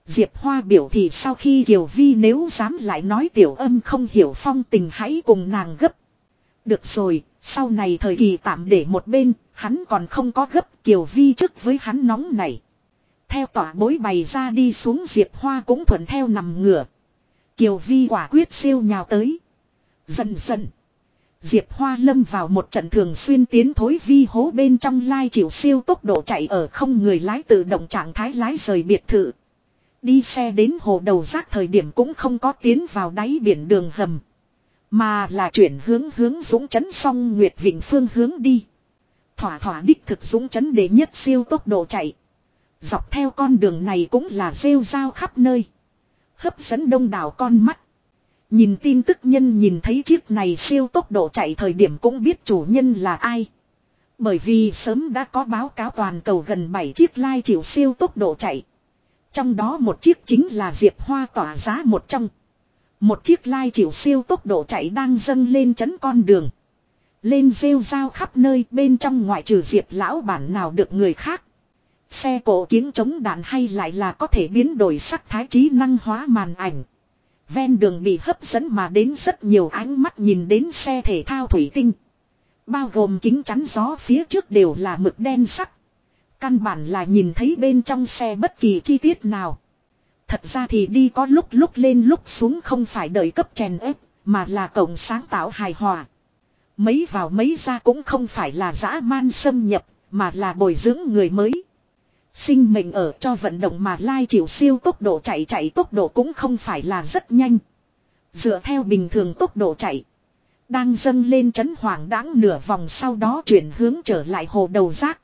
Speaker 1: Diệp Hoa biểu thị sau khi Kiều Vi nếu dám lại nói tiểu âm không hiểu phong tình hãy cùng nàng gấp. Được rồi, sau này thời kỳ tạm để một bên, hắn còn không có gấp Kiều Vi trước với hắn nóng này. Theo tỏa bối bày ra đi xuống Diệp Hoa cũng thuận theo nằm ngửa. Kiều Vi quả quyết siêu nhào tới. Dần dần. Diệp Hoa lâm vào một trận thường xuyên tiến thối vi hố bên trong lai chịu siêu tốc độ chạy ở không người lái tự động trạng thái lái rời biệt thự. Đi xe đến hồ đầu rác thời điểm cũng không có tiến vào đáy biển đường hầm. Mà là chuyển hướng hướng dũng chấn song Nguyệt Vịnh phương hướng đi. Thỏa thỏa đích thực dũng chấn để nhất siêu tốc độ chạy. Dọc theo con đường này cũng là rêu rao khắp nơi. Hấp dẫn đông đảo con mắt. Nhìn tin tức nhân nhìn thấy chiếc này siêu tốc độ chạy thời điểm cũng biết chủ nhân là ai. Bởi vì sớm đã có báo cáo toàn cầu gần 7 chiếc lai chịu siêu tốc độ chạy. Trong đó một chiếc chính là Diệp Hoa tỏa giá một trong. Một chiếc lai chịu siêu tốc độ chạy đang dâng lên chấn con đường. Lên rêu rao khắp nơi, bên trong ngoại trừ Diệp lão bản nào được người khác. Xe cổ kiến chống đạn hay lại là có thể biến đổi sắc thái trí năng hóa màn ảnh. Ven đường bị hấp dẫn mà đến rất nhiều ánh mắt nhìn đến xe thể thao thủy tinh. Bao gồm kính chắn gió phía trước đều là mực đen sắc. Căn bản là nhìn thấy bên trong xe bất kỳ chi tiết nào. Thật ra thì đi có lúc lúc lên lúc xuống không phải đợi cấp chèn ép, mà là cộng sáng tạo hài hòa. Mấy vào mấy ra cũng không phải là dã man xâm nhập, mà là bồi dưỡng người mới. Sinh mệnh ở cho vận động mà lai chịu siêu tốc độ chạy chạy tốc độ cũng không phải là rất nhanh. Dựa theo bình thường tốc độ chạy. Đang dâng lên chấn hoàng đáng nửa vòng sau đó chuyển hướng trở lại hồ đầu rác.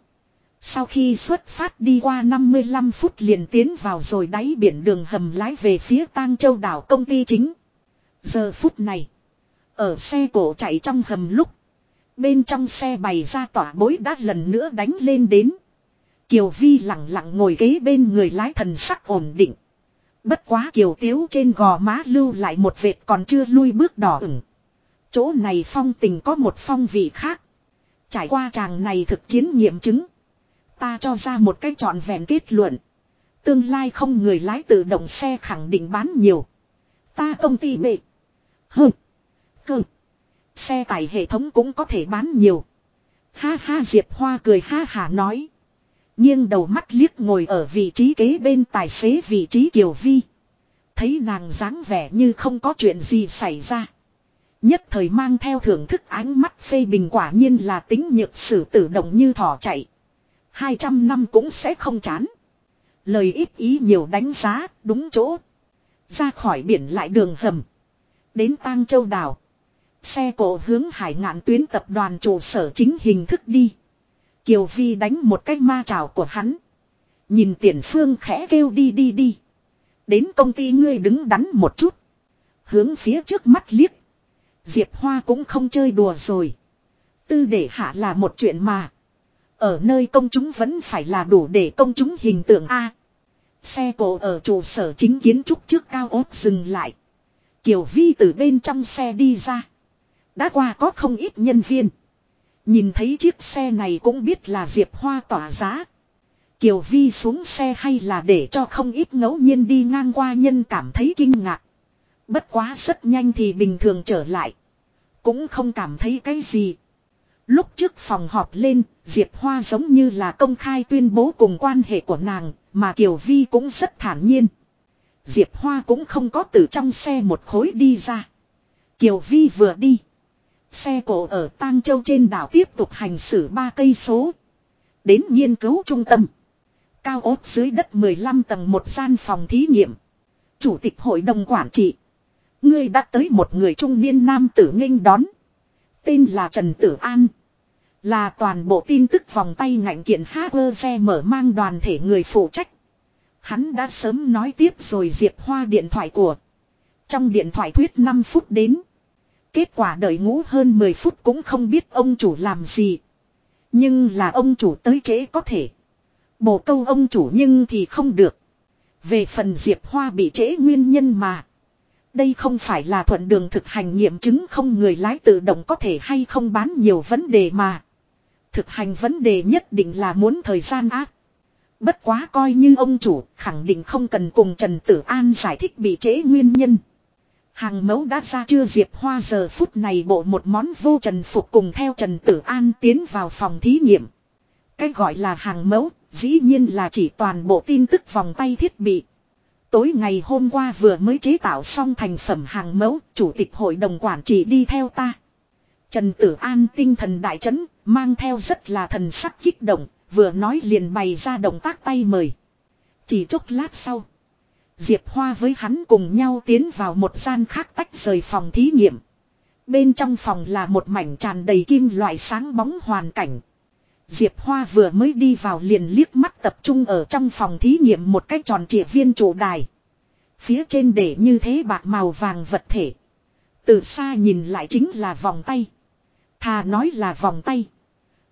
Speaker 1: Sau khi xuất phát đi qua 55 phút liền tiến vào rồi đáy biển đường hầm lái về phía tang châu đảo công ty chính. Giờ phút này. Ở xe cổ chạy trong hầm lúc. Bên trong xe bày ra tỏa bối đã lần nữa đánh lên đến. Kiều Vi lặng lặng ngồi kế bên người lái thần sắc ổn định. Bất quá kiều tiếu trên gò má lưu lại một vệt còn chưa lui bước đỏ ửng. Chỗ này phong tình có một phong vị khác. Trải qua chàng này thực chiến nghiệm chứng. Ta cho ra một cách trọn vẹn kết luận. Tương lai không người lái tự động xe khẳng định bán nhiều. Ta công ty bệ. Hừ. Cơ. Xe tải hệ thống cũng có thể bán nhiều. Ha ha, Diệp Hoa cười ha hà nói. nhưng đầu mắt liếc ngồi ở vị trí kế bên tài xế vị trí Kiều Vi. Thấy nàng dáng vẻ như không có chuyện gì xảy ra. Nhất thời mang theo thưởng thức ánh mắt phê bình quả nhiên là tính nhược sử tự động như thỏ chạy. 200 năm cũng sẽ không chán. Lời ít ý nhiều đánh giá, đúng chỗ. Ra khỏi biển lại đường hầm. Đến Tang Châu Đảo. Xe cổ hướng hải ngạn tuyến tập đoàn trụ sở chính hình thức đi. Kiều Vi đánh một cái ma trào của hắn. Nhìn tiền phương khẽ kêu đi đi đi. Đến công ty ngươi đứng đắn một chút. Hướng phía trước mắt liếc. Diệp Hoa cũng không chơi đùa rồi. Tư để hạ là một chuyện mà. Ở nơi công chúng vẫn phải là đủ để công chúng hình tượng A. Xe cổ ở trụ sở chính kiến trúc trước cao ốt dừng lại. Kiều Vi từ bên trong xe đi ra. Đã qua có không ít nhân viên. Nhìn thấy chiếc xe này cũng biết là Diệp Hoa tỏa giá. Kiều Vi xuống xe hay là để cho không ít ngẫu nhiên đi ngang qua nhân cảm thấy kinh ngạc. Bất quá rất nhanh thì bình thường trở lại. Cũng không cảm thấy cái gì. Lúc trước phòng họp lên, Diệp Hoa giống như là công khai tuyên bố cùng quan hệ của nàng, mà Kiều Vi cũng rất thản nhiên. Diệp Hoa cũng không có từ trong xe một khối đi ra. Kiều Vi vừa đi. Xe cổ ở Tang Châu trên đảo tiếp tục hành xử ba cây số. Đến nghiên cứu trung tâm. Cao ốt dưới đất 15 tầng một gian phòng thí nghiệm. Chủ tịch hội đồng quản trị. Ngươi đã tới một người trung niên nam tử nghênh đón. Tên là Trần Tử An. Là toàn bộ tin tức vòng tay ngạnh kiện xe mở mang đoàn thể người phụ trách. Hắn đã sớm nói tiếp rồi Diệp Hoa điện thoại của. Trong điện thoại thuyết 5 phút đến. Kết quả đợi ngủ hơn 10 phút cũng không biết ông chủ làm gì. Nhưng là ông chủ tới trễ có thể. Bổ câu ông chủ nhưng thì không được. Về phần Diệp Hoa bị trễ nguyên nhân mà. Đây không phải là thuận đường thực hành nghiệm chứng không người lái tự động có thể hay không bán nhiều vấn đề mà. Thực hành vấn đề nhất định là muốn thời gian ác. Bất quá coi như ông chủ khẳng định không cần cùng Trần Tử An giải thích bị trễ nguyên nhân. Hàng mẫu đã ra chưa Diệp Hoa giờ phút này bộ một món vô trần phục cùng theo Trần Tử An tiến vào phòng thí nghiệm. Cái gọi là hàng mẫu dĩ nhiên là chỉ toàn bộ tin tức vòng tay thiết bị. Tối ngày hôm qua vừa mới chế tạo xong thành phẩm hàng mẫu, chủ tịch hội đồng quản trị đi theo ta. Trần Tử An tinh thần đại chấn, mang theo rất là thần sắc kích động, vừa nói liền bày ra động tác tay mời. Chỉ chốc lát sau, Diệp Hoa với hắn cùng nhau tiến vào một gian khác tách rời phòng thí nghiệm. Bên trong phòng là một mảnh tràn đầy kim loại sáng bóng hoàn cảnh. Diệp Hoa vừa mới đi vào liền liếc mắt tập trung ở trong phòng thí nghiệm một cái tròn trịa viên trụ đài. Phía trên để như thế bạc màu vàng vật thể. Từ xa nhìn lại chính là vòng tay. Thà nói là vòng tay.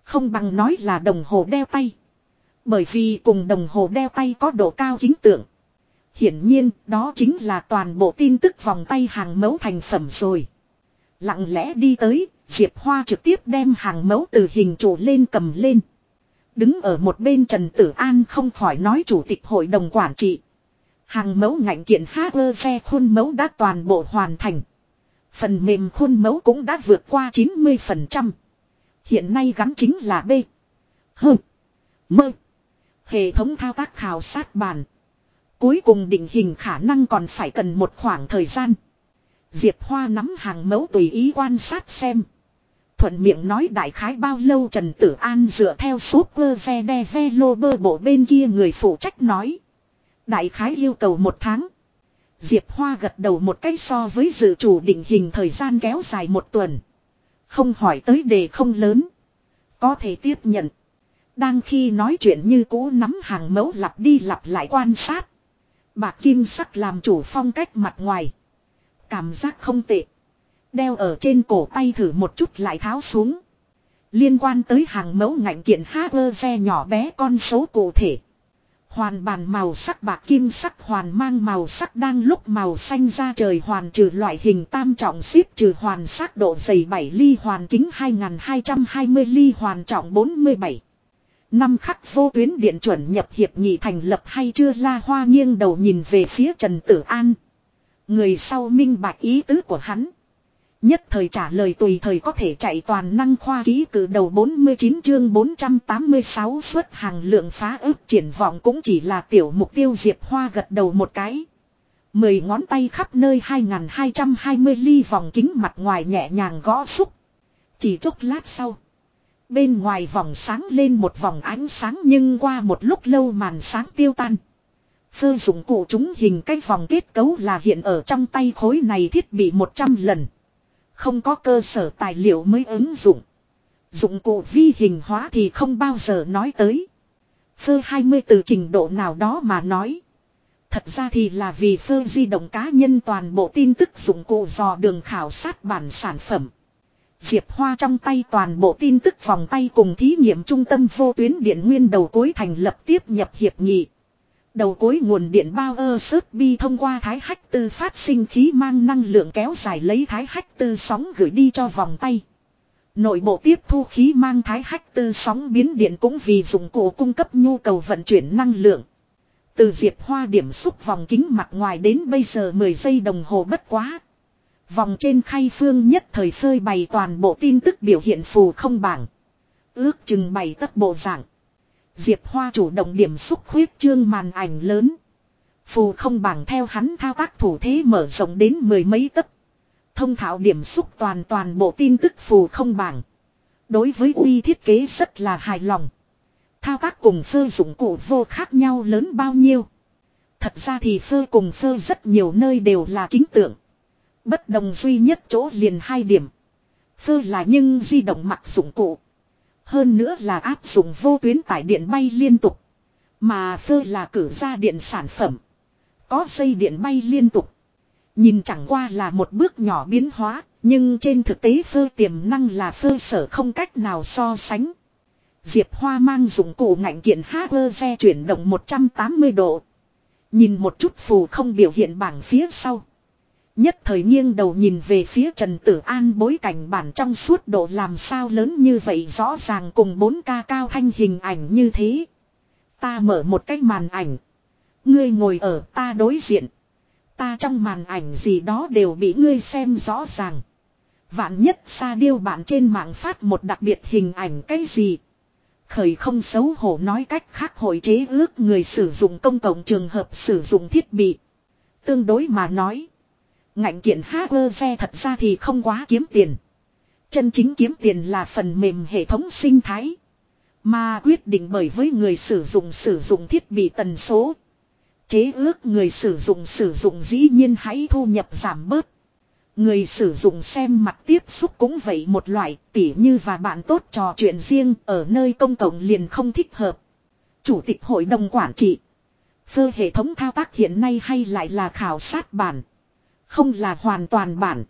Speaker 1: Không bằng nói là đồng hồ đeo tay. Bởi vì cùng đồng hồ đeo tay có độ cao kính tượng. Hiển nhiên đó chính là toàn bộ tin tức vòng tay hàng mẫu thành phẩm rồi. Lặng lẽ đi tới, Diệp Hoa trực tiếp đem hàng mẫu từ hình trụ lên cầm lên. Đứng ở một bên Trần Tử An không khỏi nói chủ tịch hội đồng quản trị. Hàng mẫu ngạnh kiện HGV khuôn mẫu đã toàn bộ hoàn thành. Phần mềm khuôn mẫu cũng đã vượt qua 90%. Hiện nay gắn chính là B. H. M. Hệ thống thao tác khảo sát bàn. Cuối cùng định hình khả năng còn phải cần một khoảng thời gian. Diệp Hoa nắm hàng mẫu tùy ý quan sát xem. Thuận miệng nói đại khái bao lâu Trần Tử An dựa theo super ve đe ve lô bơ bộ bên kia người phụ trách nói. Đại khái yêu cầu một tháng. Diệp Hoa gật đầu một cách so với dự chủ định hình thời gian kéo dài một tuần. Không hỏi tới đề không lớn. Có thể tiếp nhận. Đang khi nói chuyện như cũ nắm hàng mẫu lặp đi lặp lại quan sát. Bạc kim sắc làm chủ phong cách mặt ngoài. Cảm giác không tệ. Đeo ở trên cổ tay thử một chút lại tháo xuống. Liên quan tới hàng mẫu ngạnh kiện hacker xe nhỏ bé con số cụ thể. Hoàn bàn màu sắc bạc kim sắc hoàn mang màu sắc đang lúc màu xanh ra trời hoàn trừ loại hình tam trọng xếp trừ hoàn sắc độ dày 7 ly hoàn kính 2220 ly hoàn trọng 47. Năm khắc vô tuyến điện chuẩn nhập hiệp nghị thành lập hay chưa la hoa nghiêng đầu nhìn về phía Trần Tử An. Người sau minh bạch ý tứ của hắn. Nhất thời trả lời tùy thời có thể chạy toàn năng khoa ký cử đầu 49 chương 486 xuất hàng lượng phá ước triển vọng cũng chỉ là tiểu mục tiêu Diệp Hoa gật đầu một cái. Mười ngón tay khắp nơi 2220 ly vòng kính mặt ngoài nhẹ nhàng gõ xúc. Chỉ chút lát sau. Bên ngoài vòng sáng lên một vòng ánh sáng nhưng qua một lúc lâu màn sáng tiêu tan. Phơ dụng cụ chúng hình cái vòng kết cấu là hiện ở trong tay khối này thiết bị 100 lần. Không có cơ sở tài liệu mới ứng dụng. Dụng cụ vi hình hóa thì không bao giờ nói tới. Phơ 20 từ trình độ nào đó mà nói. Thật ra thì là vì phơ di động cá nhân toàn bộ tin tức dụng cụ dò đường khảo sát bản sản phẩm. Diệp Hoa trong tay toàn bộ tin tức vòng tay cùng thí nghiệm trung tâm vô tuyến điện nguyên đầu cuối thành lập tiếp nhập hiệp nghị. Đầu cuối nguồn điện bao ơ sớt bi thông qua thái hách tư phát sinh khí mang năng lượng kéo dài lấy thái hách tư sóng gửi đi cho vòng tay. Nội bộ tiếp thu khí mang thái hách tư sóng biến điện cũng vì dụng cụ cung cấp nhu cầu vận chuyển năng lượng. Từ diệp hoa điểm xúc vòng kính mặt ngoài đến bây giờ 10 giây đồng hồ bất quá. Vòng trên khay phương nhất thời phơi bày toàn bộ tin tức biểu hiện phù không bảng. Ước chừng bày tất bộ dạng. Diệp Hoa chủ động điểm xúc khuyết trương màn ảnh lớn. Phù không bảng theo hắn thao tác thủ thế mở rộng đến mười mấy tấc. Thông thạo điểm xúc toàn toàn bộ tin tức phù không bảng. Đối với uy thiết kế rất là hài lòng. Thao tác cùng phơ dụng cụ vô khác nhau lớn bao nhiêu. Thật ra thì phơ cùng phơ rất nhiều nơi đều là kính tượng. Bất đồng duy nhất chỗ liền hai điểm. Phơ là nhưng di động mặc dụng cụ. Hơn nữa là áp dụng vô tuyến tải điện bay liên tục. Mà phơ là cử ra điện sản phẩm. Có dây điện bay liên tục. Nhìn chẳng qua là một bước nhỏ biến hóa, nhưng trên thực tế phơ tiềm năng là phơ sở không cách nào so sánh. Diệp Hoa mang dụng cụ ngạnh kiện xe chuyển động 180 độ. Nhìn một chút phù không biểu hiện bảng phía sau. Nhất thời nghiêng đầu nhìn về phía Trần Tử An bối cảnh bản trong suốt độ làm sao lớn như vậy rõ ràng cùng 4K cao thanh hình ảnh như thế. Ta mở một cái màn ảnh. Ngươi ngồi ở ta đối diện. Ta trong màn ảnh gì đó đều bị ngươi xem rõ ràng. Vạn nhất xa điêu bạn trên mạng phát một đặc biệt hình ảnh cái gì. Khởi không xấu hổ nói cách khác hội chế ước người sử dụng công cộng trường hợp sử dụng thiết bị. Tương đối mà nói. Ngạnh kiện xe thật ra thì không quá kiếm tiền. Chân chính kiếm tiền là phần mềm hệ thống sinh thái. Mà quyết định bởi với người sử dụng sử dụng thiết bị tần số. Chế ước người sử dụng sử dụng dĩ nhiên hãy thu nhập giảm bớt. Người sử dụng xem mặt tiếp xúc cũng vậy một loại, tỉ như và bạn tốt trò chuyện riêng ở nơi công cộng liền không thích hợp. Chủ tịch hội đồng quản trị. Phơ hệ thống thao tác hiện nay hay lại là khảo sát bản. Không là hoàn toàn bản.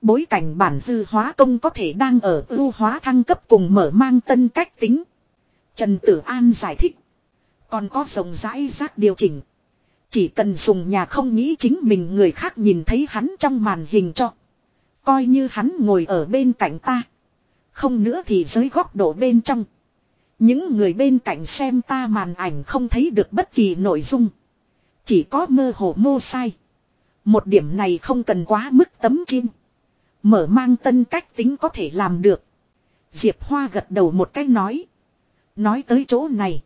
Speaker 1: Bối cảnh bản hư hóa công có thể đang ở ưu hóa thăng cấp cùng mở mang tân cách tính. Trần Tử An giải thích. Còn có rộng rãi rác điều chỉnh. Chỉ cần dùng nhà không nghĩ chính mình người khác nhìn thấy hắn trong màn hình cho. Coi như hắn ngồi ở bên cạnh ta. Không nữa thì dưới góc độ bên trong. Những người bên cạnh xem ta màn ảnh không thấy được bất kỳ nội dung. Chỉ có mơ hồ mô sai. Một điểm này không cần quá mức tấm chim. Mở mang tân cách tính có thể làm được. Diệp Hoa gật đầu một cái nói. Nói tới chỗ này.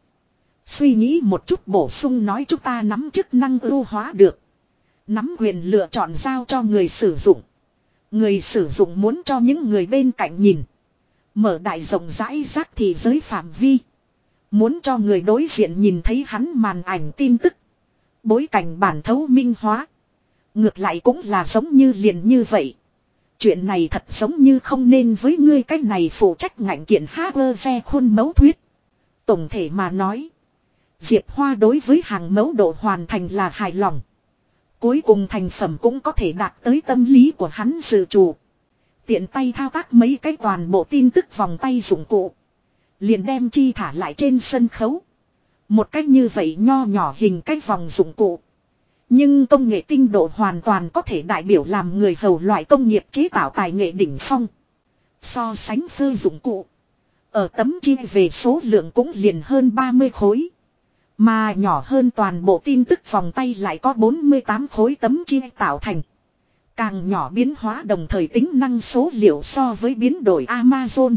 Speaker 1: Suy nghĩ một chút bổ sung nói chúng ta nắm chức năng ưu hóa được. Nắm quyền lựa chọn giao cho người sử dụng. Người sử dụng muốn cho những người bên cạnh nhìn. Mở đại rộng rãi rác thì giới phạm vi. Muốn cho người đối diện nhìn thấy hắn màn ảnh tin tức. Bối cảnh bản thấu minh hóa. Ngược lại cũng là giống như liền như vậy. Chuyện này thật giống như không nên với ngươi cách này phụ trách ngạnh kiện Hager khuôn mẫu thuyết. Tổng thể mà nói. Diệp Hoa đối với hàng mẫu độ hoàn thành là hài lòng. Cuối cùng thành phẩm cũng có thể đạt tới tâm lý của hắn dự chủ. Tiện tay thao tác mấy cái toàn bộ tin tức vòng tay dụng cụ. Liền đem chi thả lại trên sân khấu. Một cách như vậy nho nhỏ hình cái vòng dụng cụ. Nhưng công nghệ tinh độ hoàn toàn có thể đại biểu làm người hầu loại công nghiệp chế tạo tài nghệ đỉnh phong. So sánh phơ dụng cụ. Ở tấm chi về số lượng cũng liền hơn 30 khối. Mà nhỏ hơn toàn bộ tin tức vòng tay lại có 48 khối tấm chi tạo thành. Càng nhỏ biến hóa đồng thời tính năng số liệu so với biến đổi Amazon.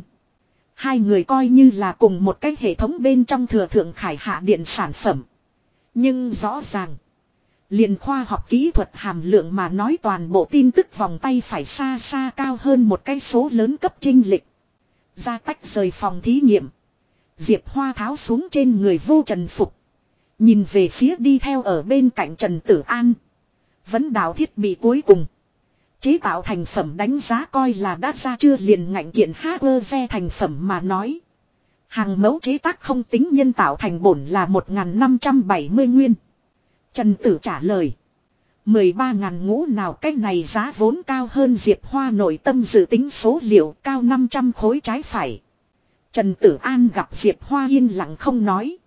Speaker 1: Hai người coi như là cùng một cái hệ thống bên trong thừa thượng khải hạ điện sản phẩm. Nhưng rõ ràng liền khoa học kỹ thuật hàm lượng mà nói toàn bộ tin tức vòng tay phải xa xa cao hơn một cái số lớn cấp trinh lịch. Ra tách rời phòng thí nghiệm. Diệp Hoa tháo xuống trên người vô trần phục. Nhìn về phía đi theo ở bên cạnh Trần Tử An. Vấn đạo thiết bị cuối cùng. Chế tạo thành phẩm đánh giá coi là đã ra chưa liền ngạnh kiện ve thành phẩm mà nói. Hàng mẫu chế tác không tính nhân tạo thành bổn là 1.570 nguyên. Trần Tử trả lời. 13.000 ngũ nào cách này giá vốn cao hơn Diệp Hoa nội tâm dự tính số liệu cao 500 khối trái phải. Trần Tử An gặp Diệp Hoa yên lặng không nói.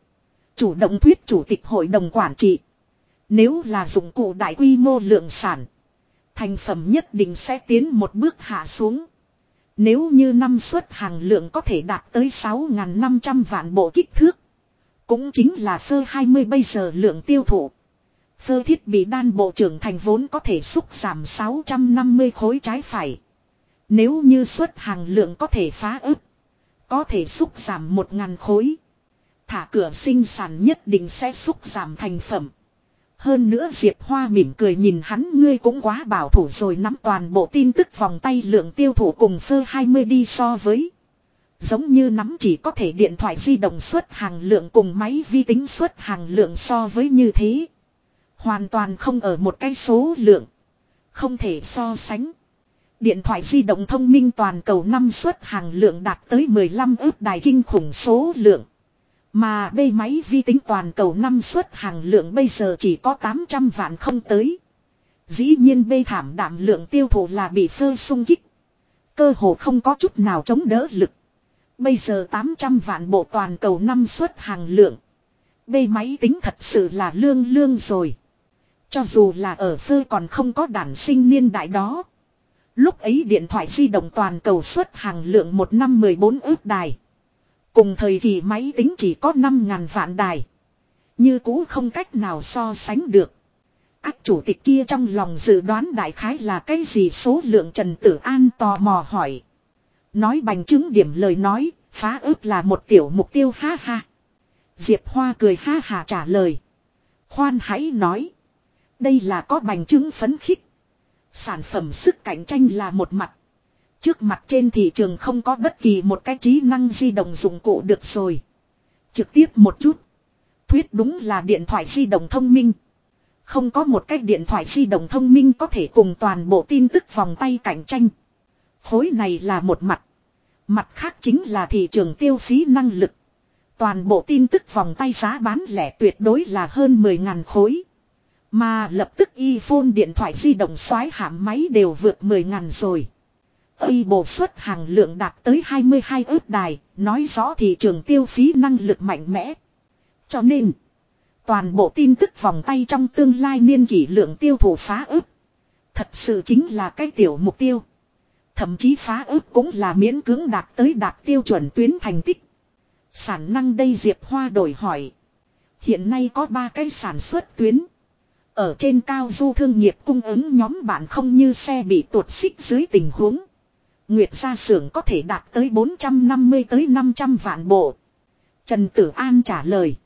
Speaker 1: Chủ động thuyết chủ tịch hội đồng quản trị. Nếu là dụng cụ đại quy mô lượng sản. Thành phẩm nhất định sẽ tiến một bước hạ xuống. Nếu như năm suất hàng lượng có thể đạt tới 6.500 vạn bộ kích thước. Cũng chính là phơ 20 bây giờ lượng tiêu thụ. Phơ thiết bị đan bộ trưởng thành vốn có thể xúc giảm 650 khối trái phải. Nếu như suất hàng lượng có thể phá ức. Có thể xúc giảm 1.000 khối. Thả cửa sinh sản nhất định sẽ xúc giảm thành phẩm. Hơn nữa Diệp Hoa mỉm cười nhìn hắn, ngươi cũng quá bảo thủ rồi, nắm toàn bộ tin tức vòng tay lượng tiêu thụ cùng phơ 20 đi so với. Giống như nắm chỉ có thể điện thoại di động xuất hàng lượng cùng máy vi tính xuất hàng lượng so với như thế. Hoàn toàn không ở một cái số lượng. Không thể so sánh. Điện thoại di động thông minh toàn cầu năm suất hàng lượng đạt tới 15 ước đài kinh khủng số lượng. Mà bê máy vi tính toàn cầu năm suất hàng lượng bây giờ chỉ có 800 vạn không tới. Dĩ nhiên bê thảm đảm lượng tiêu thụ là bị phơ sung kích. Cơ hồ không có chút nào chống đỡ lực. Bây giờ 800 vạn bộ toàn cầu năm suất hàng lượng. Bê máy tính thật sự là lương lương rồi. Cho dù là ở phơ còn không có đản sinh niên đại đó. Lúc ấy điện thoại di động toàn cầu xuất hàng lượng một năm 14 ước đài. Cùng thời kỳ máy tính chỉ có 5.000 vạn đài. Như cũ không cách nào so sánh được. Ác chủ tịch kia trong lòng dự đoán đại khái là cái gì số lượng Trần Tử An tò mò hỏi. Nói bành chứng điểm lời nói, phá ước là một tiểu mục tiêu ha ha. Diệp Hoa cười ha hà trả lời. Khoan hãy nói. Đây là có bành chứng phấn khích. Sản phẩm sức cạnh tranh là một mặt. Trước mặt trên thị trường không có bất kỳ một cái trí năng di động dụng cụ được rồi. Trực tiếp một chút. Thuyết đúng là điện thoại di động thông minh. Không có một cái điện thoại di động thông minh có thể cùng toàn bộ tin tức vòng tay cạnh tranh. Khối này là một mặt. Mặt khác chính là thị trường tiêu phí năng lực. Toàn bộ tin tức vòng tay giá bán lẻ tuyệt đối là hơn 10.000 khối. Mà lập tức iPhone điện thoại di động xoái hãm máy đều vượt 10.000 rồi. Y bộ xuất hàng lượng đạt tới 22 ước đài, nói rõ thị trường tiêu phí năng lực mạnh mẽ. Cho nên, toàn bộ tin tức vòng tay trong tương lai niên kỷ lượng tiêu thụ phá ước. Thật sự chính là cái tiểu mục tiêu. Thậm chí phá ước cũng là miễn cưỡng đạt tới đạt tiêu chuẩn tuyến thành tích. Sản năng đây Diệp Hoa đổi hỏi. Hiện nay có 3 cái sản xuất tuyến. Ở trên cao du thương nghiệp cung ứng nhóm bạn không như xe bị tuột xích dưới tình huống. Nguyệt gia xưởng có thể đạt tới 450 tới 500 vạn bộ. Trần Tử An trả lời.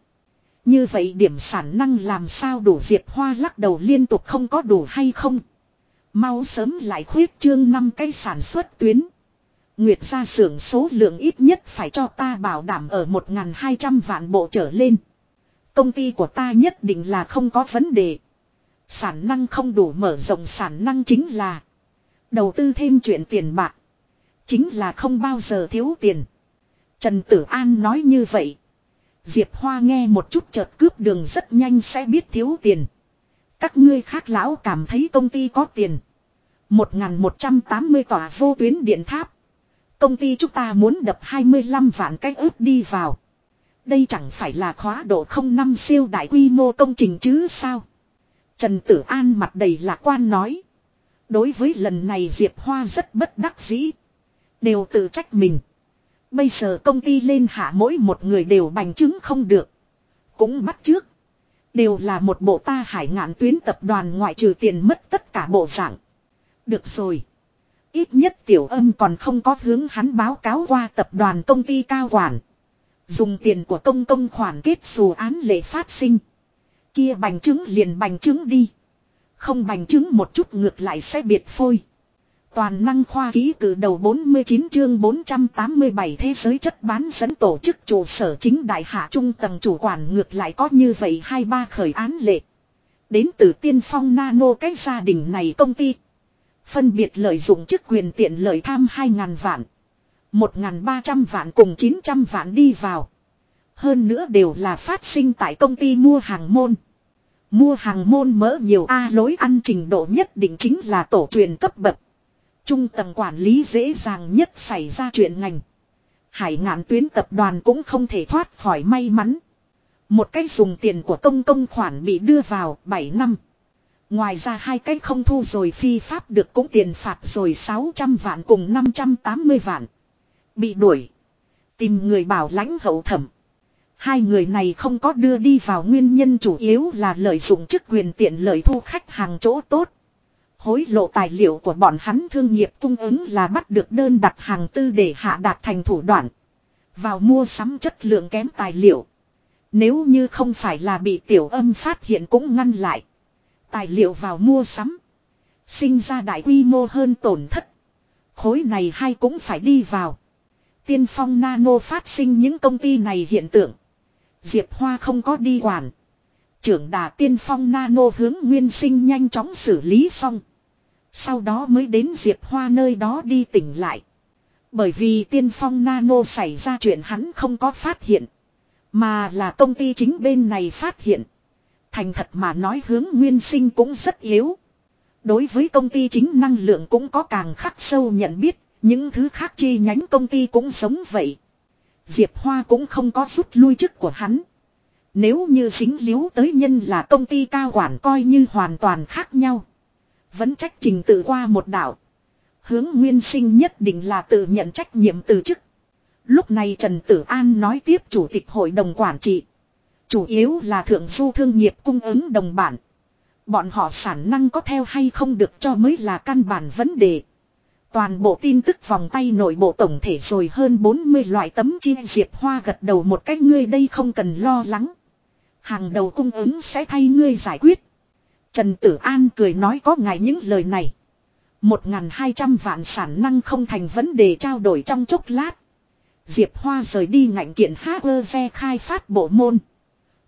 Speaker 1: Như vậy điểm sản năng làm sao đủ diệt Hoa lắc đầu liên tục không có đủ hay không. Mau sớm lại khuyết trương năm cây sản xuất tuyến. Nguyệt gia xưởng số lượng ít nhất phải cho ta bảo đảm ở 1.200 vạn bộ trở lên. Công ty của ta nhất định là không có vấn đề. Sản năng không đủ mở rộng sản năng chính là đầu tư thêm chuyện tiền bạc. Chính là không bao giờ thiếu tiền. Trần Tử An nói như vậy. Diệp Hoa nghe một chút chợt cướp đường rất nhanh sẽ biết thiếu tiền. Các ngươi khác lão cảm thấy công ty có tiền. 1180 tòa vô tuyến điện tháp. Công ty chúng ta muốn đập 25 vạn cái ướp đi vào. Đây chẳng phải là khóa độ không năm siêu đại quy mô công trình chứ sao. Trần Tử An mặt đầy lạc quan nói. Đối với lần này Diệp Hoa rất bất đắc dĩ. Đều tự trách mình. Bây giờ công ty lên hạ mỗi một người đều bành chứng không được. Cũng bắt trước. Đều là một bộ ta hải ngạn tuyến tập đoàn ngoại trừ tiền mất tất cả bộ dạng. Được rồi. Ít nhất tiểu âm còn không có hướng hắn báo cáo qua tập đoàn công ty cao quản. Dùng tiền của công công khoản kết dù án lệ phát sinh. Kia bành chứng liền bành chứng đi. Không bành chứng một chút ngược lại sẽ biệt phôi. Toàn năng khoa ký cử đầu 49 chương 487 thế giới chất bán dẫn tổ chức trụ sở chính đại hạ trung tầng chủ quản ngược lại có như vậy hai ba khởi án lệ. Đến từ tiên phong nano cái gia đình này công ty. Phân biệt lợi dụng chức quyền tiện lợi tham 2.000 vạn. 1.300 vạn cùng 900 vạn đi vào. Hơn nữa đều là phát sinh tại công ty mua hàng môn. Mua hàng môn mỡ nhiều A lối ăn trình độ nhất định chính là tổ truyền cấp bậc. Trung tầng quản lý dễ dàng nhất xảy ra chuyện ngành. Hải ngạn tuyến tập đoàn cũng không thể thoát khỏi may mắn. Một cách dùng tiền của công công khoản bị đưa vào 7 năm. Ngoài ra hai cách không thu rồi phi pháp được cũng tiền phạt rồi 600 vạn cùng 580 vạn. Bị đuổi. Tìm người bảo lãnh hậu thẩm. Hai người này không có đưa đi vào nguyên nhân chủ yếu là lợi dụng chức quyền tiện lợi thu khách hàng chỗ tốt. Hối lộ tài liệu của bọn hắn thương nghiệp cung ứng là bắt được đơn đặt hàng tư để hạ đạt thành thủ đoạn. Vào mua sắm chất lượng kém tài liệu. Nếu như không phải là bị tiểu âm phát hiện cũng ngăn lại. Tài liệu vào mua sắm. Sinh ra đại quy mô hơn tổn thất. Khối này hay cũng phải đi vào. Tiên phong nano phát sinh những công ty này hiện tượng. Diệp Hoa không có đi quản. Trưởng đà tiên phong nano hướng nguyên sinh nhanh chóng xử lý xong. Sau đó mới đến Diệp Hoa nơi đó đi tỉnh lại. Bởi vì tiên phong nano xảy ra chuyện hắn không có phát hiện. Mà là công ty chính bên này phát hiện. Thành thật mà nói hướng nguyên sinh cũng rất yếu. Đối với công ty chính năng lượng cũng có càng khắc sâu nhận biết, những thứ khác chi nhánh công ty cũng giống vậy. Diệp Hoa cũng không có rút lui chức của hắn. Nếu như dính líu tới nhân là công ty cao quản coi như hoàn toàn khác nhau. Vẫn trách trình tự qua một đạo. Hướng nguyên sinh nhất định là tự nhận trách nhiệm từ chức. Lúc này Trần Tử An nói tiếp chủ tịch hội đồng quản trị. Chủ yếu là thượng du thương nghiệp cung ứng đồng bản. Bọn họ sản năng có theo hay không được cho mới là căn bản vấn đề. Toàn bộ tin tức vòng tay nội bộ tổng thể rồi hơn 40 loại tấm chi diệp hoa gật đầu một cách ngươi đây không cần lo lắng. Hàng đầu cung ứng sẽ thay ngươi giải quyết. Trần Tử An cười nói có ngài những lời này. 1.200 vạn sản năng không thành vấn đề trao đổi trong chốc lát. Diệp Hoa rời đi ngạnh kiện HR khai phát bộ môn.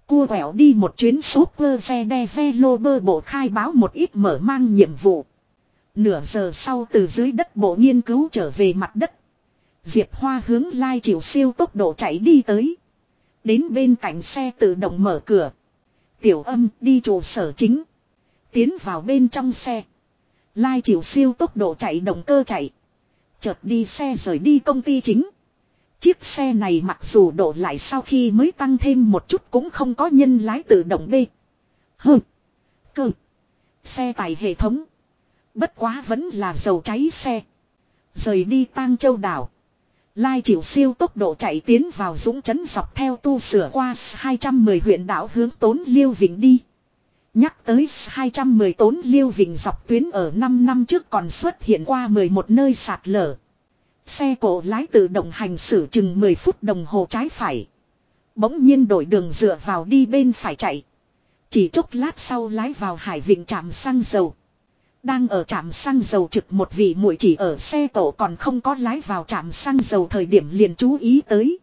Speaker 1: Cua quẹo đi một chuyến super ve bơ bộ khai báo một ít mở mang nhiệm vụ. Nửa giờ sau từ dưới đất bộ nghiên cứu trở về mặt đất. Diệp Hoa hướng lai chịu siêu tốc độ chạy đi tới. Đến bên cạnh xe tự động mở cửa. Tiểu âm, đi trụ sở chính. Tiến vào bên trong xe. Lai chịu siêu tốc độ chạy động cơ chạy. Chợt đi xe rời đi công ty chính. Chiếc xe này mặc dù độ lại sau khi mới tăng thêm một chút cũng không có nhân lái tự động B. Hừ. Cơ. Xe tải hệ thống. Bất quá vẫn là dầu cháy xe. Rời đi tang châu đảo. Lai chịu siêu tốc độ chạy tiến vào dũng chấn dọc theo tu sửa qua 210 huyện đảo hướng tốn liêu vịnh đi. Nhắc tới 210 tốn liêu vịnh dọc tuyến ở 5 năm trước còn xuất hiện qua 11 nơi sạt lở. Xe cổ lái tự động hành xử chừng 10 phút đồng hồ trái phải. Bỗng nhiên đổi đường dựa vào đi bên phải chạy. Chỉ chốc lát sau lái vào hải vịnh trạm xăng dầu. Đang ở trạm xăng dầu trực một vị muội chỉ ở xe tổ còn không có lái vào trạm xăng dầu thời điểm liền chú ý tới.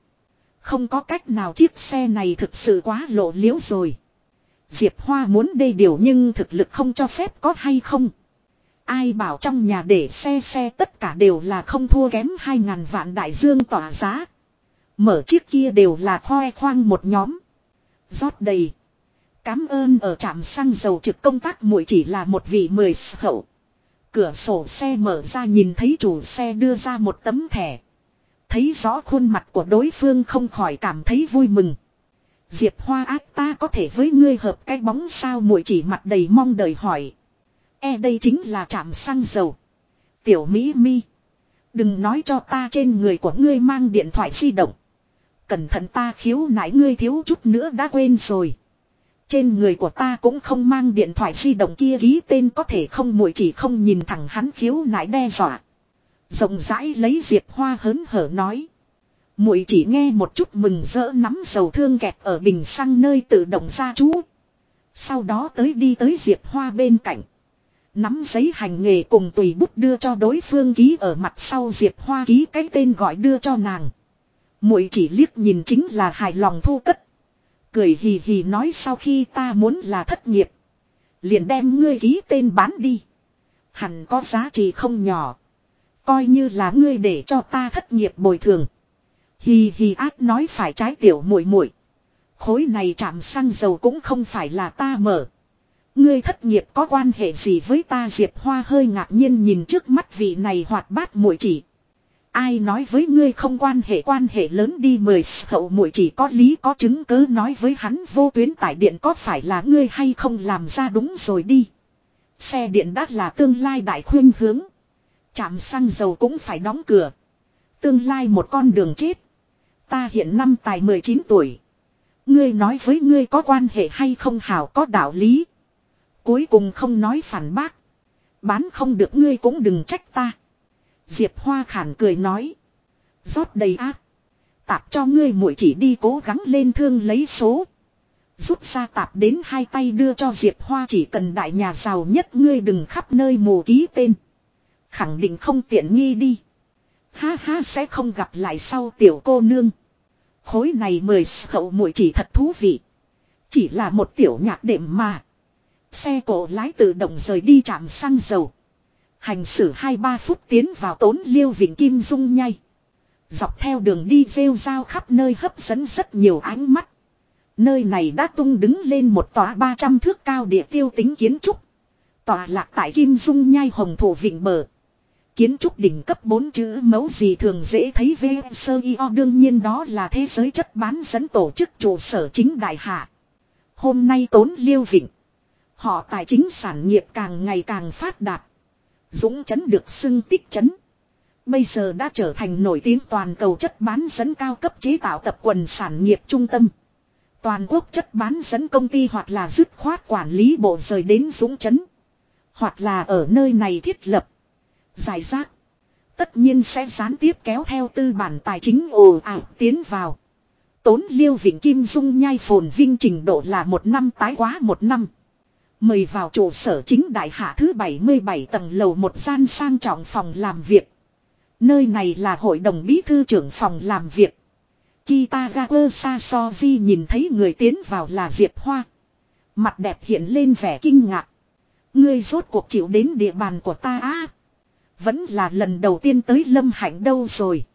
Speaker 1: Không có cách nào chiếc xe này thực sự quá lộ liễu rồi. Diệp Hoa muốn đây điều nhưng thực lực không cho phép có hay không. Ai bảo trong nhà để xe xe tất cả đều là không thua kém 2.000 vạn đại dương tỏa giá. Mở chiếc kia đều là khoe khoang một nhóm. rót đầy. Cám ơn ở trạm xăng dầu trực công tác muội chỉ là một vị mười hậu. Cửa sổ xe mở ra nhìn thấy chủ xe đưa ra một tấm thẻ. Thấy rõ khuôn mặt của đối phương không khỏi cảm thấy vui mừng. Diệp Hoa ác ta có thể với ngươi hợp cái bóng sao muội chỉ mặt đầy mong đợi hỏi. E đây chính là trạm xăng dầu. Tiểu Mỹ Mi. Đừng nói cho ta trên người của ngươi mang điện thoại di động. Cẩn thận ta khiếu nãi ngươi thiếu chút nữa đã quên rồi. Trên người của ta cũng không mang điện thoại di động kia, ký tên có thể không muội chỉ không nhìn thẳng hắn khiếu nại đe dọa. Rộng rãi lấy diệp hoa hớn hở nói. muội chỉ nghe một chút mừng rỡ nắm dầu thương kẹt ở bình xăng nơi tự động ra chú. Sau đó tới đi tới diệp hoa bên cạnh. Nắm giấy hành nghề cùng tùy bút đưa cho đối phương ký ở mặt sau Diệp Hoa ký cái tên gọi đưa cho nàng. muội chỉ liếc nhìn chính là hài lòng thu cất. Cười hì hì nói sau khi ta muốn là thất nghiệp. Liền đem ngươi ký tên bán đi. Hẳn có giá trị không nhỏ. Coi như là ngươi để cho ta thất nghiệp bồi thường. Hì hì ác nói phải trái tiểu muội muội. Khối này chạm xăng dầu cũng không phải là ta mở. Ngươi thất nghiệp có quan hệ gì với ta Diệp Hoa hơi ngạc nhiên nhìn trước mắt vị này hoạt bát muội chỉ. Ai nói với ngươi không quan hệ quan hệ lớn đi mời hậu muội chỉ có lý có chứng cứ nói với hắn vô tuyến tải điện có phải là ngươi hay không làm ra đúng rồi đi. Xe điện đã là tương lai đại khuyên hướng. Chạm xăng dầu cũng phải đóng cửa. Tương lai một con đường chết. Ta hiện năm tài 19 tuổi. Ngươi nói với ngươi có quan hệ hay không hảo có đạo lý. Cuối cùng không nói phản bác. Bán không được ngươi cũng đừng trách ta. Diệp Hoa khản cười nói. rót đầy ác. Tạp cho ngươi muội chỉ đi cố gắng lên thương lấy số. Rút ra tạp đến hai tay đưa cho Diệp Hoa chỉ cần đại nhà giàu nhất ngươi đừng khắp nơi mù ký tên. Khẳng định không tiện nghi đi. Ha ha, sẽ không gặp lại sau tiểu cô nương. Khối này mời hậu muội chỉ thật thú vị. Chỉ là một tiểu nhạc đệm mà. Xe cổ lái tự động rời đi chạm xăng dầu. Hành xử 2-3 phút tiến vào tốn liêu vịnh kim dung nhai. Dọc theo đường đi rêu rao khắp nơi hấp dẫn rất nhiều ánh mắt. Nơi này đã tung đứng lên một tòa 300 thước cao địa tiêu tính kiến trúc. Tòa lạc tại kim dung nhai hồng thổ vịnh bờ. Kiến trúc đỉnh cấp 4 chữ mẫu gì thường dễ thấy về sơ y đương nhiên đó là thế giới chất bán dẫn tổ chức trụ sở chính đại hạ. Hôm nay tốn liêu vịnh. Họ tài chính sản nghiệp càng ngày càng phát đạt. Dũng chấn được xưng tích chấn. Bây giờ đã trở thành nổi tiếng toàn cầu chất bán dẫn cao cấp chế tạo tập quần sản nghiệp trung tâm. Toàn quốc chất bán dẫn công ty hoặc là dứt khoát quản lý bộ rời đến Dũng chấn. Hoặc là ở nơi này thiết lập. Giải rác. Tất nhiên sẽ gián tiếp kéo theo tư bản tài chính ồ ạt tiến vào. Tốn liêu vịnh kim dung nhai phồn vinh trình độ là một năm tái quá một năm. Mời vào trụ sở chính đại hạ thứ 77 tầng lầu một gian sang trọng phòng làm việc. Nơi này là hội đồng bí thư trưởng phòng làm việc. Kitagawa Sasoji nhìn thấy người tiến vào là Diệp Hoa. Mặt đẹp hiện lên vẻ kinh ngạc. Ngươi rốt cuộc chịu đến địa bàn của ta á. Vẫn là lần đầu tiên tới lâm hạnh đâu rồi.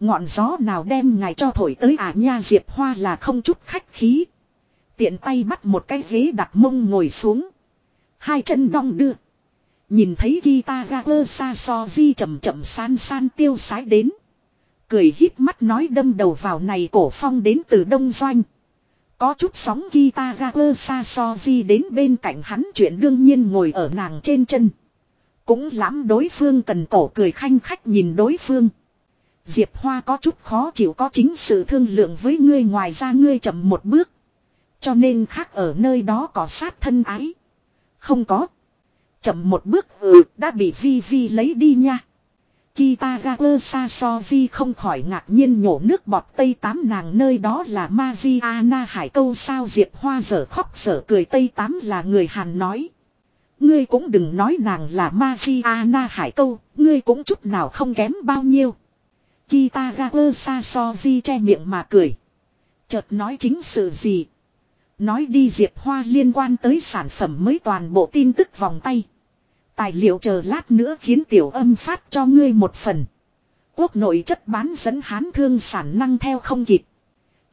Speaker 1: Ngọn gió nào đem ngài cho thổi tới à nha Diệp Hoa là không chút khách khí. Tiện tay bắt một cái ghế đặt mông ngồi xuống. Hai chân đong đưa. Nhìn thấy guitar gager xa so di chậm chậm san san tiêu sái đến. Cười hít mắt nói đâm đầu vào này cổ phong đến từ đông doanh. Có chút sóng guitar gager xa so di đến bên cạnh hắn chuyện đương nhiên ngồi ở nàng trên chân. Cũng lãm đối phương cần cổ cười khanh khách nhìn đối phương. Diệp Hoa có chút khó chịu có chính sự thương lượng với ngươi ngoài ra ngươi chậm một bước. Cho nên khác ở nơi đó có sát thân ái. Không có. Chậm một bước ừ đã bị Vi Vi lấy đi nha. Kitagawa Sasoji không khỏi ngạc nhiên nhổ nước bọt Tây Tám nàng nơi đó là Mariana Hải Câu sao Diệp Hoa dở khóc dở cười Tây Tám là người Hàn nói. Ngươi cũng đừng nói nàng là Mariana Hải Câu, ngươi cũng chút nào không kém bao nhiêu. Kitagawa Sasoji che miệng mà cười. Chợt nói chính sự gì. Nói đi Diệp Hoa liên quan tới sản phẩm mới toàn bộ tin tức vòng tay. Tài liệu chờ lát nữa khiến tiểu âm phát cho ngươi một phần. Quốc nội chất bán dẫn hán thương sản năng theo không kịp.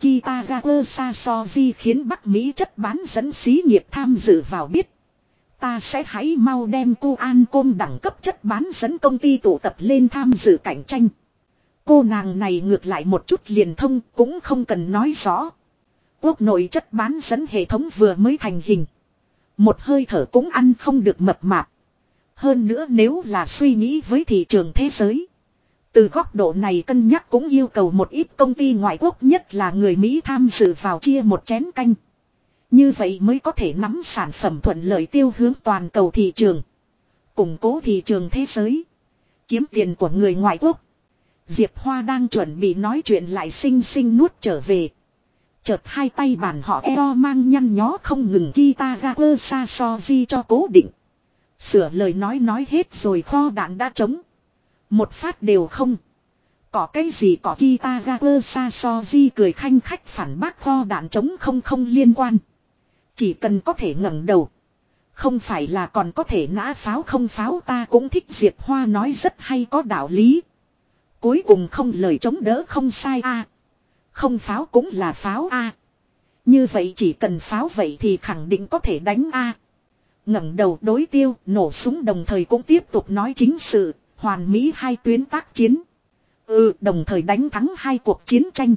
Speaker 1: Kitagawa Sasoji khiến Bắc Mỹ chất bán dẫn xí nghiệp tham dự vào biết. Ta sẽ hãy mau đem cô An Côm đẳng cấp chất bán dẫn công ty tụ tập lên tham dự cạnh tranh. Cô nàng này ngược lại một chút liền thông cũng không cần nói rõ. Quốc nội chất bán dẫn hệ thống vừa mới thành hình. Một hơi thở cũng ăn không được mập mạp. Hơn nữa nếu là suy nghĩ với thị trường thế giới. Từ góc độ này cân nhắc cũng yêu cầu một ít công ty ngoại quốc nhất là người Mỹ tham dự vào chia một chén canh. Như vậy mới có thể nắm sản phẩm thuận lợi tiêu hướng toàn cầu thị trường. Củng cố thị trường thế giới. Kiếm tiền của người ngoại quốc. Diệp Hoa đang chuẩn bị nói chuyện lại xinh xinh nuốt trở về. Chợt hai tay bàn họ eo mang nhăn nhó không ngừng guitar gaper xa so di cho cố định. Sửa lời nói nói hết rồi kho đạn đã trống. Một phát đều không. Có cái gì có Kitagawa Sasoji cười khanh khách phản bác kho đạn trống không không liên quan. Chỉ cần có thể ngẩng đầu. Không phải là còn có thể nã pháo không pháo ta cũng thích Diệp Hoa nói rất hay có đạo lý. Cuối cùng không lời chống đỡ không sai a không pháo cũng là pháo a. Như vậy chỉ cần pháo vậy thì khẳng định có thể đánh a. Ngẩng đầu đối tiêu, nổ súng đồng thời cũng tiếp tục nói chính sự, hoàn mỹ hai tuyến tác chiến. Ừ đồng thời đánh thắng hai cuộc chiến tranh.